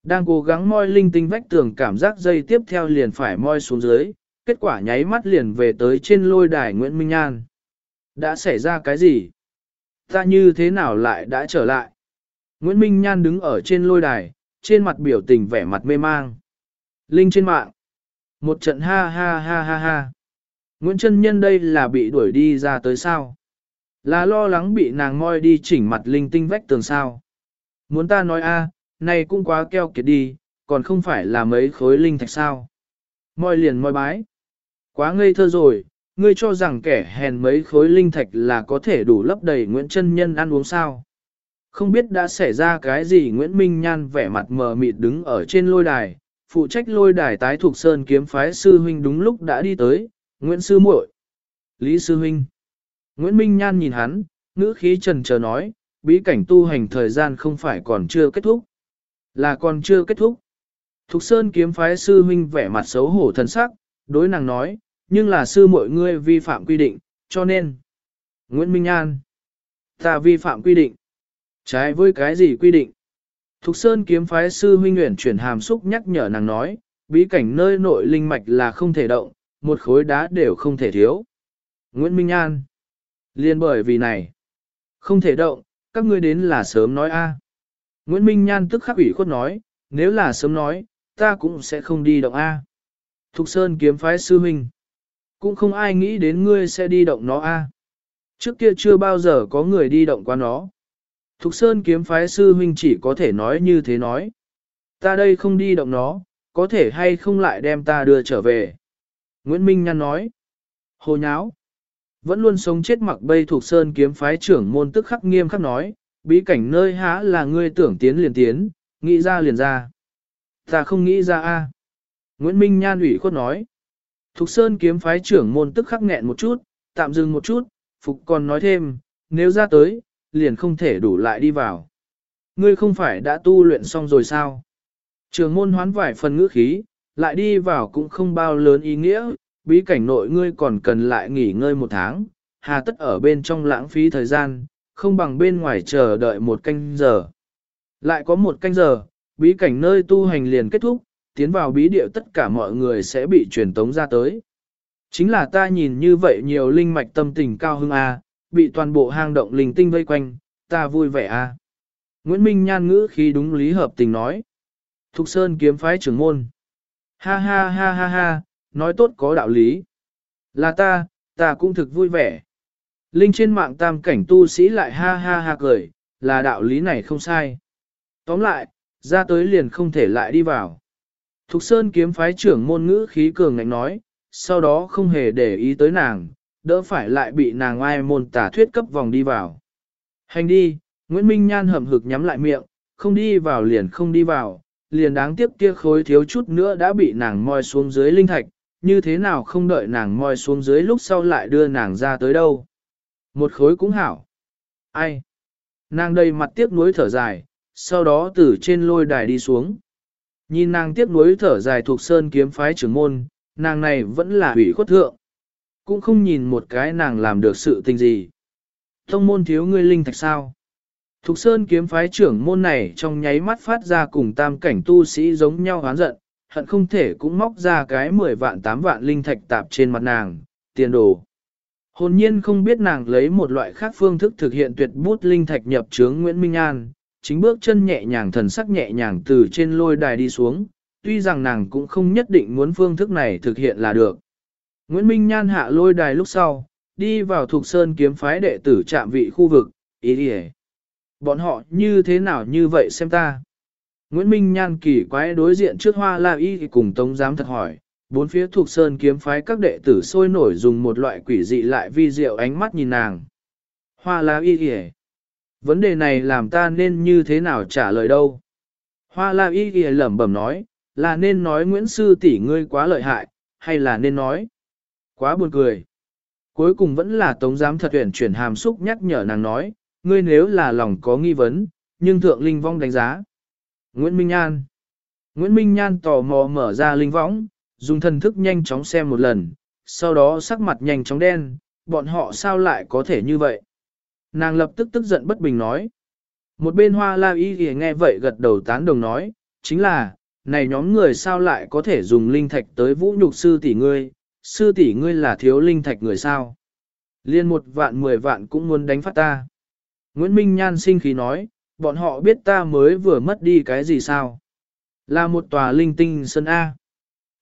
Đang cố gắng moi linh tinh vách tường cảm giác dây tiếp theo liền phải moi xuống dưới, kết quả nháy mắt liền về tới trên lôi đài Nguyễn Minh Nhan. Đã xảy ra cái gì? Ta như thế nào lại đã trở lại? Nguyễn Minh Nhan đứng ở trên lôi đài, trên mặt biểu tình vẻ mặt mê mang. Linh trên mạng. Một trận ha ha ha ha ha. Nguyễn Trân Nhân đây là bị đuổi đi ra tới sao? Là lo lắng bị nàng moi đi chỉnh mặt linh tinh vách tường sao? Muốn ta nói a, này cũng quá keo kiệt đi, còn không phải là mấy khối linh thạch sao? Moi liền moi bái. Quá ngây thơ rồi, ngươi cho rằng kẻ hèn mấy khối linh thạch là có thể đủ lấp đầy Nguyễn Trân Nhân ăn uống sao? Không biết đã xảy ra cái gì Nguyễn Minh Nhan vẻ mặt mờ mịt đứng ở trên lôi đài, phụ trách lôi đài tái thuộc sơn kiếm phái sư huynh đúng lúc đã đi tới, Nguyễn Sư muội, Lý Sư huynh. Nguyễn Minh Nhan nhìn hắn, ngữ khí trần chờ nói, bí cảnh tu hành thời gian không phải còn chưa kết thúc. Là còn chưa kết thúc. Thục Sơn kiếm phái sư huynh vẻ mặt xấu hổ thần sắc, đối nàng nói, nhưng là sư mọi ngươi vi phạm quy định, cho nên. Nguyễn Minh An. Ta vi phạm quy định. Trái với cái gì quy định? Thục Sơn kiếm phái sư huynh nguyện chuyển hàm xúc nhắc nhở nàng nói, bí cảnh nơi nội linh mạch là không thể động, một khối đá đều không thể thiếu. Nguyễn Minh An. Liên bởi vì này. Không thể động, các ngươi đến là sớm nói a. Nguyễn Minh Nhan tức khắc ủy khuất nói, nếu là sớm nói, ta cũng sẽ không đi động a. Thục Sơn kiếm phái sư huynh. Cũng không ai nghĩ đến ngươi sẽ đi động nó a. À. Trước kia chưa bao giờ có người đi động qua nó. Thục Sơn kiếm phái sư huynh chỉ có thể nói như thế nói. Ta đây không đi động nó, có thể hay không lại đem ta đưa trở về. Nguyễn Minh Nhan nói. Hồ nháo. Vẫn luôn sống chết mặc bây thuộc Sơn kiếm phái trưởng môn tức khắc nghiêm khắc nói, bí cảnh nơi há là ngươi tưởng tiến liền tiến, nghĩ ra liền ra. Ta không nghĩ ra a. Nguyễn Minh Nhan ủy khuất nói. Thục Sơn kiếm phái trưởng môn tức khắc nghẹn một chút, tạm dừng một chút, Phục còn nói thêm, nếu ra tới, liền không thể đủ lại đi vào. Ngươi không phải đã tu luyện xong rồi sao? Trường môn hoán vải phần ngữ khí, lại đi vào cũng không bao lớn ý nghĩa, bí cảnh nội ngươi còn cần lại nghỉ ngơi một tháng, hà tất ở bên trong lãng phí thời gian, không bằng bên ngoài chờ đợi một canh giờ. Lại có một canh giờ, bí cảnh nơi tu hành liền kết thúc, tiến vào bí địa tất cả mọi người sẽ bị truyền tống ra tới. Chính là ta nhìn như vậy nhiều linh mạch tâm tình cao hưng A, à, bị toàn bộ hang động linh tinh vây quanh, ta vui vẻ A. Nguyễn Minh nhan ngữ khi đúng lý hợp tình nói. Thục Sơn kiếm phái trưởng môn. Ha ha ha ha ha, nói tốt có đạo lý. Là ta, ta cũng thực vui vẻ. Linh trên mạng tam cảnh tu sĩ lại ha ha ha cười, là đạo lý này không sai. Tóm lại, ra tới liền không thể lại đi vào. Thục Sơn kiếm phái trưởng môn ngữ khí cường ngạnh nói, sau đó không hề để ý tới nàng, đỡ phải lại bị nàng ai môn tả thuyết cấp vòng đi vào. Hành đi, Nguyễn Minh Nhan hầm hực nhắm lại miệng, không đi vào liền không đi vào, liền đáng tiếc kia khối thiếu chút nữa đã bị nàng moi xuống dưới linh thạch, như thế nào không đợi nàng moi xuống dưới lúc sau lại đưa nàng ra tới đâu. Một khối cũng hảo. Ai? Nàng đầy mặt tiếc nuối thở dài, sau đó từ trên lôi đài đi xuống. Nhìn nàng tiếc nuối thở dài thuộc sơn kiếm phái trưởng môn, nàng này vẫn là hủy khuất thượng. Cũng không nhìn một cái nàng làm được sự tình gì. Thông môn thiếu ngươi linh thạch sao? Thục Sơn kiếm phái trưởng môn này trong nháy mắt phát ra cùng tam cảnh tu sĩ giống nhau hán giận, hận không thể cũng móc ra cái 10 vạn 8 vạn linh thạch tạp trên mặt nàng, tiền đồ. Hồn nhiên không biết nàng lấy một loại khác phương thức thực hiện tuyệt bút linh thạch nhập chướng Nguyễn Minh An, chính bước chân nhẹ nhàng thần sắc nhẹ nhàng từ trên lôi đài đi xuống, tuy rằng nàng cũng không nhất định muốn phương thức này thực hiện là được. Nguyễn Minh Nhan hạ lôi đài lúc sau, đi vào thuộc sơn kiếm phái đệ tử trạm vị khu vực, ý đi Bọn họ như thế nào như vậy xem ta. Nguyễn Minh Nhan kỳ quái đối diện trước hoa la y cùng tống giám thật hỏi, bốn phía thuộc sơn kiếm phái các đệ tử sôi nổi dùng một loại quỷ dị lại vi diệu ánh mắt nhìn nàng. Hoa la y kìa. Vấn đề này làm ta nên như thế nào trả lời đâu? Hoa la y kìa lẩm bẩm nói, là nên nói Nguyễn Sư tỷ ngươi quá lợi hại, hay là nên nói? Quá buồn cười. Cuối cùng vẫn là tống giám thật tuyển chuyển hàm xúc nhắc nhở nàng nói, ngươi nếu là lòng có nghi vấn, nhưng thượng linh vong đánh giá. Nguyễn Minh Nhan Nguyễn Minh Nhan tò mò mở ra linh võng, dùng thần thức nhanh chóng xem một lần, sau đó sắc mặt nhanh chóng đen, bọn họ sao lại có thể như vậy? Nàng lập tức tức giận bất bình nói. Một bên hoa la y thì nghe vậy gật đầu tán đồng nói, chính là, này nhóm người sao lại có thể dùng linh thạch tới vũ nhục sư tỷ ngươi, sư tỷ ngươi là thiếu linh thạch người sao? Liên một vạn mười vạn cũng muốn đánh phát ta. Nguyễn Minh Nhan sinh khí nói, bọn họ biết ta mới vừa mất đi cái gì sao? Là một tòa linh tinh sơn A.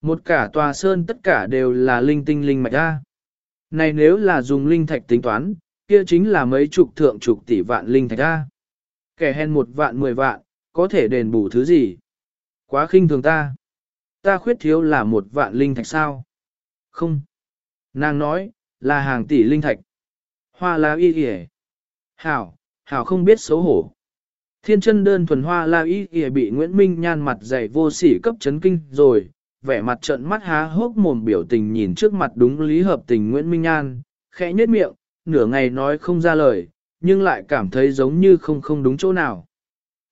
Một cả tòa sơn tất cả đều là linh tinh linh mạch A. Này nếu là dùng linh thạch tính toán, kia chính là mấy chục thượng chục tỷ vạn linh thạch A. Kẻ hèn một vạn mười vạn, có thể đền bù thứ gì? Quá khinh thường ta. Ta khuyết thiếu là một vạn linh thạch sao? Không. Nàng nói, là hàng tỷ linh thạch. Hoa la y kìa. Hảo, hảo không biết xấu hổ. Thiên chân đơn thuần hoa la y kìa bị Nguyễn Minh nhan mặt dày vô sỉ cấp chấn kinh rồi, vẻ mặt trận mắt há hốc mồm biểu tình nhìn trước mặt đúng lý hợp tình Nguyễn Minh nhan, khẽ nhếch miệng, nửa ngày nói không ra lời, nhưng lại cảm thấy giống như không không đúng chỗ nào.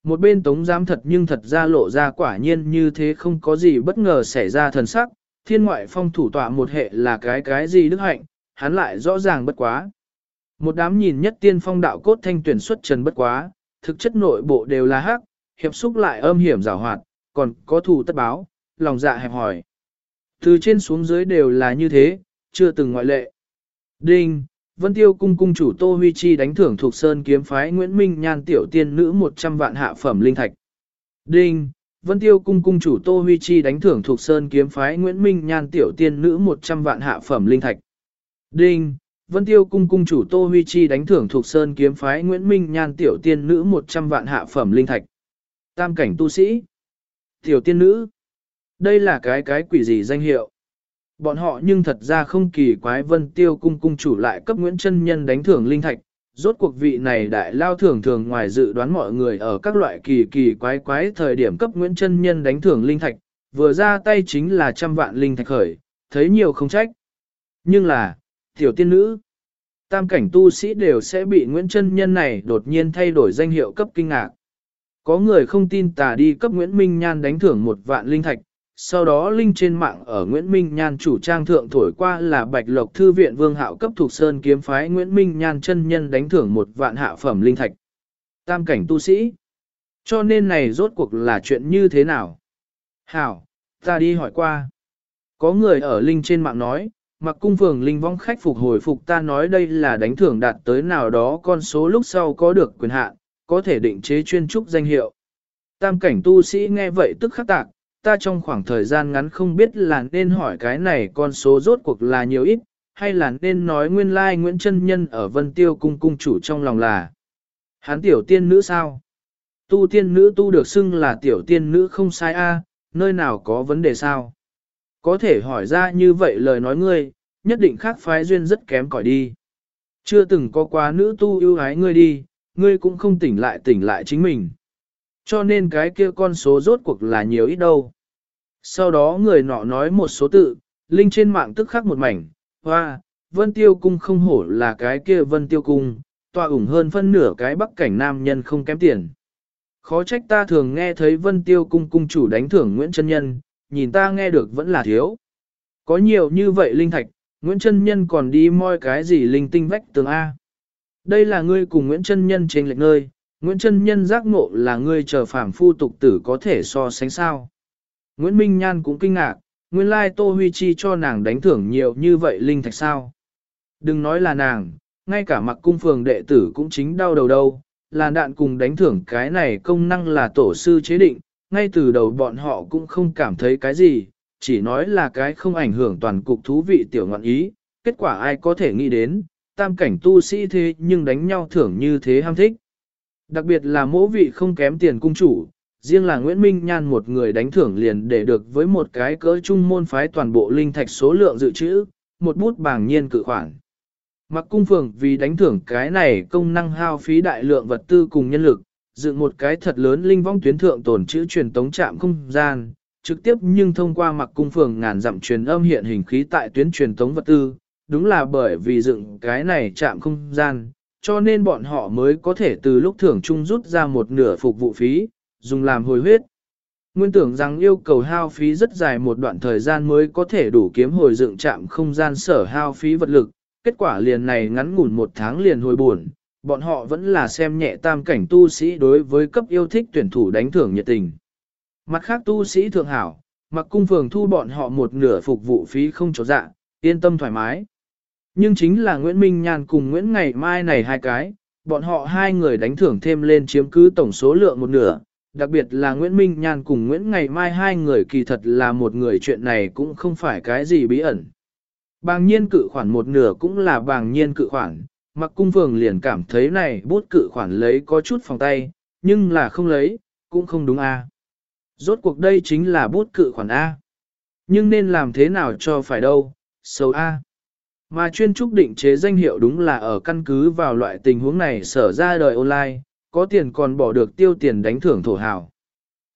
Một bên tống giám thật nhưng thật ra lộ ra quả nhiên như thế không có gì bất ngờ xảy ra thần sắc, thiên ngoại phong thủ tọa một hệ là cái cái gì đức hạnh, hắn lại rõ ràng bất quá. Một đám nhìn nhất tiên phong đạo cốt thanh tuyển xuất trần bất quá, thực chất nội bộ đều là hắc, hiệp xúc lại âm hiểm rào hoạt, còn có thù tất báo, lòng dạ hẹp hỏi. Từ trên xuống dưới đều là như thế, chưa từng ngoại lệ. Đinh, Vân Tiêu cung cung chủ Tô Huy Chi đánh thưởng thuộc Sơn kiếm phái Nguyễn Minh Nhan tiểu tiên nữ 100 vạn hạ phẩm linh thạch. Đinh, Vân Tiêu cung cung chủ Tô Huy Chi đánh thưởng thuộc Sơn kiếm phái Nguyễn Minh Nhan tiểu tiên nữ 100 vạn hạ phẩm linh thạch. Đinh, Vân Tiêu cung cung chủ Tô Huy Chi đánh thưởng thuộc Sơn kiếm phái Nguyễn Minh Nhan tiểu tiên nữ 100 vạn hạ phẩm linh thạch. Tam cảnh tu sĩ. Tiểu tiên nữ. Đây là cái cái quỷ gì danh hiệu? Bọn họ nhưng thật ra không kỳ quái Vân Tiêu cung cung chủ lại cấp Nguyễn Chân Nhân đánh thưởng linh thạch, rốt cuộc vị này đại lao thường thường ngoài dự đoán mọi người ở các loại kỳ kỳ quái quái thời điểm cấp Nguyễn Chân Nhân đánh thưởng linh thạch, vừa ra tay chính là trăm vạn linh thạch khởi, thấy nhiều không trách. Nhưng là, tiểu tiên nữ, tam cảnh tu sĩ đều sẽ bị Nguyễn Chân Nhân này đột nhiên thay đổi danh hiệu cấp kinh ngạc. Có người không tin tà đi cấp Nguyễn Minh Nhan đánh thưởng một vạn linh thạch, sau đó linh trên mạng ở Nguyễn Minh Nhan chủ trang thượng thổi qua là Bạch Lộc Thư viện Vương Hạo cấp thuộc sơn kiếm phái Nguyễn Minh Nhan chân nhân đánh thưởng một vạn hạ phẩm linh thạch. Tam cảnh tu sĩ. Cho nên này rốt cuộc là chuyện như thế nào? Hảo, ta đi hỏi qua. Có người ở linh trên mạng nói, mặc cung phường linh vong khách phục hồi phục ta nói đây là đánh thưởng đạt tới nào đó con số lúc sau có được quyền hạn, có thể định chế chuyên trúc danh hiệu. Tam cảnh tu sĩ nghe vậy tức khắc tạc, ta trong khoảng thời gian ngắn không biết là nên hỏi cái này con số rốt cuộc là nhiều ít, hay là nên nói nguyên lai Nguyễn Trân Nhân ở Vân Tiêu Cung cung chủ trong lòng là Hán tiểu tiên nữ sao? Tu tiên nữ tu được xưng là tiểu tiên nữ không sai a, nơi nào có vấn đề sao? Có thể hỏi ra như vậy lời nói ngươi, nhất định khác phái duyên rất kém cỏi đi. Chưa từng có quá nữ tu yêu ái ngươi đi, ngươi cũng không tỉnh lại tỉnh lại chính mình. Cho nên cái kia con số rốt cuộc là nhiều ít đâu. Sau đó người nọ nói một số tự, linh trên mạng tức khắc một mảnh, hoa, vân tiêu cung không hổ là cái kia vân tiêu cung, tòa ủng hơn phân nửa cái bắc cảnh nam nhân không kém tiền. Khó trách ta thường nghe thấy vân tiêu cung cung chủ đánh thưởng Nguyễn Trân Nhân, nhìn ta nghe được vẫn là thiếu. Có nhiều như vậy linh thạch, Nguyễn Trân Nhân còn đi moi cái gì linh tinh vách tường A. Đây là ngươi cùng Nguyễn Trân Nhân trên lệch nơi, Nguyễn Trân Nhân giác ngộ là ngươi chờ phàm phu tục tử có thể so sánh sao. Nguyễn Minh Nhan cũng kinh ngạc, nguyên lai Tô Huy Chi cho nàng đánh thưởng nhiều như vậy linh thạch sao. Đừng nói là nàng, ngay cả mặc cung phường đệ tử cũng chính đau đầu đâu, là đạn cùng đánh thưởng cái này công năng là tổ sư chế định, ngay từ đầu bọn họ cũng không cảm thấy cái gì, chỉ nói là cái không ảnh hưởng toàn cục thú vị tiểu ngọn ý, kết quả ai có thể nghĩ đến, tam cảnh tu sĩ thế nhưng đánh nhau thưởng như thế ham thích. Đặc biệt là mỗ vị không kém tiền cung chủ, riêng là Nguyễn Minh Nhan một người đánh thưởng liền để được với một cái cỡ trung môn phái toàn bộ linh thạch số lượng dự trữ, một bút bảng nhiên cự khoản. Mặc cung phường vì đánh thưởng cái này công năng hao phí đại lượng vật tư cùng nhân lực, dựng một cái thật lớn linh vong tuyến thượng tồn chữ truyền tống trạm không gian, trực tiếp nhưng thông qua mặc cung phường ngàn dặm truyền âm hiện hình khí tại tuyến truyền tống vật tư, đúng là bởi vì dựng cái này chạm không gian, cho nên bọn họ mới có thể từ lúc thưởng chung rút ra một nửa phục vụ phí, dùng làm hồi huyết. Nguyên tưởng rằng yêu cầu hao phí rất dài một đoạn thời gian mới có thể đủ kiếm hồi dựng chạm không gian sở hao phí vật lực, kết quả liền này ngắn ngủn một tháng liền hồi buồn, bọn họ vẫn là xem nhẹ tam cảnh tu sĩ đối với cấp yêu thích tuyển thủ đánh thưởng nhiệt tình. Mặt khác tu sĩ thượng hảo, mặc cung phường thu bọn họ một nửa phục vụ phí không chỗ dạ, yên tâm thoải mái. Nhưng chính là Nguyễn Minh Nhan cùng Nguyễn Ngày Mai này hai cái, bọn họ hai người đánh thưởng thêm lên chiếm cứ tổng số lượng một nửa, đặc biệt là Nguyễn Minh Nhan cùng Nguyễn Ngày Mai hai người kỳ thật là một người chuyện này cũng không phải cái gì bí ẩn. Bàng nhiên cự khoản một nửa cũng là bàng nhiên cự khoản, mặc cung phường liền cảm thấy này bút cự khoản lấy có chút phòng tay, nhưng là không lấy, cũng không đúng a. Rốt cuộc đây chính là bút cự khoản A. Nhưng nên làm thế nào cho phải đâu, xấu A. Mà chuyên trúc định chế danh hiệu đúng là ở căn cứ vào loại tình huống này sở ra đời online, có tiền còn bỏ được tiêu tiền đánh thưởng thổ hào.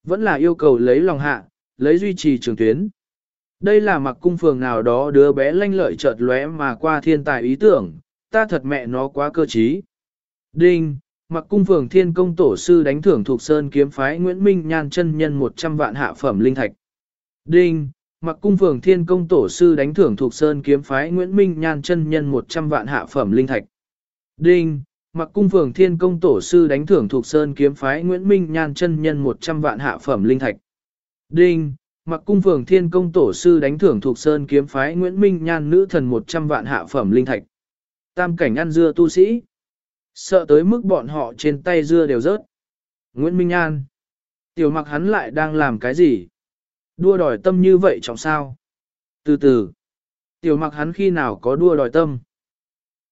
Vẫn là yêu cầu lấy lòng hạ, lấy duy trì trường tuyến. Đây là mặc cung phường nào đó đứa bé lanh lợi chợt lóe mà qua thiên tài ý tưởng, ta thật mẹ nó quá cơ trí. Đinh, mặc cung phường thiên công tổ sư đánh thưởng thuộc sơn kiếm phái Nguyễn Minh Nhan chân nhân 100 vạn hạ phẩm linh thạch. Đinh, mặc cung phường thiên công tổ sư đánh thưởng thuộc sơn kiếm phái Nguyễn Minh Nhan chân nhân 100 vạn hạ phẩm linh thạch. Đinh, mặc cung phường thiên công tổ sư đánh thưởng thuộc sơn kiếm phái Nguyễn Minh Nhan chân nhân 100 vạn hạ phẩm linh thạch. Đinh, mặc cung phường thiên công tổ sư đánh thưởng thuộc sơn kiếm phái Nguyễn Minh Nhan nữ thần 100 vạn hạ phẩm linh thạch. Tam cảnh ăn dưa tu sĩ. Sợ tới mức bọn họ trên tay dưa đều rớt. Nguyễn Minh Nhan. Tiểu mặc hắn lại đang làm cái gì? Đua đòi tâm như vậy trọng sao? Từ từ. Tiểu mặc hắn khi nào có đua đòi tâm?